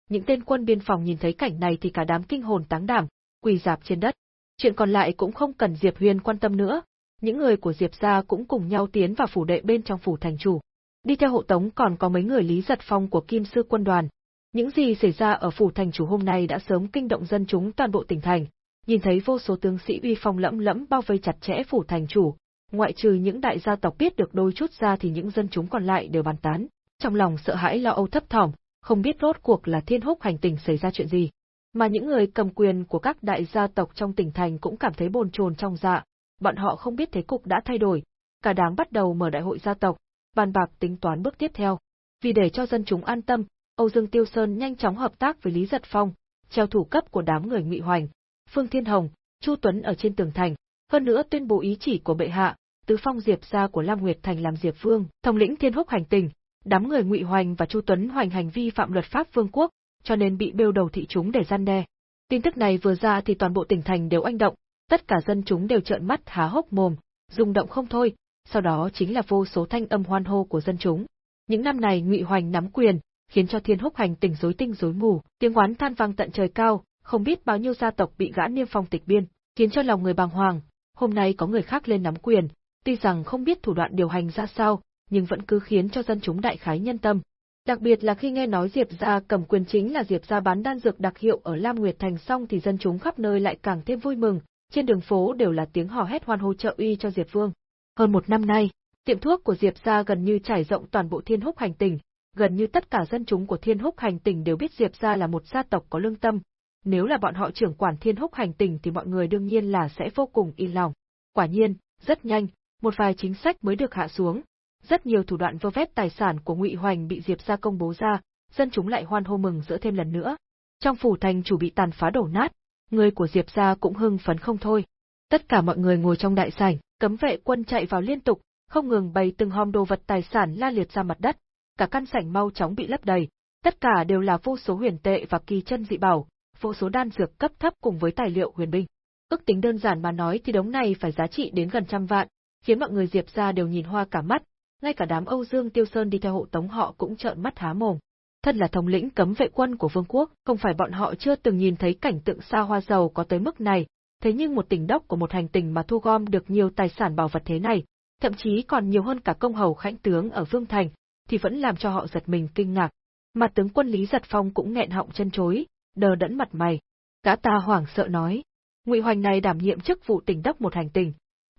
Những tên quân biên phòng nhìn thấy cảnh này thì cả đám kinh hồn táng đảm, quỳ dạp trên đất. Chuyện còn lại cũng không cần Diệp Huyền quan tâm nữa, những người của Diệp gia cũng cùng nhau tiến vào phủ đệ bên trong phủ thành chủ. Đi theo hộ tống còn có mấy người Lý Giật Phong của Kim Sư quân đoàn. Những gì xảy ra ở phủ thành chủ hôm nay đã sớm kinh động dân chúng toàn bộ tỉnh thành, nhìn thấy vô số tướng sĩ uy phong lẫm lẫm bao vây chặt chẽ phủ thành chủ, ngoại trừ những đại gia tộc biết được đôi chút ra thì những dân chúng còn lại đều bàn tán, trong lòng sợ hãi lo âu thấp thỏm, không biết rốt cuộc là thiên húc hành tình xảy ra chuyện gì. Mà những người cầm quyền của các đại gia tộc trong tỉnh thành cũng cảm thấy bồn chồn trong dạ, bọn họ không biết thế cục đã thay đổi, cả đám bắt đầu mở đại hội gia tộc, bàn bạc tính toán bước tiếp theo. Vì để cho dân chúng an tâm, Âu Dương Tiêu Sơn nhanh chóng hợp tác với Lý Giật Phong, treo thủ cấp của đám người Ngụy Hoành, Phương Thiên Hồng, Chu Tuấn ở trên tường thành, hơn nữa tuyên bố ý chỉ của bệ hạ, tứ phong Diệp gia của Lam Nguyệt Thành làm Diệp Vương, thống lĩnh Thiên Húc hành tình, đám người Ngụy Hoành và Chu Tuấn hoành hành vi phạm luật pháp vương quốc, cho nên bị bêu đầu thị chúng để gian đe. Tin tức này vừa ra thì toàn bộ tỉnh thành đều anh động, tất cả dân chúng đều trợn mắt há hốc mồm, rung động không thôi, sau đó chính là vô số thanh âm hoan hô của dân chúng. Những năm này Ngụy Hoành nắm quyền, khiến cho Thiên Húc hành tỉnh rối tinh rối mù, tiếng oán than vang tận trời cao, không biết bao nhiêu gia tộc bị gã niêm phong tịch biên, khiến cho lòng người bàng hoàng. Hôm nay có người khác lên nắm quyền, tuy rằng không biết thủ đoạn điều hành ra sao, nhưng vẫn cứ khiến cho dân chúng đại khái nhân tâm. Đặc biệt là khi nghe nói Diệp gia cầm quyền chính là Diệp gia bán đan dược đặc hiệu ở Lam Nguyệt Thành xong thì dân chúng khắp nơi lại càng thêm vui mừng, trên đường phố đều là tiếng hò hét hoan hô trợ uy cho Diệp Vương. Hơn một năm nay, tiệm thuốc của Diệp gia gần như trải rộng toàn bộ Thiên Húc hành tỉnh, gần như tất cả dân chúng của Thiên Húc hành tỉnh đều biết Diệp gia là một gia tộc có lương tâm. Nếu là bọn họ trưởng quản Thiên Húc hành tỉnh thì mọi người đương nhiên là sẽ vô cùng yên lòng. Quả nhiên, rất nhanh, một vài chính sách mới được hạ xuống, rất nhiều thủ đoạn vơ vét tài sản của Ngụy Hoành bị Diệp gia công bố ra, dân chúng lại hoan hô mừng rỡ thêm lần nữa. Trong phủ thành chủ bị tàn phá đổ nát, người của Diệp gia cũng hưng phấn không thôi. Tất cả mọi người ngồi trong đại sảnh, cấm vệ quân chạy vào liên tục, không ngừng bày từng hòm đồ vật tài sản la liệt ra mặt đất, cả căn sảnh mau chóng bị lấp đầy, tất cả đều là vô số huyền tệ và kỳ chân dị bảo, vô số đan dược cấp thấp cùng với tài liệu huyền binh. Ước tính đơn giản mà nói thì đống này phải giá trị đến gần trăm vạn, khiến mọi người Diệp gia đều nhìn hoa cả mắt, ngay cả đám Âu Dương Tiêu Sơn đi theo hộ tống họ cũng trợn mắt há mồm. Thật là thống lĩnh cấm vệ quân của vương quốc, không phải bọn họ chưa từng nhìn thấy cảnh tượng xa hoa giàu có tới mức này, thế nhưng một tỉnh đốc của một hành tinh mà thu gom được nhiều tài sản bảo vật thế này, thậm chí còn nhiều hơn cả công hầu khãnh tướng ở Vương Thành, thì vẫn làm cho họ giật mình kinh ngạc. Mà tướng quân Lý Giật Phong cũng nghẹn họng chân chối, đờ đẫn mặt mày. Gã ta hoảng sợ nói, Ngụy Hoành này đảm nhiệm chức vụ tỉnh đốc một hành tinh,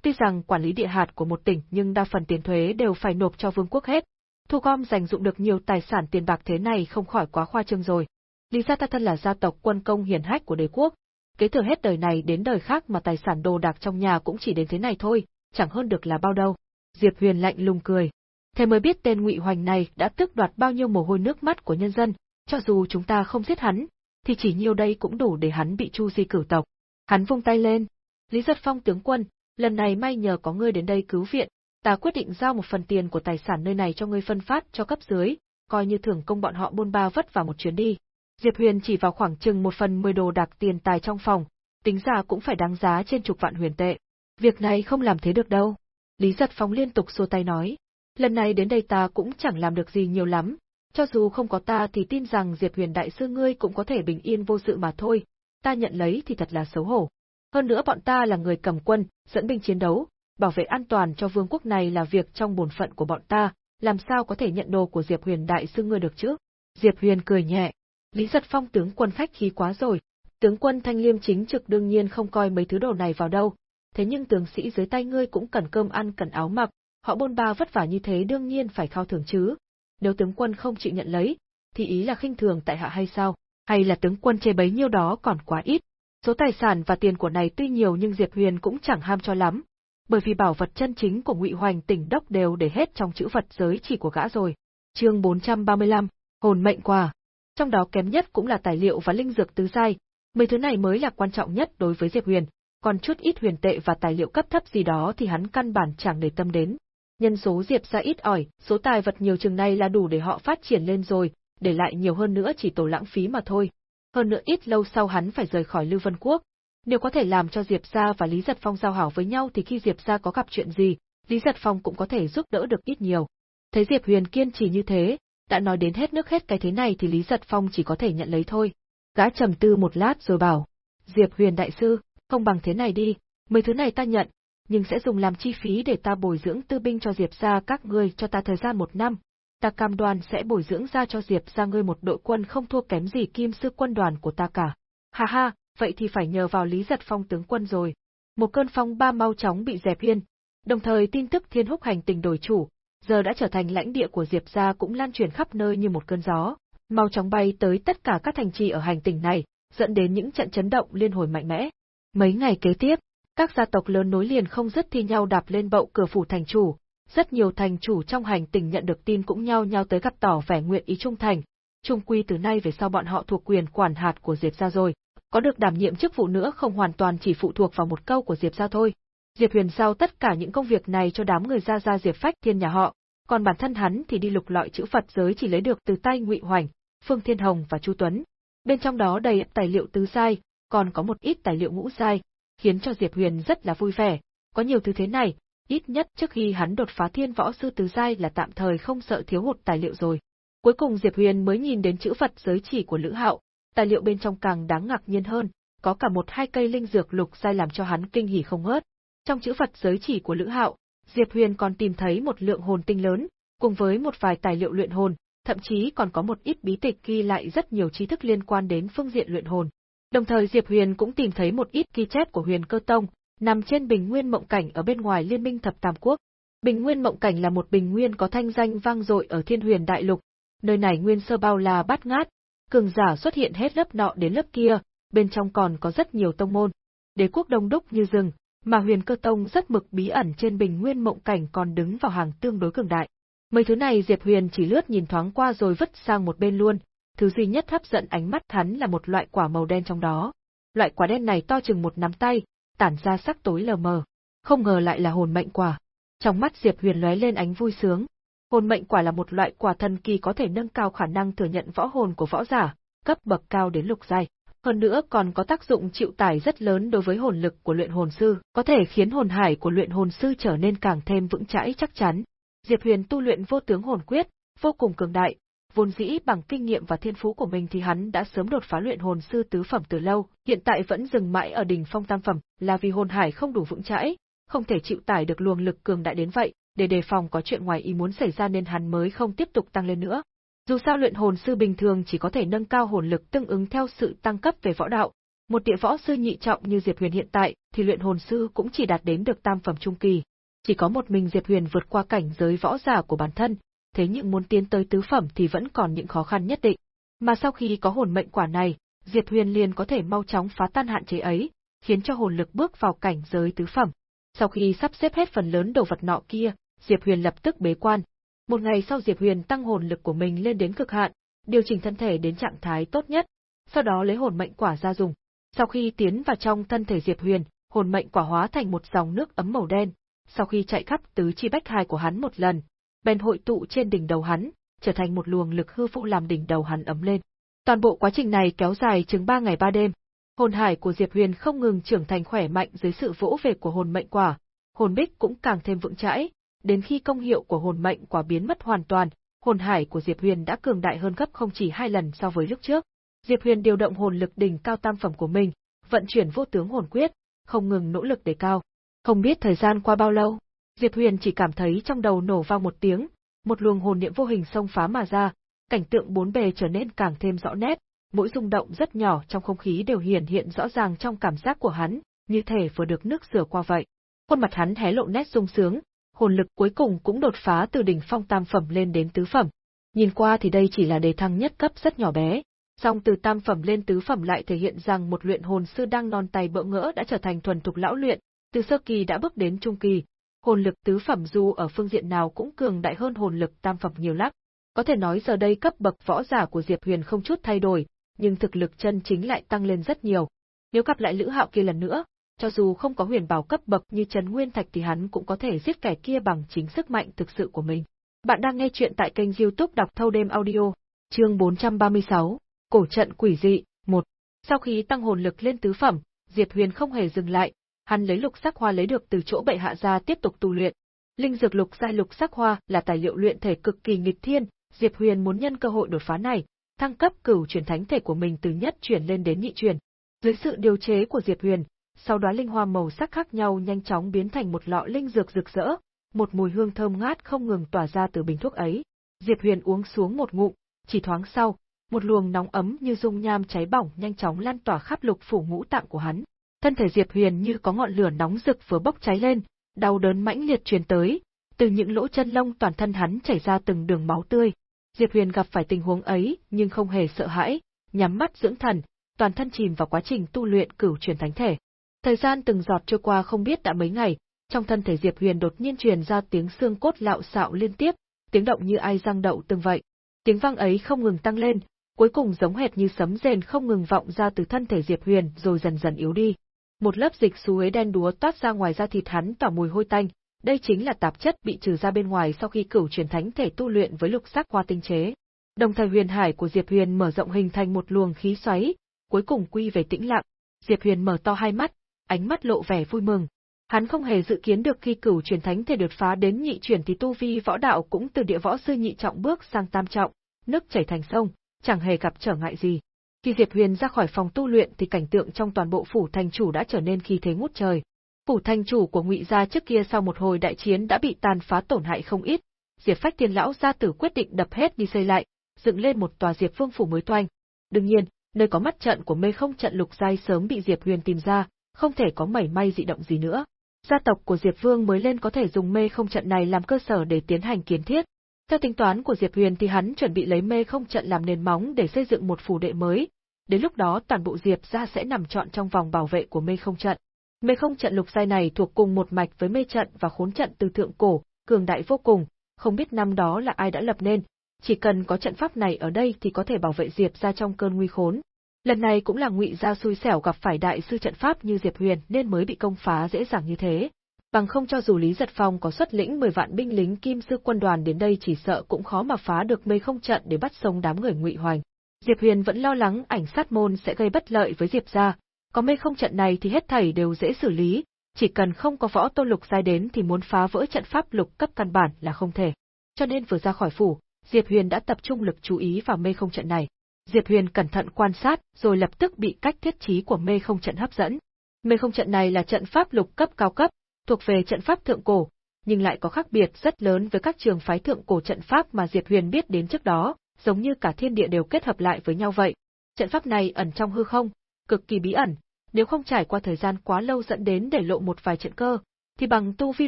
Tuy rằng quản lý địa hạt của một tỉnh nhưng đa phần tiền thuế đều phải nộp cho vương quốc hết. Thu gom dành dụng được nhiều tài sản tiền bạc thế này không khỏi quá khoa trương rồi. Lý gia ta thân là gia tộc quân công hiển hách của đế quốc, kế thừa hết đời này đến đời khác mà tài sản đồ đạc trong nhà cũng chỉ đến thế này thôi, chẳng hơn được là bao đâu. Diệp Huyền lạnh lùng cười. Thế mới biết tên Ngụy Hoành này đã tước đoạt bao nhiêu mồ hôi nước mắt của nhân dân, cho dù chúng ta không giết hắn, thì chỉ nhiêu đây cũng đủ để hắn bị chu di cửu tộc. Hắn vung tay lên. Lý Giật Phong tướng quân, lần này may nhờ có ngươi đến đây cứu viện, ta quyết định giao một phần tiền của tài sản nơi này cho ngươi phân phát cho cấp dưới, coi như thưởng công bọn họ buôn ba vất vào một chuyến đi. Diệp Huyền chỉ vào khoảng chừng một phần mười đồ đạc tiền tài trong phòng, tính ra cũng phải đáng giá trên chục vạn huyền tệ. Việc này không làm thế được đâu. Lý Giật Phong liên tục xua tay nói, lần này đến đây ta cũng chẳng làm được gì nhiều lắm, Cho dù không có ta thì tin rằng Diệp Huyền đại sư ngươi cũng có thể bình yên vô sự mà thôi, ta nhận lấy thì thật là xấu hổ. Hơn nữa bọn ta là người cầm quân, dẫn binh chiến đấu, bảo vệ an toàn cho vương quốc này là việc trong bổn phận của bọn ta, làm sao có thể nhận đồ của Diệp Huyền đại sư ngươi được chứ? Diệp Huyền cười nhẹ. Lý Giật Phong tướng quân khách khí quá rồi, tướng quân thanh liêm chính trực đương nhiên không coi mấy thứ đồ này vào đâu, thế nhưng tướng sĩ dưới tay ngươi cũng cần cơm ăn cần áo mặc, họ bôn ba vất vả như thế đương nhiên phải khao thưởng chứ. Nếu tướng quân không chịu nhận lấy, thì ý là khinh thường tại hạ hay sao? Hay là tướng quân chê bấy nhiêu đó còn quá ít? Số tài sản và tiền của này tuy nhiều nhưng Diệp Huyền cũng chẳng ham cho lắm, bởi vì bảo vật chân chính của Ngụy Hoành tỉnh đốc đều để hết trong chữ vật giới chỉ của gã rồi. Chương 435, hồn mệnh quà. Trong đó kém nhất cũng là tài liệu và linh dược tứ giai, mấy thứ này mới là quan trọng nhất đối với Diệp Huyền, còn chút ít huyền tệ và tài liệu cấp thấp gì đó thì hắn căn bản chẳng để tâm đến. Nhân số Diệp ra ít ỏi, số tài vật nhiều chừng này là đủ để họ phát triển lên rồi, để lại nhiều hơn nữa chỉ tổ lãng phí mà thôi. Hơn nữa ít lâu sau hắn phải rời khỏi Lưu Vân Quốc. Nếu có thể làm cho Diệp gia và Lý Giật Phong giao hảo với nhau thì khi Diệp gia có gặp chuyện gì, Lý Giật Phong cũng có thể giúp đỡ được ít nhiều. Thấy Diệp Huyền kiên trì như thế, đã nói đến hết nước hết cái thế này thì Lý Giật Phong chỉ có thể nhận lấy thôi. Gã trầm tư một lát rồi bảo, Diệp Huyền đại sư, không bằng thế này đi, mấy thứ này ta nhận, nhưng sẽ dùng làm chi phí để ta bồi dưỡng tư binh cho Diệp gia các ngươi cho ta thời gian một năm. Ta cam đoan sẽ bồi dưỡng ra cho Diệp gia ngươi một đội quân không thua kém gì kim sư quân đoàn của ta cả. Ha ha, vậy thì phải nhờ vào Lý Giật Phong tướng quân rồi. Một cơn phong ba mau chóng bị dẹp yên, đồng thời tin tức thiên húc hành tình đổi chủ, giờ đã trở thành lãnh địa của Diệp gia cũng lan truyền khắp nơi như một cơn gió, mau chóng bay tới tất cả các thành trì ở hành tinh này, dẫn đến những trận chấn động liên hồi mạnh mẽ. Mấy ngày kế tiếp, các gia tộc lớn nối liền không dứt thi nhau đạp lên bậu cửa phủ thành chủ, rất nhiều thành chủ trong hành tinh nhận được tin cũng nhau nhau tới gặp tỏ vẻ nguyện ý trung thành. Trung quy từ nay về sau bọn họ thuộc quyền quản hạt của Diệp gia rồi, có được đảm nhiệm chức vụ nữa không hoàn toàn chỉ phụ thuộc vào một câu của Diệp gia thôi. Diệp Huyền giao tất cả những công việc này cho đám người gia gia Diệp Phách Thiên nhà họ, còn bản thân hắn thì đi lục lọi chữ Phật giới chỉ lấy được từ tay Ngụy Hoành, Phương Thiên Hồng và Chu Tuấn. Bên trong đó đầy tài liệu tứ sai, còn có một ít tài liệu ngũ sai, khiến cho Diệp Huyền rất là vui vẻ. Có nhiều thứ thế này, ít nhất trước khi hắn đột phá thiên võ sư tứ giai là tạm thời không sợ thiếu hụt tài liệu rồi. Cuối cùng Diệp Huyền mới nhìn đến chữ Phật giới chỉ của Lữ Hạo, tài liệu bên trong càng đáng ngạc nhiên hơn, có cả một hai cây linh dược lục giai làm cho hắn kinh hỉ không ngớt. Trong chữ Phật giới chỉ của Lữ Hạo, Diệp Huyền còn tìm thấy một lượng hồn tinh lớn, cùng với một vài tài liệu luyện hồn, thậm chí còn có một ít bí tịch ghi lại rất nhiều tri thức liên quan đến phương diện luyện hồn. Đồng thời Diệp Huyền cũng tìm thấy một ít ghi chép của Huyền Cơ Tông, nằm trên bình nguyên mộng cảnh ở bên ngoài Liên minh Thập Tam Quốc. Bình nguyên mộng cảnh là một bình nguyên có thanh danh vang dội ở Thiên Huyền Đại Lục. Nơi này nguyên sơ bao la bát ngát, cường giả xuất hiện hết lớp nọ đến lớp kia, bên trong còn có rất nhiều tông môn. Đế quốc đông đúc như rừng, mà Huyền Cơ Tông rất mực bí ẩn trên bình nguyên mộng cảnh còn đứng vào hàng tương đối cường đại. Mấy thứ này Diệp Huyền chỉ lướt nhìn thoáng qua rồi vứt sang một bên luôn, thứ duy nhất hấp dẫn ánh mắt hắn là một loại quả màu đen trong đó. Loại quả đen này to chừng một nắm tay, tản ra sắc tối lờ mờ. Không ngờ lại là hồn mệnh quả. Trong mắt Diệp Huyền lóe lên ánh vui sướng. Hồn mệnh quả là một loại quả thần kỳ có thể nâng cao khả năng thừa nhận võ hồn của võ giả, cấp bậc cao đến lục giai. Hơn nữa còn có tác dụng chịu tải rất lớn đối với hồn lực của luyện hồn sư, có thể khiến hồn hải của luyện hồn sư trở nên càng thêm vững chãi chắc chắn. Diệp Huyền tu luyện vô tướng hồn quyết, vô cùng cường đại, vốn dĩ bằng kinh nghiệm và thiên phú của mình thì hắn đã sớm đột phá luyện hồn sư tứ phẩm từ lâu, hiện tại vẫn dừng mãi ở đỉnh phong tam phẩm, là vì hồn hải không đủ vững chãi, không thể chịu tải được luồng lực cường đại đến vậy, để đề phòng có chuyện ngoài ý muốn xảy ra nên hắn mới không tiếp tục tăng lên nữa. Dù sao luyện hồn sư bình thường chỉ có thể nâng cao hồn lực tương ứng theo sự tăng cấp về võ đạo, một địa võ sư nhị trọng như Diệp Huyền hiện tại thì luyện hồn sư cũng chỉ đạt đến được tam phẩm trung kỳ, chỉ có một mình Diệp Huyền vượt qua cảnh giới võ giả của bản thân, thế nhưng muốn tiến tới tứ phẩm thì vẫn còn những khó khăn nhất định. Mà sau khi có hồn mệnh quả này, Diệp Huyền liền có thể mau chóng phá tan hạn chế ấy, khiến cho hồn lực bước vào cảnh giới tứ phẩm. Sau khi sắp xếp hết phần lớn đồ vật nọ kia, Diệp Huyền lập tức bế quan. Một ngày sau Diệp Huyền tăng hồn lực của mình lên đến cực hạn, điều chỉnh thân thể đến trạng thái tốt nhất, sau đó lấy hồn mệnh quả ra dùng. Sau khi tiến vào trong thân thể Diệp Huyền, hồn mệnh quả hóa thành một dòng nước ấm màu đen, sau khi chạy khắp tứ chi bách hài của hắn một lần, bèn hội tụ trên đỉnh đầu hắn, trở thành một luồng lực hư phụ làm đỉnh đầu hắn ấm lên. Toàn bộ quá trình này kéo dài chừng 3 ngày 3 đêm. Hồn hải của Diệp Huyền không ngừng trưởng thành khỏe mạnh dưới sự vỗ về của hồn mệnh quả, hồn bích cũng càng thêm vững chãi, đến khi công hiệu của hồn mệnh quả biến mất hoàn toàn, hồn hải của Diệp Huyền đã cường đại hơn gấp không chỉ hai lần so với lúc trước. Diệp Huyền điều động hồn lực đỉnh cao tam phẩm của mình, vận chuyển vô tướng hồn quyết, không ngừng nỗ lực đề cao. Không biết thời gian qua bao lâu, Diệp Huyền chỉ cảm thấy trong đầu nổ vang một tiếng, một luồng hồn niệm vô hình xông phá mà ra, cảnh tượng bốn bề trở nên càng thêm rõ nét, mỗi rung động rất nhỏ trong không khí đều hiển hiện rõ ràng trong cảm giác của hắn, như thể vừa được nước rửa qua vậy. Khuôn mặt hắn hé lộ nét sung sướng, hồn lực cuối cùng cũng đột phá từ đỉnh phong tam phẩm lên đến tứ phẩm. Nhìn qua thì đây chỉ là đề thăng nhất cấp rất nhỏ bé, song từ tam phẩm lên tứ phẩm lại thể hiện rằng một luyện hồn sư đang non tay bỡ ngỡ đã trở thành thuần thục lão luyện, từ sơ kỳ đã bước đến trung kỳ. Hồn lực tứ phẩm dù ở phương diện nào cũng cường đại hơn hồn lực tam phẩm nhiều lắm. Có thể nói giờ đây cấp bậc võ giả của Diệp Huyền không chút thay đổi, nhưng thực lực chân chính lại tăng lên rất nhiều. Nếu gặp lại Lữ Hạo kia lần nữa, cho dù không có huyền bảo cấp bậc như Trần Nguyên Thạch thì hắn cũng có thể giết kẻ kia bằng chính sức mạnh thực sự của mình. Bạn đang nghe chuyện tại kênh youtube đọc thâu đêm audio, chương 436, Cổ trận quỷ dị, 1. Sau khi tăng hồn lực lên tứ phẩm, Diệp Huyền không hề dừng lại, hắn lấy lục sắc hoa lấy được từ chỗ bệ hạ ra tiếp tục tu luyện. Linh dược lục giai lục sắc hoa là tài liệu luyện thể cực kỳ nghịch thiên, Diệp Huyền muốn nhân cơ hội đột phá này, thăng cấp cửu chuyển thánh thể của mình từ nhất chuyển lên đến nhị chuyển. Dưới sự điều chế của Diệp Huyền, sau đó linh hoa màu sắc khác nhau nhanh chóng biến thành một lọ linh dược rực rỡ, một mùi hương thơm ngát không ngừng tỏa ra từ bình thuốc ấy. Diệp Huyền uống xuống một ngụm, chỉ thoáng sau, một luồng nóng ấm như dung nham cháy bỏng nhanh chóng lan tỏa khắp lục phủ ngũ tạng của hắn. Thân thể Diệp Huyền như có ngọn lửa nóng rực vừa bốc cháy lên, đau đớn mãnh liệt truyền tới, từ những lỗ chân lông toàn thân hắn chảy ra từng đường máu tươi. Diệp Huyền gặp phải tình huống ấy, nhưng không hề sợ hãi, nhắm mắt dưỡng thần, toàn thân chìm vào quá trình tu luyện cửu truyền thánh thể. Thời gian từng giọt trôi qua không biết đã mấy ngày, trong thân thể Diệp Huyền đột nhiên truyền ra tiếng xương cốt lạo xạo liên tiếp, tiếng động như ai răng đậu từng vậy. Tiếng vang ấy không ngừng tăng lên, cuối cùng giống hệt như sấm rền không ngừng vọng ra từ thân thể Diệp Huyền rồi dần dần yếu đi. Một lớp dịch suối đen đúa toát ra ngoài da thịt hắn tỏa mùi hôi tanh, đây chính là tạp chất bị trừ ra bên ngoài sau khi cửu truyền thánh thể tu luyện với lục sắc hoa tinh chế. Đồng thời huyền hải của Diệp Huyền mở rộng hình thành một luồng khí xoáy, cuối cùng quy về tĩnh lặng. Diệp Huyền mở to hai mắt, ánh mắt lộ vẻ vui mừng. Hắn không hề dự kiến được khi cửu truyền thánh thể đột phá đến nhị truyền thì tu vi võ đạo cũng từ địa võ sư nhị trọng bước sang tam trọng, nước chảy thành sông, chẳng hề gặp trở ngại gì. Khi Diệp Huyền ra khỏi phòng tu luyện thì cảnh tượng trong toàn bộ phủ thành chủ đã trở nên khí thế ngút trời. Phủ thành chủ của Ngụy gia trước kia sau một hồi đại chiến đã bị tàn phá tổn hại không ít, Diệp Phách Tiên lão gia tử quyết định đập hết đi xây lại, dựng lên một tòa Diệp Vương phủ mới toanh. Đương nhiên, nơi có mắt trận của mê không trận lục giai sớm bị Diệp Huyền tìm ra, không thể có mảy may dị động gì nữa. Gia tộc của Diệp Vương mới lên có thể dùng mê không trận này làm cơ sở để tiến hành kiến thiết. Theo tính toán của Diệp Huyền thì hắn chuẩn bị lấy mê không trận làm nền móng để xây dựng một phủ đệ mới. Đến lúc đó toàn bộ Diệp gia sẽ nằm trọn trong vòng bảo vệ của mê không trận. Mê không trận lục giai này thuộc cùng một mạch với mê trận và khốn trận từ thượng cổ, cường đại vô cùng, không biết năm đó là ai đã lập nên, chỉ cần có trận pháp này ở đây thì có thể bảo vệ Diệp gia trong cơn nguy khốn. Lần này cũng là Ngụy gia xui xẻo gặp phải đại sư trận pháp như Diệp Huyền nên mới bị công phá dễ dàng như thế. Bằng không cho dù Lý Giật Phong có xuất lĩnh 10 vạn binh lính kim sư quân đoàn đến đây chỉ sợ cũng khó mà phá được mây không trận để bắt sống đám người Ngụy Hoành. Diệp Huyền vẫn lo lắng ảnh sát môn sẽ gây bất lợi với Diệp gia, có mê không trận này thì hết thảy đều dễ xử lý, chỉ cần không có võ tôn lục giai đến thì muốn phá vỡ trận pháp lục cấp căn bản là không thể. Cho nên vừa ra khỏi phủ, Diệp Huyền đã tập trung lực chú ý vào mê không trận này. Diệp Huyền cẩn thận quan sát, rồi lập tức bị cách thiết trí của mê không trận hấp dẫn. Mê không trận này là trận pháp lục cấp cao cấp, thuộc về trận pháp thượng cổ, nhưng lại có khác biệt rất lớn với các trường phái thượng cổ trận pháp mà Diệp Huyền biết đến trước đó, giống như cả thiên địa đều kết hợp lại với nhau vậy. Trận pháp này ẩn trong hư không, cực kỳ bí ẩn, nếu không trải qua thời gian quá lâu dẫn đến để lộ một vài trận cơ, thì bằng tu vi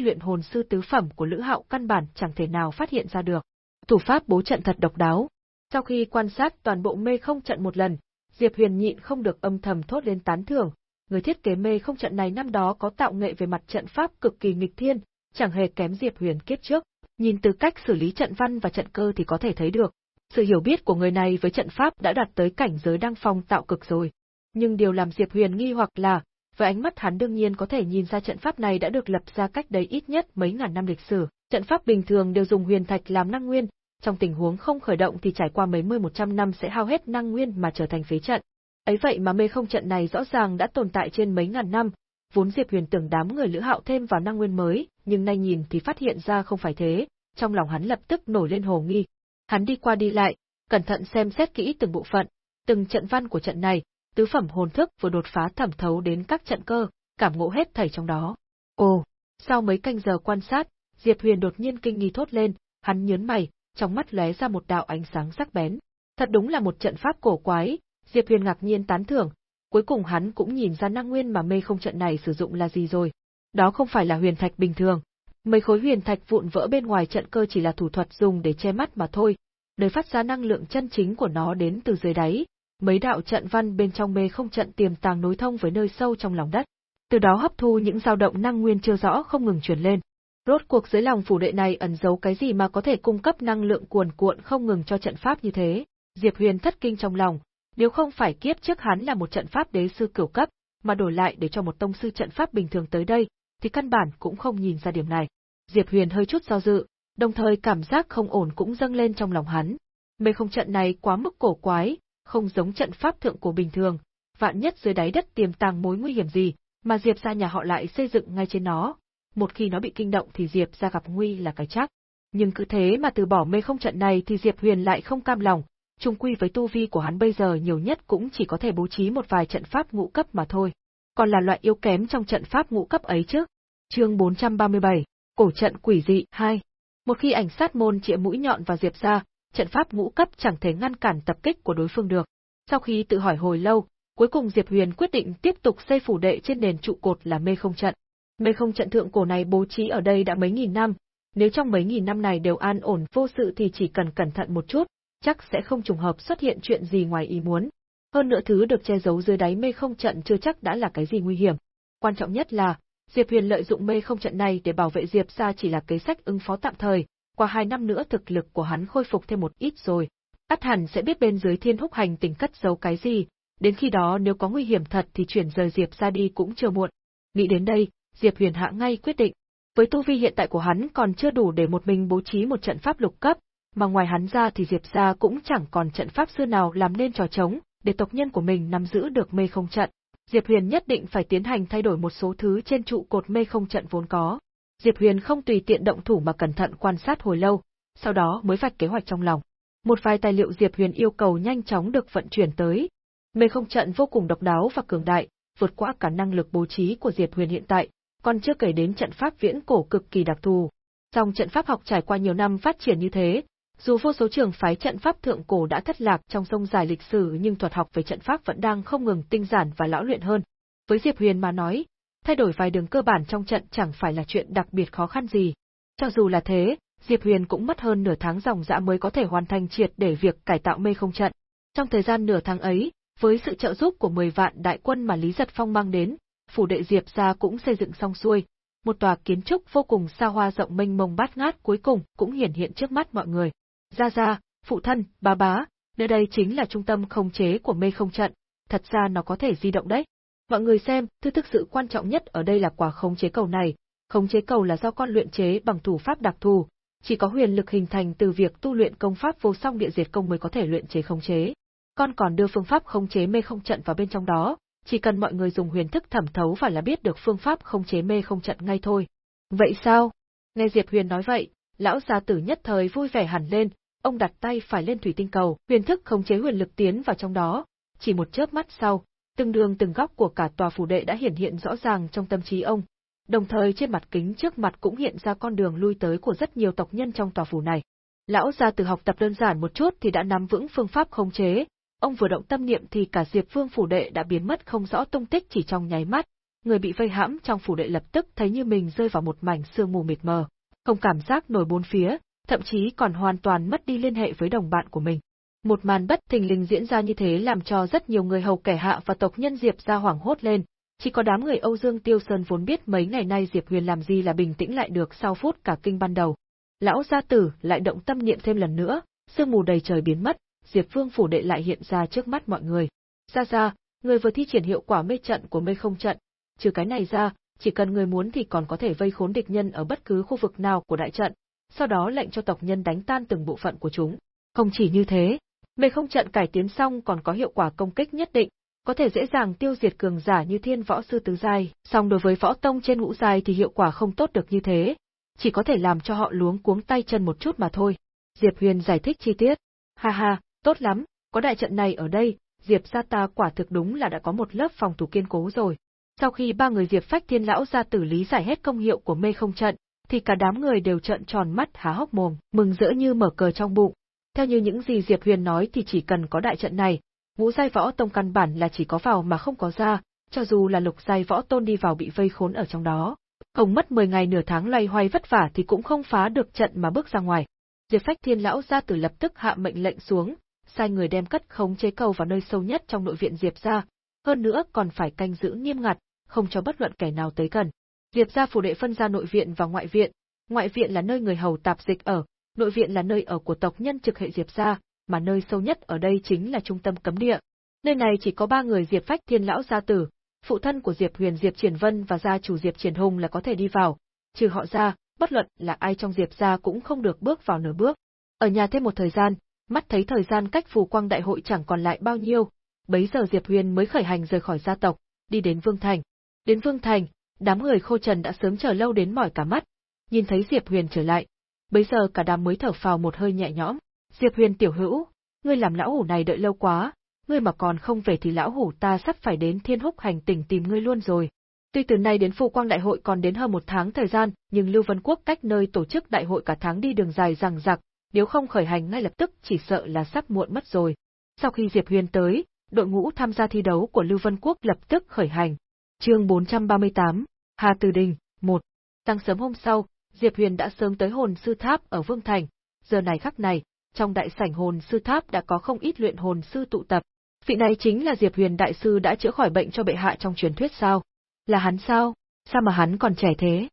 luyện hồn sư tứ phẩm của Lữ Hạo căn bản chẳng thể nào phát hiện ra được. Thủ pháp bố trận thật độc đáo, sau khi quan sát toàn bộ mê không trận một lần, Diệp Huyền nhịn không được âm thầm thốt lên tán thưởng, người thiết kế mê không trận này năm đó có tạo nghệ về mặt trận pháp cực kỳ nghịch thiên, chẳng hề kém Diệp Huyền kiếp trước, nhìn từ cách xử lý trận văn và trận cơ thì có thể thấy được, sự hiểu biết của người này với trận pháp đã đạt tới cảnh giới đăng phong tạo cực rồi. Nhưng điều làm Diệp Huyền nghi hoặc là, với ánh mắt hắn đương nhiên có thể nhìn ra trận pháp này đã được lập ra cách đấy ít nhất mấy ngàn năm lịch sử. Trận pháp bình thường đều dùng huyền thạch làm năng nguyên, trong tình huống không khởi động thì trải qua mấy mươi một trăm năm sẽ hao hết năng nguyên mà trở thành phế trận. Ấy vậy mà mê không trận này rõ ràng đã tồn tại trên mấy ngàn năm, vốn Diệp Huyền tưởng đám người Lữ Hạo thêm vào năng nguyên mới, nhưng nay nhìn thì phát hiện ra không phải thế, trong lòng hắn lập tức nổi lên hồ nghi. Hắn đi qua đi lại, cẩn thận xem xét kỹ từng bộ phận, từng trận văn của trận này, tứ phẩm hồn thức vừa đột phá thẩm thấu đến các trận cơ, cảm ngộ hết thảy trong đó. Ồ, sau mấy canh giờ quan sát, Diệp Huyền đột nhiên kinh nghi thốt lên, hắn nhớn mày, trong mắt lóe ra một đạo ánh sáng sắc bén. Thật đúng là một trận pháp cổ quái, Diệp Huyền ngạc nhiên tán thưởng, cuối cùng hắn cũng nhìn ra năng nguyên mà mê không trận này sử dụng là gì rồi. Đó không phải là huyền thạch bình thường. Mấy khối huyền thạch vụn vỡ bên ngoài trận cơ chỉ là thủ thuật dùng để che mắt mà thôi. Nơi phát ra năng lượng chân chính của nó đến từ dưới đáy, mấy đạo trận văn bên trong mê không trận tiềm tàng nối thông với nơi sâu trong lòng đất. Từ đó hấp thu những dao động năng nguyên chưa rõ không ngừng truyền lên. Rốt cuộc dưới lòng phủ đệ này ẩn giấu cái gì mà có thể cung cấp năng lượng cuồn cuộn không ngừng cho trận pháp như thế? Diệp Huyền thất kinh trong lòng, nếu không phải kiếp trước hắn là một trận pháp đế sư cửu cấp, mà đổi lại để cho một tông sư trận pháp bình thường tới đây, thì căn bản cũng không nhìn ra điểm này. Diệp Huyền hơi chút do dự, đồng thời cảm giác không ổn cũng dâng lên trong lòng hắn. Mê không trận này quá mức cổ quái, không giống trận pháp thượng cổ bình thường, vạn nhất dưới đáy đất tiềm tàng mối nguy hiểm gì, mà Diệp gia nhà họ lại xây dựng ngay trên nó. Một khi nó bị kinh động thì Diệp gia gặp nguy là cái chắc. Nhưng cứ thế mà từ bỏ mê không trận này thì Diệp Huyền lại không cam lòng, chung quy với tu vi của hắn bây giờ nhiều nhất cũng chỉ có thể bố trí một vài trận pháp ngũ cấp mà thôi. Còn là loại yếu kém trong trận pháp ngũ cấp ấy chứ. Chương 437, Cổ trận quỷ dị 2. Một khi ảnh sát môn chĩa mũi nhọn vào Diệp gia, trận pháp ngũ cấp chẳng thể ngăn cản tập kích của đối phương được. Sau khi tự hỏi hồi lâu, cuối cùng Diệp Huyền quyết định tiếp tục xây phủ đệ trên nền trụ cột là mê không trận. Mê không trận thượng cổ này bố trí ở đây đã mấy nghìn năm, nếu trong mấy nghìn năm này đều an ổn vô sự thì chỉ cần cẩn thận một chút, chắc sẽ không trùng hợp xuất hiện chuyện gì ngoài ý muốn. Hơn nữa thứ được che giấu dưới đáy mê không trận chưa chắc đã là cái gì nguy hiểm. Quan trọng nhất là, Diệp Huyền lợi dụng mê không trận này để bảo vệ Diệp gia chỉ là kế sách ứng phó tạm thời, qua hai năm nữa thực lực của hắn khôi phục thêm một ít rồi. Át hẳn sẽ biết bên dưới thiên húc hành tình cất giấu cái gì, đến khi đó nếu có nguy hiểm thật thì chuyển rời Diệp ra đi cũng chưa muộn. Nghĩ đến đây, Diệp Huyền hạ ngay quyết định. Với tu vi hiện tại của hắn còn chưa đủ để một mình bố trí một trận pháp lục cấp, mà ngoài hắn ra thì Diệp gia cũng chẳng còn trận pháp xưa nào làm nên trò trống, để tộc nhân của mình nắm giữ được mê không trận. Diệp Huyền nhất định phải tiến hành thay đổi một số thứ trên trụ cột mê không trận vốn có. Diệp Huyền không tùy tiện động thủ mà cẩn thận quan sát hồi lâu, sau đó mới vạch kế hoạch trong lòng. Một vài tài liệu Diệp Huyền yêu cầu nhanh chóng được vận chuyển tới. Mê không trận vô cùng độc đáo và cường đại, vượt qua cả năng lực bố trí của Diệp Huyền hiện tại, còn chưa kể đến trận pháp viễn cổ cực kỳ đặc thù. Trong trận pháp học trải qua nhiều năm phát triển như thế, dù vô số trường phái trận pháp thượng cổ đã thất lạc trong sông dài lịch sử nhưng thuật học về trận pháp vẫn đang không ngừng tinh giản và lão luyện hơn. Với Diệp Huyền mà nói, thay đổi vài đường cơ bản trong trận chẳng phải là chuyện đặc biệt khó khăn gì. Cho dù là thế, Diệp Huyền cũng mất hơn nửa tháng dòng dã mới có thể hoàn thành triệt để việc cải tạo mê không trận. Trong thời gian nửa tháng ấy, với sự trợ giúp của 10 vạn đại quân mà Lý Giật Phong mang đến, phủ đệ Diệp gia cũng xây dựng xong xuôi, một tòa kiến trúc vô cùng xa hoa rộng mênh mông bát ngát cuối cùng cũng hiển hiện trước mắt mọi người. Gia Gia, phụ thân, bá bá, nơi đây chính là trung tâm khống chế của mê không trận, thật ra nó có thể di động đấy. Mọi người xem, thứ thực sự quan trọng nhất ở đây là quả khống chế cầu này. Khống chế cầu là do con luyện chế bằng thủ pháp đặc thù, chỉ có huyền lực hình thành từ việc tu luyện công pháp vô song địa diệt công mới có thể luyện chế khống chế. Con còn đưa phương pháp khống chế mê không trận vào bên trong đó, chỉ cần mọi người dùng huyền thức thẩm thấu và là biết được phương pháp khống chế mê không trận ngay thôi. Vậy sao? Nghe Diệp Huyền nói vậy, lão gia tử nhất thời vui vẻ hẳn lên, ông đặt tay phải lên thủy tinh cầu, huyền thức khống chế huyền lực tiến vào trong đó, chỉ một chớp mắt sau, từng đường từng góc của cả tòa phủ đệ đã hiển hiện rõ ràng trong tâm trí ông. Đồng thời trên mặt kính trước mặt cũng hiện ra con đường lui tới của rất nhiều tộc nhân trong tòa phủ này. Lão gia tử học tập đơn giản một chút thì đã nắm vững phương pháp khống chế, ông vừa động tâm niệm thì cả Diệp Vương phủ đệ đã biến mất không rõ tung tích chỉ trong nháy mắt, người bị vây hãm trong phủ đệ lập tức thấy như mình rơi vào một mảnh sương mù mịt mờ, không cảm giác nổi bốn phía, thậm chí còn hoàn toàn mất đi liên hệ với đồng bạn của mình. Một màn bất thình lình diễn ra như thế làm cho rất nhiều người hầu kẻ hạ và tộc nhân Diệp ra hoảng hốt lên, chỉ có đám người Âu Dương Tiêu Sơn vốn biết mấy ngày nay Diệp Huyền làm gì là bình tĩnh lại được sau phút cả kinh ban đầu. Lão gia tử lại động tâm niệm thêm lần nữa, sương mù đầy trời biến mất, Diệp Vương phủ đệ lại hiện ra trước mắt mọi người. Ra ra, người vừa thi triển hiệu quả mê trận của mê không trận, trừ cái này ra, chỉ cần người muốn thì còn có thể vây khốn địch nhân ở bất cứ khu vực nào của đại trận, sau đó lệnh cho tộc nhân đánh tan từng bộ phận của chúng. Không chỉ như thế, mê không trận cải tiến xong còn có hiệu quả công kích nhất định, có thể dễ dàng tiêu diệt cường giả như thiên võ sư tứ giai, song đối với võ tông trên ngũ giai thì hiệu quả không tốt được như thế, chỉ có thể làm cho họ luống cuống tay chân một chút mà thôi. Diệp Huyền giải thích chi tiết. Ha ha, tốt lắm, có đại trận này ở đây, Diệp gia ta quả thực đúng là đã có một lớp phòng thủ kiên cố rồi. Sau khi ba người Diệp Phách Thiên lão ra tử lý giải hết công hiệu của mê không trận, thì cả đám người đều trợn tròn mắt há hốc mồm, mừng rỡ như mở cờ trong bụng. Theo như những gì Diệp Huyền nói thì chỉ cần có đại trận này, ngũ giai võ tông căn bản là chỉ có vào mà không có ra, cho dù là lục giai võ tôn đi vào bị vây khốn ở trong đó. Không mất 10 ngày nửa tháng loay hoay vất vả thì cũng không phá được trận mà bước ra ngoài. Diệp Phách Thiên lão gia tử lập tức hạ mệnh lệnh xuống, sai người đem cất khống chế cầu vào nơi sâu nhất trong nội viện Diệp gia, hơn nữa còn phải canh giữ nghiêm ngặt, không cho bất luận kẻ nào tới gần. Diệp gia phủ đệ phân ra nội viện và ngoại viện, ngoại viện là nơi người hầu tạp dịch ở, nội viện là nơi ở của tộc nhân trực hệ Diệp gia, mà nơi sâu nhất ở đây chính là trung tâm cấm địa. Nơi này chỉ có ba người Diệp Phách Thiên lão gia tử, phụ thân của Diệp Huyền Diệp Triển Vân và gia chủ Diệp Triển Hùng là có thể đi vào, trừ họ ra, bất luận là ai trong Diệp gia cũng không được bước vào nửa bước. Ở nhà thêm một thời gian, mắt thấy thời gian cách phù quang đại hội chẳng còn lại bao nhiêu, bấy giờ Diệp Huyền mới khởi hành rời khỏi gia tộc, đi đến Vương Thành. Đến Vương Thành, đám người khô trần đã sớm chờ lâu đến mỏi cả mắt, nhìn thấy Diệp Huyền trở lại. Bấy giờ cả đám mới thở phào một hơi nhẹ nhõm. Diệp Huyền tiểu hữu, ngươi làm lão hủ này đợi lâu quá, ngươi mà còn không về thì lão hủ ta sắp phải đến thiên húc hành tỉnh tìm ngươi luôn rồi. Tuy từ nay đến Phu Quang Đại hội còn đến hơn một tháng thời gian, nhưng Lưu Vân Quốc cách nơi tổ chức đại hội cả tháng đi đường dài rằng rạc, nếu không khởi hành ngay lập tức chỉ sợ là sắp muộn mất rồi. Sau khi Diệp Huyền tới, đội ngũ tham gia thi đấu của Lưu Vân Quốc lập tức khởi hành. Chương 438, Hà Từ Đình, 1. Tăng sớm hôm sau, Diệp Huyền đã sớm tới hồn sư tháp ở Vương Thành. Giờ này khắc này, trong đại sảnh hồn sư tháp đã có không ít luyện hồn sư tụ tập. Vị này chính là Diệp Huyền đại sư đã chữa khỏi bệnh cho bệ hạ trong truyền thuyết sao? Là hắn sao? Sao mà hắn còn trẻ thế?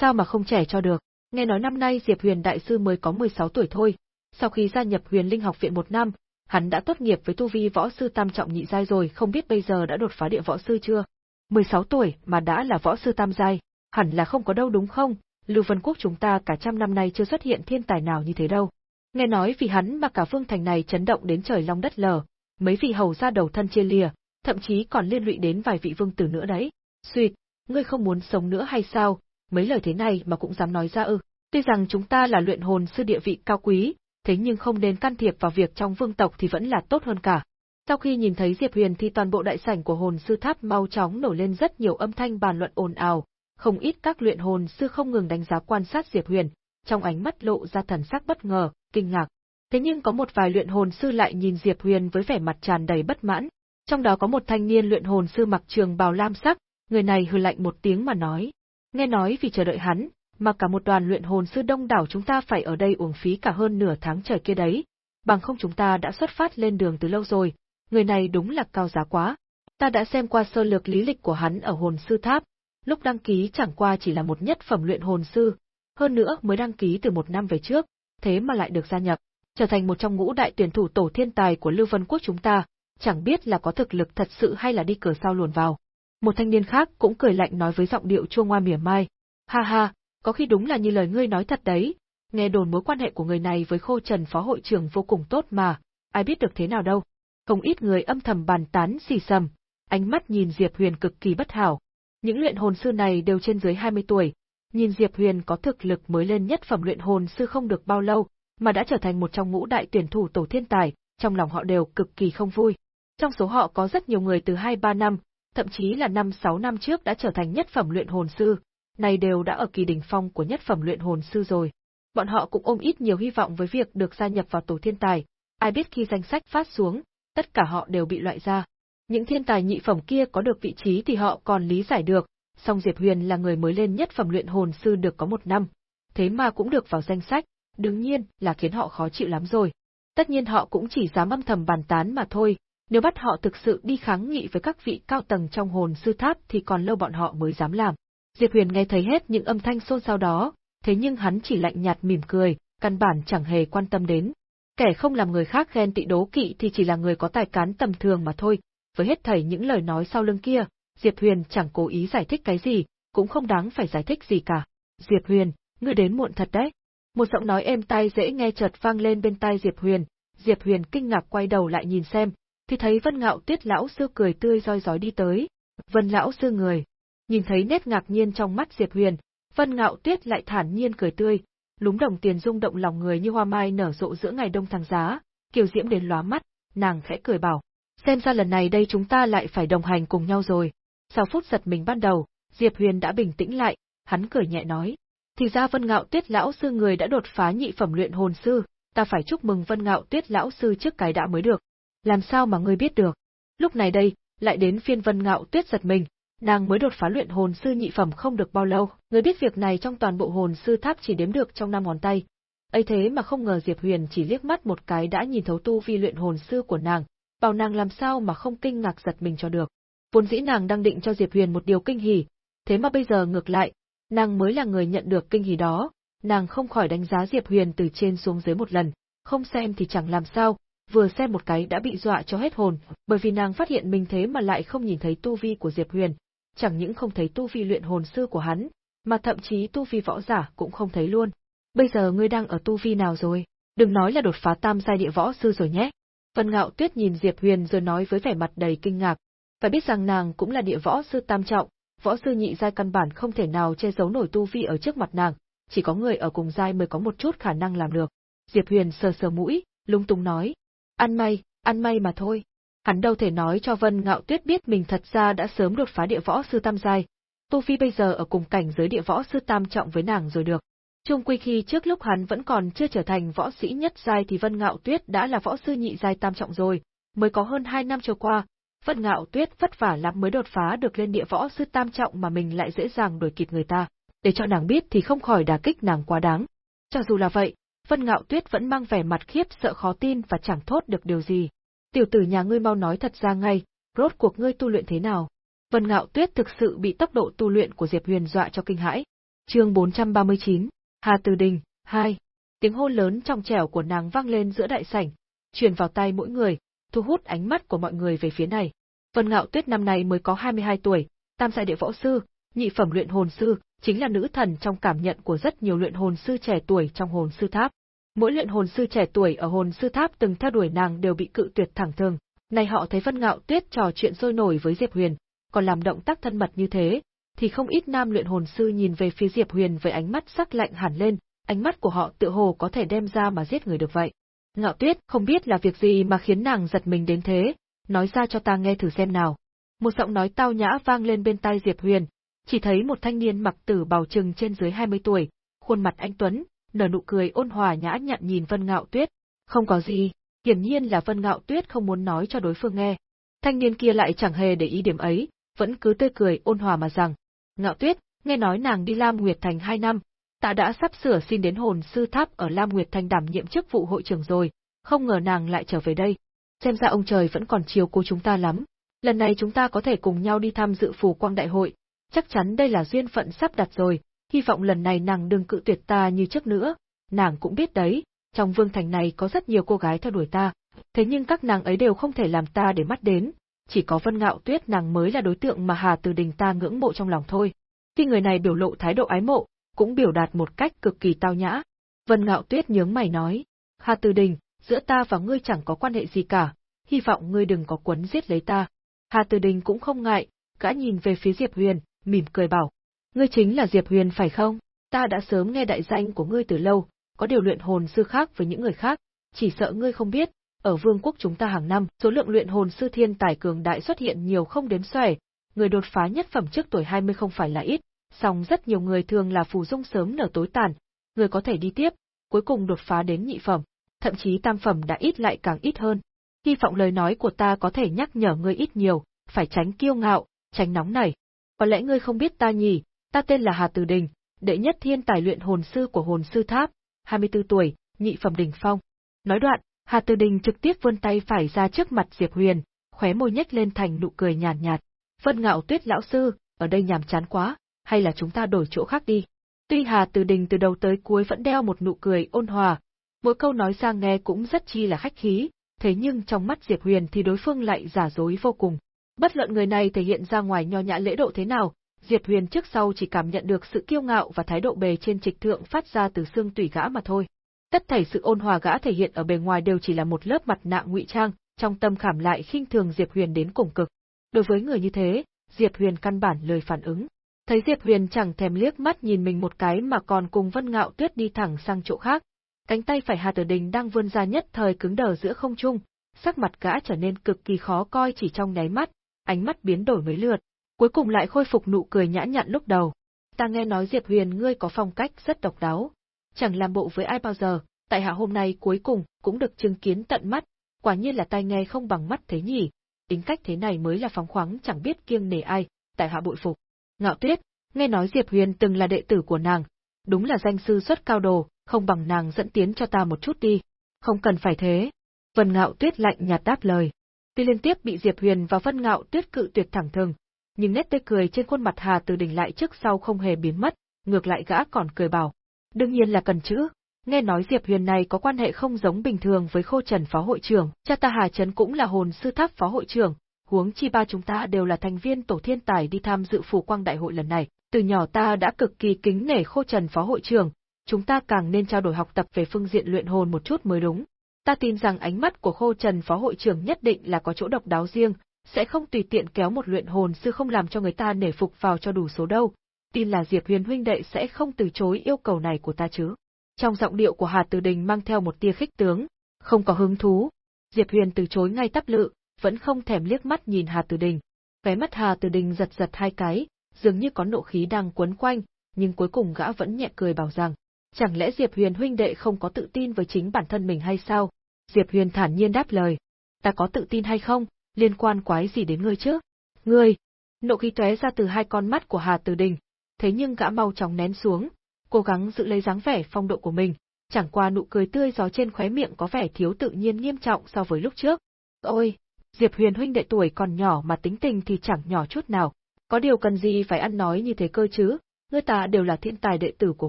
Sao mà không trẻ cho được? Nghe nói năm nay Diệp Huyền đại sư mới có 16 tuổi thôi. Sau khi gia nhập Huyền Linh học viện một năm, hắn đã tốt nghiệp với tu vi võ sư tam trọng nhị giai rồi, không biết bây giờ đã đột phá địa võ sư chưa? 16 tuổi mà đã là võ sư tam giai, hẳn là không có đâu đúng không? Lưu Vân Quốc chúng ta cả trăm năm nay chưa xuất hiện thiên tài nào như thế đâu. Nghe nói vì hắn mà cả phương thành này chấn động đến trời long đất lở, mấy vị hầu ra đầu thân chia lìa, thậm chí còn liên lụy đến vài vị vương tử nữa đấy. Xuyệt, ngươi không muốn sống nữa hay sao? Mấy lời thế này mà cũng dám nói ra ư? Tuy rằng chúng ta là luyện hồn sư địa vị cao quý, thế nhưng không nên can thiệp vào việc trong vương tộc thì vẫn là tốt hơn cả. Sau khi nhìn thấy Diệp Huyền thì toàn bộ đại sảnh của hồn sư tháp mau chóng nổi lên rất nhiều âm thanh bàn luận ồn ào, không ít các luyện hồn sư không ngừng đánh giá quan sát Diệp Huyền, trong ánh mắt lộ ra thần sắc bất ngờ, kinh ngạc. Thế nhưng có một vài luyện hồn sư lại nhìn Diệp Huyền với vẻ mặt tràn đầy bất mãn. Trong đó có một thanh niên luyện hồn sư mặc trường bào lam sắc, người này hừ lạnh một tiếng mà nói. Nghe nói vì chờ đợi hắn, mà cả một đoàn luyện hồn sư đông đảo chúng ta phải ở đây uổng phí cả hơn nửa tháng trời kia đấy. Bằng không chúng ta đã xuất phát lên đường từ lâu rồi, người này đúng là cao giá quá. Ta đã xem qua sơ lược lý lịch của hắn ở hồn sư tháp, lúc đăng ký chẳng qua chỉ là một nhất phẩm luyện hồn sư, hơn nữa mới đăng ký từ một năm về trước, thế mà lại được gia nhập, trở thành một trong ngũ đại tuyển thủ tổ thiên tài của Lưu Vân Quốc chúng ta, chẳng biết là có thực lực thật sự hay là đi cửa sau luồn vào. Một thanh niên khác cũng cười lạnh nói với giọng điệu chua ngoa mỉa mai, ha ha, có khi đúng là như lời ngươi nói thật đấy, nghe đồn mối quan hệ của người này với Khô Trần phó hội trưởng vô cùng tốt mà, ai biết được thế nào đâu. Không ít người âm thầm bàn tán xì xầm, ánh mắt nhìn Diệp Huyền cực kỳ bất hảo. Những luyện hồn sư này đều trên dưới 20 tuổi, nhìn Diệp Huyền có thực lực mới lên nhất phẩm luyện hồn sư không được bao lâu, mà đã trở thành một trong ngũ đại tuyển thủ tổ thiên tài, trong lòng họ đều cực kỳ không vui. Trong số họ có rất nhiều người từ 2-3 năm, thậm chí là 5-6 năm trước đã trở thành nhất phẩm luyện hồn sư, này đều đã ở kỳ đỉnh phong của nhất phẩm luyện hồn sư rồi. Bọn họ cũng ôm ít nhiều hy vọng với việc được gia nhập vào tổ thiên tài, ai biết khi danh sách phát xuống, tất cả họ đều bị loại ra. Những thiên tài nhị phẩm kia có được vị trí thì họ còn lý giải được, song Diệp Huyền là người mới lên nhất phẩm luyện hồn sư được có một năm, thế mà cũng được vào danh sách, đương nhiên là khiến họ khó chịu lắm rồi. Tất nhiên họ cũng chỉ dám âm thầm bàn tán mà thôi, nếu bắt họ thực sự đi kháng nghị với các vị cao tầng trong hồn sư tháp thì còn lâu bọn họ mới dám làm. Diệp Huyền nghe thấy hết những âm thanh xôn xao đó, thế nhưng hắn chỉ lạnh nhạt mỉm cười, căn bản chẳng hề quan tâm đến. Kẻ không làm người khác ghen tị đố kỵ thì chỉ là người có tài cán tầm thường mà thôi, với hết thảy những lời nói sau lưng kia, Diệp Huyền chẳng cố ý giải thích cái gì, cũng không đáng phải giải thích gì cả. Diệp Huyền, ngươi đến muộn thật đấy. Một giọng nói êm tai dễ nghe chợt vang lên bên tai Diệp Huyền, Diệp Huyền kinh ngạc quay đầu lại nhìn xem, thì thấy Vân Ngạo Tuyết lão sư cười tươi roi rói đi tới. Vân lão sư người, nhìn thấy nét ngạc nhiên trong mắt Diệp Huyền, Vân Ngạo Tuyết lại thản nhiên cười tươi, Lúng đồng tiền rung động lòng người như hoa mai nở rộ giữa ngày đông tháng giá, kiều diễm đến lóa mắt, nàng khẽ cười bảo, xem ra lần này đây chúng ta lại phải đồng hành cùng nhau rồi. Sau phút giật mình ban đầu, Diệp Huyền đã bình tĩnh lại, hắn cười nhẹ nói, thì ra Vân Ngạo Tuyết lão sư người đã đột phá nhị phẩm luyện hồn sư, ta phải chúc mừng Vân Ngạo Tuyết lão sư trước cái đã mới được. Làm sao mà ngươi biết được? Lúc này đây, lại đến phiên Vân Ngạo Tuyết giật mình, nàng mới đột phá luyện hồn sư nhị phẩm không được bao lâu, người biết việc này trong toàn bộ hồn sư tháp chỉ đếm được trong năm ngón tay. ấy thế mà không ngờ Diệp Huyền chỉ liếc mắt một cái đã nhìn thấu tu vi luyện hồn sư của nàng, bảo nàng làm sao mà không kinh ngạc giật mình cho được. Vốn dĩ nàng đang định cho Diệp Huyền một điều kinh hỉ, thế mà bây giờ ngược lại, nàng mới là người nhận được kinh hỉ đó, nàng không khỏi đánh giá Diệp Huyền từ trên xuống dưới một lần, không xem thì chẳng làm sao, vừa xem một cái đã bị dọa cho hết hồn, bởi vì nàng phát hiện mình thế mà lại không nhìn thấy tu vi của Diệp Huyền, chẳng những không thấy tu vi luyện hồn sư của hắn, mà thậm chí tu vi võ giả cũng không thấy luôn. Bây giờ ngươi đang ở tu vi nào rồi? Đừng nói là đột phá tam giai địa võ sư rồi nhé. Vân Ngạo Tuyết nhìn Diệp Huyền rồi nói với vẻ mặt đầy kinh ngạc, phải biết rằng nàng cũng là địa võ sư tam trọng, võ sư nhị giai căn bản không thể nào che giấu nổi tu vi ở trước mặt nàng, chỉ có người ở cùng giai mới có một chút khả năng làm được. Diệp Huyền sờ sờ mũi, lung tung nói, ăn may, ăn may mà thôi. Hắn đâu thể nói cho Vân Ngạo Tuyết biết mình thật ra đã sớm đột phá địa võ sư tam giai, tu vi bây giờ ở cùng cảnh giới địa võ sư tam trọng với nàng rồi được. Trung quy khi trước lúc hắn vẫn còn chưa trở thành võ sĩ nhất giai thì Vân Ngạo Tuyết đã là võ sư nhị giai tam trọng rồi, mới có hơn hai năm trôi qua, Vân Ngạo Tuyết vất vả lắm mới đột phá được lên địa võ sư tam trọng mà mình lại dễ dàng đuổi kịp người ta, để cho nàng biết thì không khỏi đả kích nàng quá đáng. Cho dù là vậy, Vân Ngạo Tuyết vẫn mang vẻ mặt khiếp sợ khó tin và chẳng thốt được điều gì. Tiểu tử nhà ngươi mau nói thật ra ngay, rốt cuộc ngươi tu luyện thế nào? Vân Ngạo Tuyết thực sự bị tốc độ tu luyện của Diệp Huyền dọa cho kinh hãi. Chương 439, Hà Từ Đình, 2. Tiếng hô lớn trong trẻo của nàng vang lên giữa đại sảnh, truyền vào tai mỗi người, thu hút ánh mắt của mọi người về phía này. Vân Ngạo Tuyết năm nay mới có 22 tuổi, tam giai địa võ sư, nhị phẩm luyện hồn sư, chính là nữ thần trong cảm nhận của rất nhiều luyện hồn sư trẻ tuổi trong hồn sư tháp. Mỗi luyện hồn sư trẻ tuổi ở hồn sư tháp từng theo đuổi nàng đều bị cự tuyệt thẳng thường. Này họ thấy Vân Ngạo Tuyết trò chuyện sôi nổi với Diệp Huyền, còn làm động tác thân mật như thế, thì không ít nam luyện hồn sư nhìn về phía Diệp Huyền với ánh mắt sắc lạnh hẳn lên, ánh mắt của họ tựa hồ có thể đem ra mà giết người được vậy. Ngạo Tuyết không biết là việc gì mà khiến nàng giật mình đến thế, nói ra cho ta nghe thử xem nào. Một giọng nói tao nhã vang lên bên tai Diệp Huyền, chỉ thấy một thanh niên mặc tử bào trừng trên dưới 20 tuổi, khuôn mặt anh tuấn, nở nụ cười ôn hòa nhã nhặn nhìn Vân Ngạo Tuyết, không có gì, hiển nhiên là Vân Ngạo Tuyết không muốn nói cho đối phương nghe. Thanh niên kia lại chẳng hề để ý điểm ấy, vẫn cứ tươi cười ôn hòa mà rằng, Ngạo Tuyết, nghe nói nàng đi Lam Nguyệt Thành hai năm, ta đã sắp sửa xin đến hồn sư tháp ở Lam Nguyệt Thành đảm nhiệm chức vụ hội trưởng rồi, không ngờ nàng lại trở về đây. Xem ra ông trời vẫn còn chiều cô chúng ta lắm. Lần này chúng ta có thể cùng nhau đi tham dự phù quang đại hội, chắc chắn đây là duyên phận sắp đặt rồi, hy vọng lần này nàng đừng cự tuyệt ta như trước nữa. Nàng cũng biết đấy, trong vương thành này có rất nhiều cô gái theo đuổi ta, thế nhưng các nàng ấy đều không thể làm ta để mắt đến, chỉ có Vân Ngạo Tuyết nàng mới là đối tượng mà Hà Từ Đình ta ngưỡng mộ trong lòng thôi. Khi người này biểu lộ thái độ ái mộ, cũng biểu đạt một cách cực kỳ tao nhã. Vân Ngạo Tuyết nhướng mày nói, Hà Từ Đình, giữa ta và ngươi chẳng có quan hệ gì cả, hy vọng ngươi đừng có quấn giết lấy ta. Hà Từ Đình cũng không ngại, gã nhìn về phía Diệp Huyền, mỉm cười bảo, ngươi chính là Diệp Huyền phải không? Ta đã sớm nghe đại danh của ngươi từ lâu, có điều luyện hồn sư khác với những người khác, chỉ sợ ngươi không biết, ở vương quốc chúng ta hàng năm, số lượng luyện hồn sư thiên tài cường đại xuất hiện nhiều không đếm xuể, người đột phá nhất phẩm trước tuổi 20 không phải là ít, song rất nhiều người thường là phù dung sớm nở tối tàn, người có thể đi tiếp, cuối cùng đột phá đến nhị phẩm, thậm chí tam phẩm đã ít lại càng ít hơn. Hy vọng lời nói của ta có thể nhắc nhở ngươi ít nhiều, phải tránh kiêu ngạo, tránh nóng nảy. Có lẽ ngươi không biết ta nhỉ, ta tên là Hà Từ Đình, đệ nhất thiên tài luyện hồn sư của hồn sư tháp, 24 tuổi, nhị phẩm đỉnh phong. Nói đoạn, Hà Từ Đình trực tiếp vươn tay phải ra trước mặt Diệp Huyền, khóe môi nhếch lên thành nụ cười nhàn nhạt, nhạt. Vân Ngạo Tuyết lão sư, ở đây nhàm chán quá, hay là chúng ta đổi chỗ khác đi. Tuy Hà Từ Đình từ đầu tới cuối vẫn đeo một nụ cười ôn hòa, mỗi câu nói ra nghe cũng rất chi là khách khí, thế nhưng trong mắt Diệp Huyền thì đối phương lại giả dối vô cùng. Bất luận người này thể hiện ra ngoài nho nhã lễ độ thế nào, Diệp Huyền trước sau chỉ cảm nhận được sự kiêu ngạo và thái độ bề trên trịch thượng phát ra từ xương tủy gã mà thôi. Tất thảy sự ôn hòa gã thể hiện ở bề ngoài đều chỉ là một lớp mặt nạ ngụy trang, trong tâm khảm lại khinh thường Diệp Huyền đến cùng cực. Đối với người như thế, Diệp Huyền căn bản lời phản ứng. Thấy Diệp Huyền chẳng thèm liếc mắt nhìn mình một cái mà còn cùng Vân Ngạo Tuyết đi thẳng sang chỗ khác. Cánh tay phải Hà Tử Đình đang vươn ra nhất thời cứng đờ giữa không trung, sắc mặt gã trở nên cực kỳ khó coi chỉ trong nháy mắt, ánh mắt biến đổi mấy lượt, cuối cùng lại khôi phục nụ cười nhã nhặn lúc đầu. Ta nghe nói Diệp Huyền ngươi có phong cách rất độc đáo, chẳng làm bộ với ai bao giờ, tại hạ hôm nay cuối cùng cũng được chứng kiến tận mắt, quả nhiên là tai nghe không bằng mắt thế nhỉ, tính cách thế này mới là phóng khoáng chẳng biết kiêng nể ai, tại hạ bội phục. Ngạo Tuyết, nghe nói Diệp Huyền từng là đệ tử của nàng, đúng là danh sư xuất cao đồ, không bằng nàng dẫn tiến cho ta một chút đi. Không cần phải thế. Vân Ngạo Tuyết lạnh nhạt đáp lời. Tuy liên tiếp bị Diệp Huyền và Vân Ngạo Tuyết cự tuyệt thẳng thừng, nhưng nét tươi cười trên khuôn mặt Hà Từ Đình lại trước sau không hề biến mất, ngược lại gã còn cười bảo. Đương nhiên là cần chữ, nghe nói Diệp Huyền này có quan hệ không giống bình thường với Khô Trần phó hội trưởng, cha ta Hà Trấn cũng là hồn sư tháp phó hội trưởng, huống chi ba chúng ta đều là thành viên tổ thiên tài đi tham dự phủ quang đại hội lần này, từ nhỏ ta đã cực kỳ kính nể Khô Trần phó hội trưởng, chúng ta càng nên trao đổi học tập về phương diện luyện hồn một chút mới đúng. Ta tin rằng ánh mắt của Khô Trần phó hội trưởng nhất định là có chỗ độc đáo riêng, sẽ không tùy tiện kéo một luyện hồn sư không làm cho người ta nể phục vào cho đủ số đâu. Tin là Diệp Huyền huynh đệ sẽ không từ chối yêu cầu này của ta chứ. Trong giọng điệu của Hà Từ Đình mang theo một tia khích tướng, không có hứng thú. Diệp Huyền từ chối ngay tắp lự, vẫn không thèm liếc mắt nhìn Hà Từ Đình. Vé mắt Hà Từ Đình giật giật hai cái, dường như có nộ khí đang quấn quanh, nhưng cuối cùng gã vẫn nhẹ cười bảo rằng, chẳng lẽ Diệp Huyền huynh đệ không có tự tin với chính bản thân mình hay sao? Diệp Huyền thản nhiên đáp lời, ta có tự tin hay không, liên quan quái gì đến ngươi chứ? Ngươi! Nộ khí tóe ra từ hai con mắt của Hà Từ Đình, thế nhưng gã mau chóng nén xuống, cố gắng giữ lấy dáng vẻ phong độ của mình, chẳng qua nụ cười tươi gió trên khóe miệng có vẻ thiếu tự nhiên nghiêm trọng so với lúc trước. Ôi, Diệp Huyền huynh đệ tuổi còn nhỏ mà tính tình thì chẳng nhỏ chút nào, có điều cần gì phải ăn nói như thế cơ chứ, Ngươi ta đều là thiên tài đệ tử của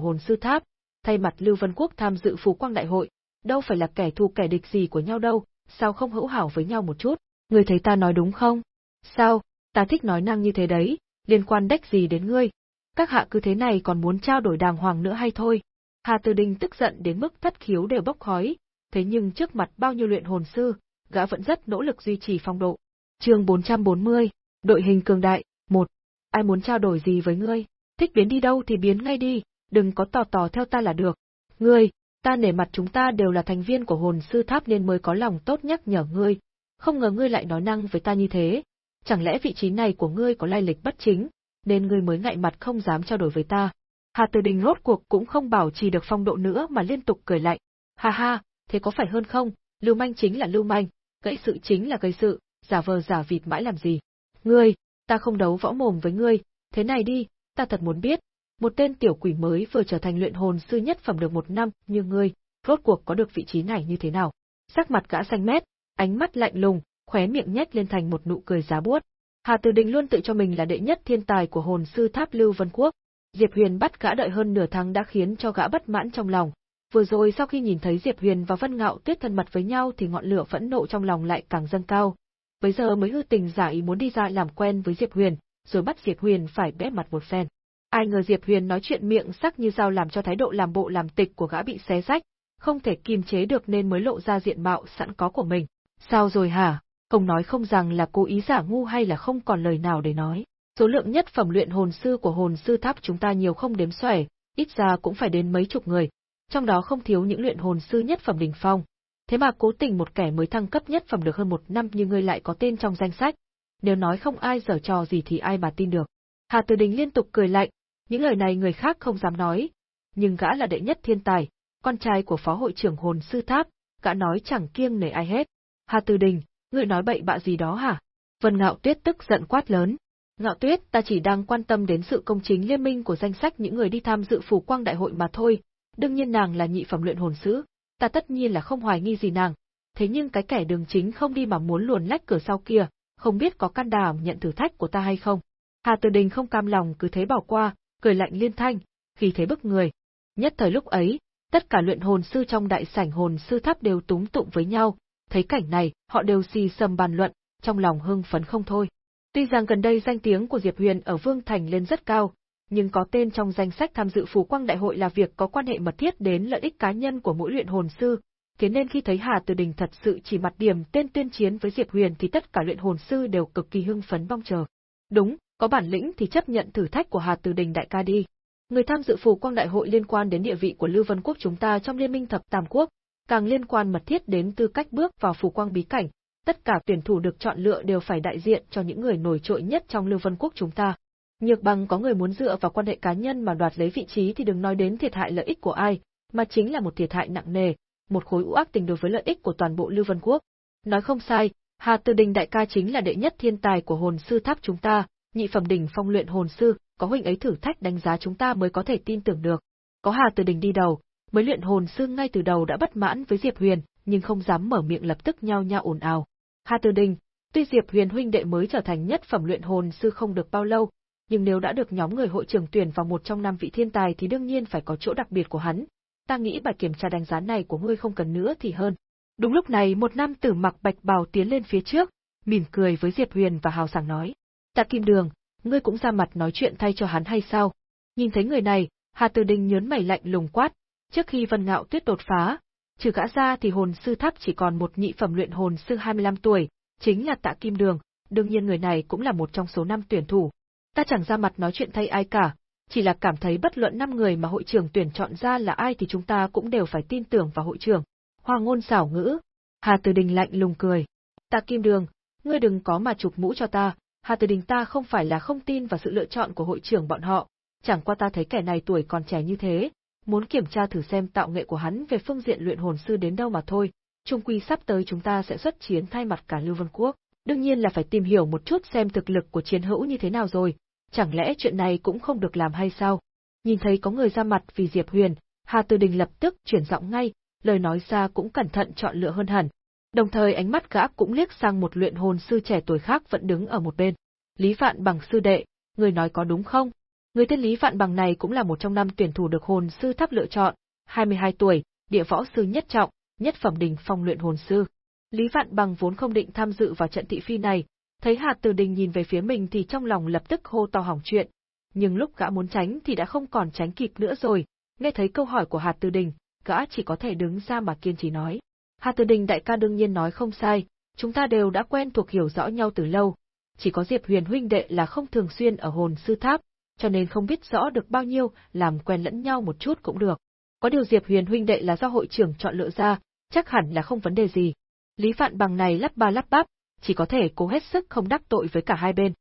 hồn sư tháp, thay mặt Lưu Vân Quốc tham dự phú quang đại hội, đâu phải là kẻ thù kẻ địch gì của nhau đâu, sao không hữu hảo với nhau một chút, người thấy ta nói đúng không? Sao, ta thích nói năng như thế đấy, liên quan đếch gì đến ngươi, các hạ cứ thế này còn muốn trao đổi đàng hoàng nữa hay thôi. Hà Từ Đình tức giận đến mức thất khiếu đều bốc khói, thế nhưng trước mặt bao nhiêu luyện hồn sư, gã vẫn rất nỗ lực duy trì phong độ. Chương 440, đội hình cường đại, một. Ai muốn trao đổi gì với ngươi, thích biến đi đâu thì biến ngay đi, đừng có tò tò theo ta là được. Ngươi, ta nể mặt chúng ta đều là thành viên của hồn sư tháp nên mới có lòng tốt nhắc nhở ngươi, không ngờ ngươi lại nói năng với ta như thế. Chẳng lẽ vị trí này của ngươi có lai lịch bất chính, nên ngươi mới ngại mặt không dám trao đổi với ta. Hà Từ Đình rốt cuộc cũng không bảo trì được phong độ nữa mà liên tục cười lạnh. Ha ha, thế có phải hơn không? Lưu manh chính là lưu manh, gãy sự chính là gây sự, giả vờ giả vịt mãi làm gì? Ngươi, ta không đấu võ mồm với ngươi, thế này đi, ta thật muốn biết, một tên tiểu quỷ mới vừa trở thành luyện hồn sư nhất phẩm được một năm như ngươi, rốt cuộc có được vị trí này như thế nào? Sắc mặt gã xanh mét, ánh mắt lạnh lùng, khóe miệng nhếch lên thành một nụ cười giá buốt. Hà Từ Đình luôn tự cho mình là đệ nhất thiên tài của hồn sư tháp Lưu Vân Quốc. Diệp Huyền bắt gã đợi hơn nửa tháng đã khiến cho gã bất mãn trong lòng. Vừa rồi sau khi nhìn thấy Diệp Huyền và Vân Ngạo Tuyết thân mật với nhau thì ngọn lửa phẫn nộ trong lòng lại càng dâng cao. Bây giờ mới hư tình giả ý muốn đi ra làm quen với Diệp Huyền, rồi bắt Diệp Huyền phải bẽ mặt một phen. Ai ngờ Diệp Huyền nói chuyện miệng sắc như dao làm cho thái độ làm bộ làm tịch của gã bị xé rách, không thể kiềm chế được nên mới lộ ra diện mạo sẵn có của mình. Sao rồi hả? không nói không rằng là cố ý giả ngu hay là không còn lời nào để nói. Số lượng nhất phẩm luyện hồn sư của hồn sư tháp chúng ta nhiều không đếm xuể, ít ra cũng phải đến mấy chục người, trong đó không thiếu những luyện hồn sư nhất phẩm đỉnh phong. Thế mà cố tình một kẻ mới thăng cấp nhất phẩm được hơn một năm như ngươi lại có tên trong danh sách. Nếu nói không ai dở trò gì thì ai mà tin được. Hà Từ Đình liên tục cười lạnh, những lời này người khác không dám nói. Nhưng gã là đệ nhất thiên tài, con trai của phó hội trưởng hồn sư tháp, gã nói chẳng kiêng nể ai hết. Hà Từ Đình, ngươi nói bậy bạ gì đó hả? Vân Ngạo Tuyết tức giận quát lớn. Ngạo Tuyết, ta chỉ đang quan tâm đến sự công chính liên minh của danh sách những người đi tham dự phủ quang đại hội mà thôi. Đương nhiên nàng là nhị phẩm luyện hồn sứ, ta tất nhiên là không hoài nghi gì nàng. Thế nhưng cái kẻ đường chính không đi mà muốn luồn lách cửa sau kia, không biết có can đảm nhận thử thách của ta hay không. Hà Từ Đình không cam lòng cứ thế bỏ qua, cười lạnh liên thanh, khi thế bức người. Nhất thời lúc ấy, tất cả luyện hồn sư trong đại sảnh hồn sư tháp đều túng tụng với nhau, thấy cảnh này, họ đều xì xầm bàn luận, trong lòng hưng phấn không thôi. Tuy rằng gần đây danh tiếng của Diệp Huyền ở Vương Thành lên rất cao, nhưng có tên trong danh sách tham dự phủ quang đại hội là việc có quan hệ mật thiết đến lợi ích cá nhân của mỗi luyện hồn sư, thế nên khi thấy Hà Từ Đình thật sự chỉ mặt điểm tên tuyên chiến với Diệp Huyền thì tất cả luyện hồn sư đều cực kỳ hưng phấn mong chờ. Đúng, có bản lĩnh thì chấp nhận thử thách của Hà Từ Đình đại ca đi. Người tham dự phù quang đại hội liên quan đến địa vị của Lưu Vân Quốc chúng ta trong liên minh thập tam quốc, càng liên quan mật thiết đến tư cách bước vào phủ quang bí cảnh, tất cả tuyển thủ được chọn lựa đều phải đại diện cho những người nổi trội nhất trong Lưu Vân Quốc chúng ta. Nhược bằng có người muốn dựa vào quan hệ cá nhân mà đoạt lấy vị trí thì đừng nói đến thiệt hại lợi ích của ai, mà chính là một thiệt hại nặng nề, một khối u ác tình đối với lợi ích của toàn bộ Lưu Vân Quốc. Nói không sai, Hà Tư Đình đại ca chính là đệ nhất thiên tài của hồn sư tháp chúng ta, nhị phẩm đỉnh phong luyện hồn sư, có huynh ấy thử thách đánh giá chúng ta mới có thể tin tưởng được. Có Hà Tư Đình đi đầu, mới luyện hồn sư ngay từ đầu đã bất mãn với Diệp Huyền, nhưng không dám mở miệng lập tức nhao nhao ồn ào. Hà Tư Đình, tuy Diệp Huyền huynh đệ mới trở thành nhất phẩm luyện hồn sư không được bao lâu, nhưng nếu đã được nhóm người hội trưởng tuyển vào một trong năm vị thiên tài thì đương nhiên phải có chỗ đặc biệt của hắn. Ta nghĩ bài kiểm tra đánh giá này của ngươi không cần nữa thì hơn. Đúng lúc này một nam tử mặc bạch bào tiến lên phía trước, mỉm cười với Diệp Huyền và hào sảng nói. Tạ Kim Đường, ngươi cũng ra mặt nói chuyện thay cho hắn hay sao? Nhìn thấy người này, Hà Từ Đình nhớn mày lạnh lùng quát, trước khi Vân Ngạo Tuyết đột phá, trừ gã ra thì hồn sư tháp chỉ còn một nhị phẩm luyện hồn sư 25 tuổi, chính là Tạ Kim Đường, đương nhiên người này cũng là một trong số năm tuyển thủ. Ta chẳng ra mặt nói chuyện thay ai cả, chỉ là cảm thấy bất luận năm người mà hội trưởng tuyển chọn ra là ai thì chúng ta cũng đều phải tin tưởng vào hội trưởng. Hoa ngôn xảo ngữ. Hà Từ Đình lạnh lùng cười. Tạ Kim Đường, ngươi đừng có mà chụp mũ cho ta, Hà Từ Đình ta không phải là không tin vào sự lựa chọn của hội trưởng bọn họ, chẳng qua ta thấy kẻ này tuổi còn trẻ như thế, muốn kiểm tra thử xem tạo nghệ của hắn về phương diện luyện hồn sư đến đâu mà thôi. Trung quy sắp tới chúng ta sẽ xuất chiến thay mặt cả Lưu Vân Quốc, đương nhiên là phải tìm hiểu một chút xem thực lực của chiến hữu như thế nào rồi, chẳng lẽ chuyện này cũng không được làm hay sao? Nhìn thấy có người ra mặt vì Diệp Huyền, Hà Từ Đình lập tức chuyển giọng ngay, lời nói ra cũng cẩn thận chọn lựa hơn hẳn. Đồng thời ánh mắt gã cũng liếc sang một luyện hồn sư trẻ tuổi khác vẫn đứng ở một bên. Lý Vạn Bằng sư đệ, người nói có đúng không? Người tên Lý Vạn Bằng này cũng là một trong năm tuyển thủ được hồn sư tháp lựa chọn, 22 tuổi, địa võ sư nhất trọng, nhất phẩm đỉnh phong luyện hồn sư. Lý Vạn Bằng vốn không định tham dự vào trận thị phi này, thấy Hạt Từ Đình nhìn về phía mình thì trong lòng lập tức hô to hỏng chuyện, nhưng lúc gã muốn tránh thì đã không còn tránh kịp nữa rồi, nghe thấy câu hỏi của Hạt Từ Đình, gã chỉ có thể đứng ra mà kiên trì nói. Hạt Từ Đình đại ca đương nhiên nói không sai, chúng ta đều đã quen thuộc hiểu rõ nhau từ lâu, chỉ có Diệp Huyền huynh đệ là không thường xuyên ở hồn sư tháp, cho nên không biết rõ được bao nhiêu, làm quen lẫn nhau một chút cũng được. Có điều Diệp Huyền huynh đệ là do hội trưởng chọn lựa ra, chắc hẳn là không vấn đề gì. Lý Phạn Bằng này lắp ba lắp bắp, chỉ có thể cố hết sức không đắc tội với cả hai bên.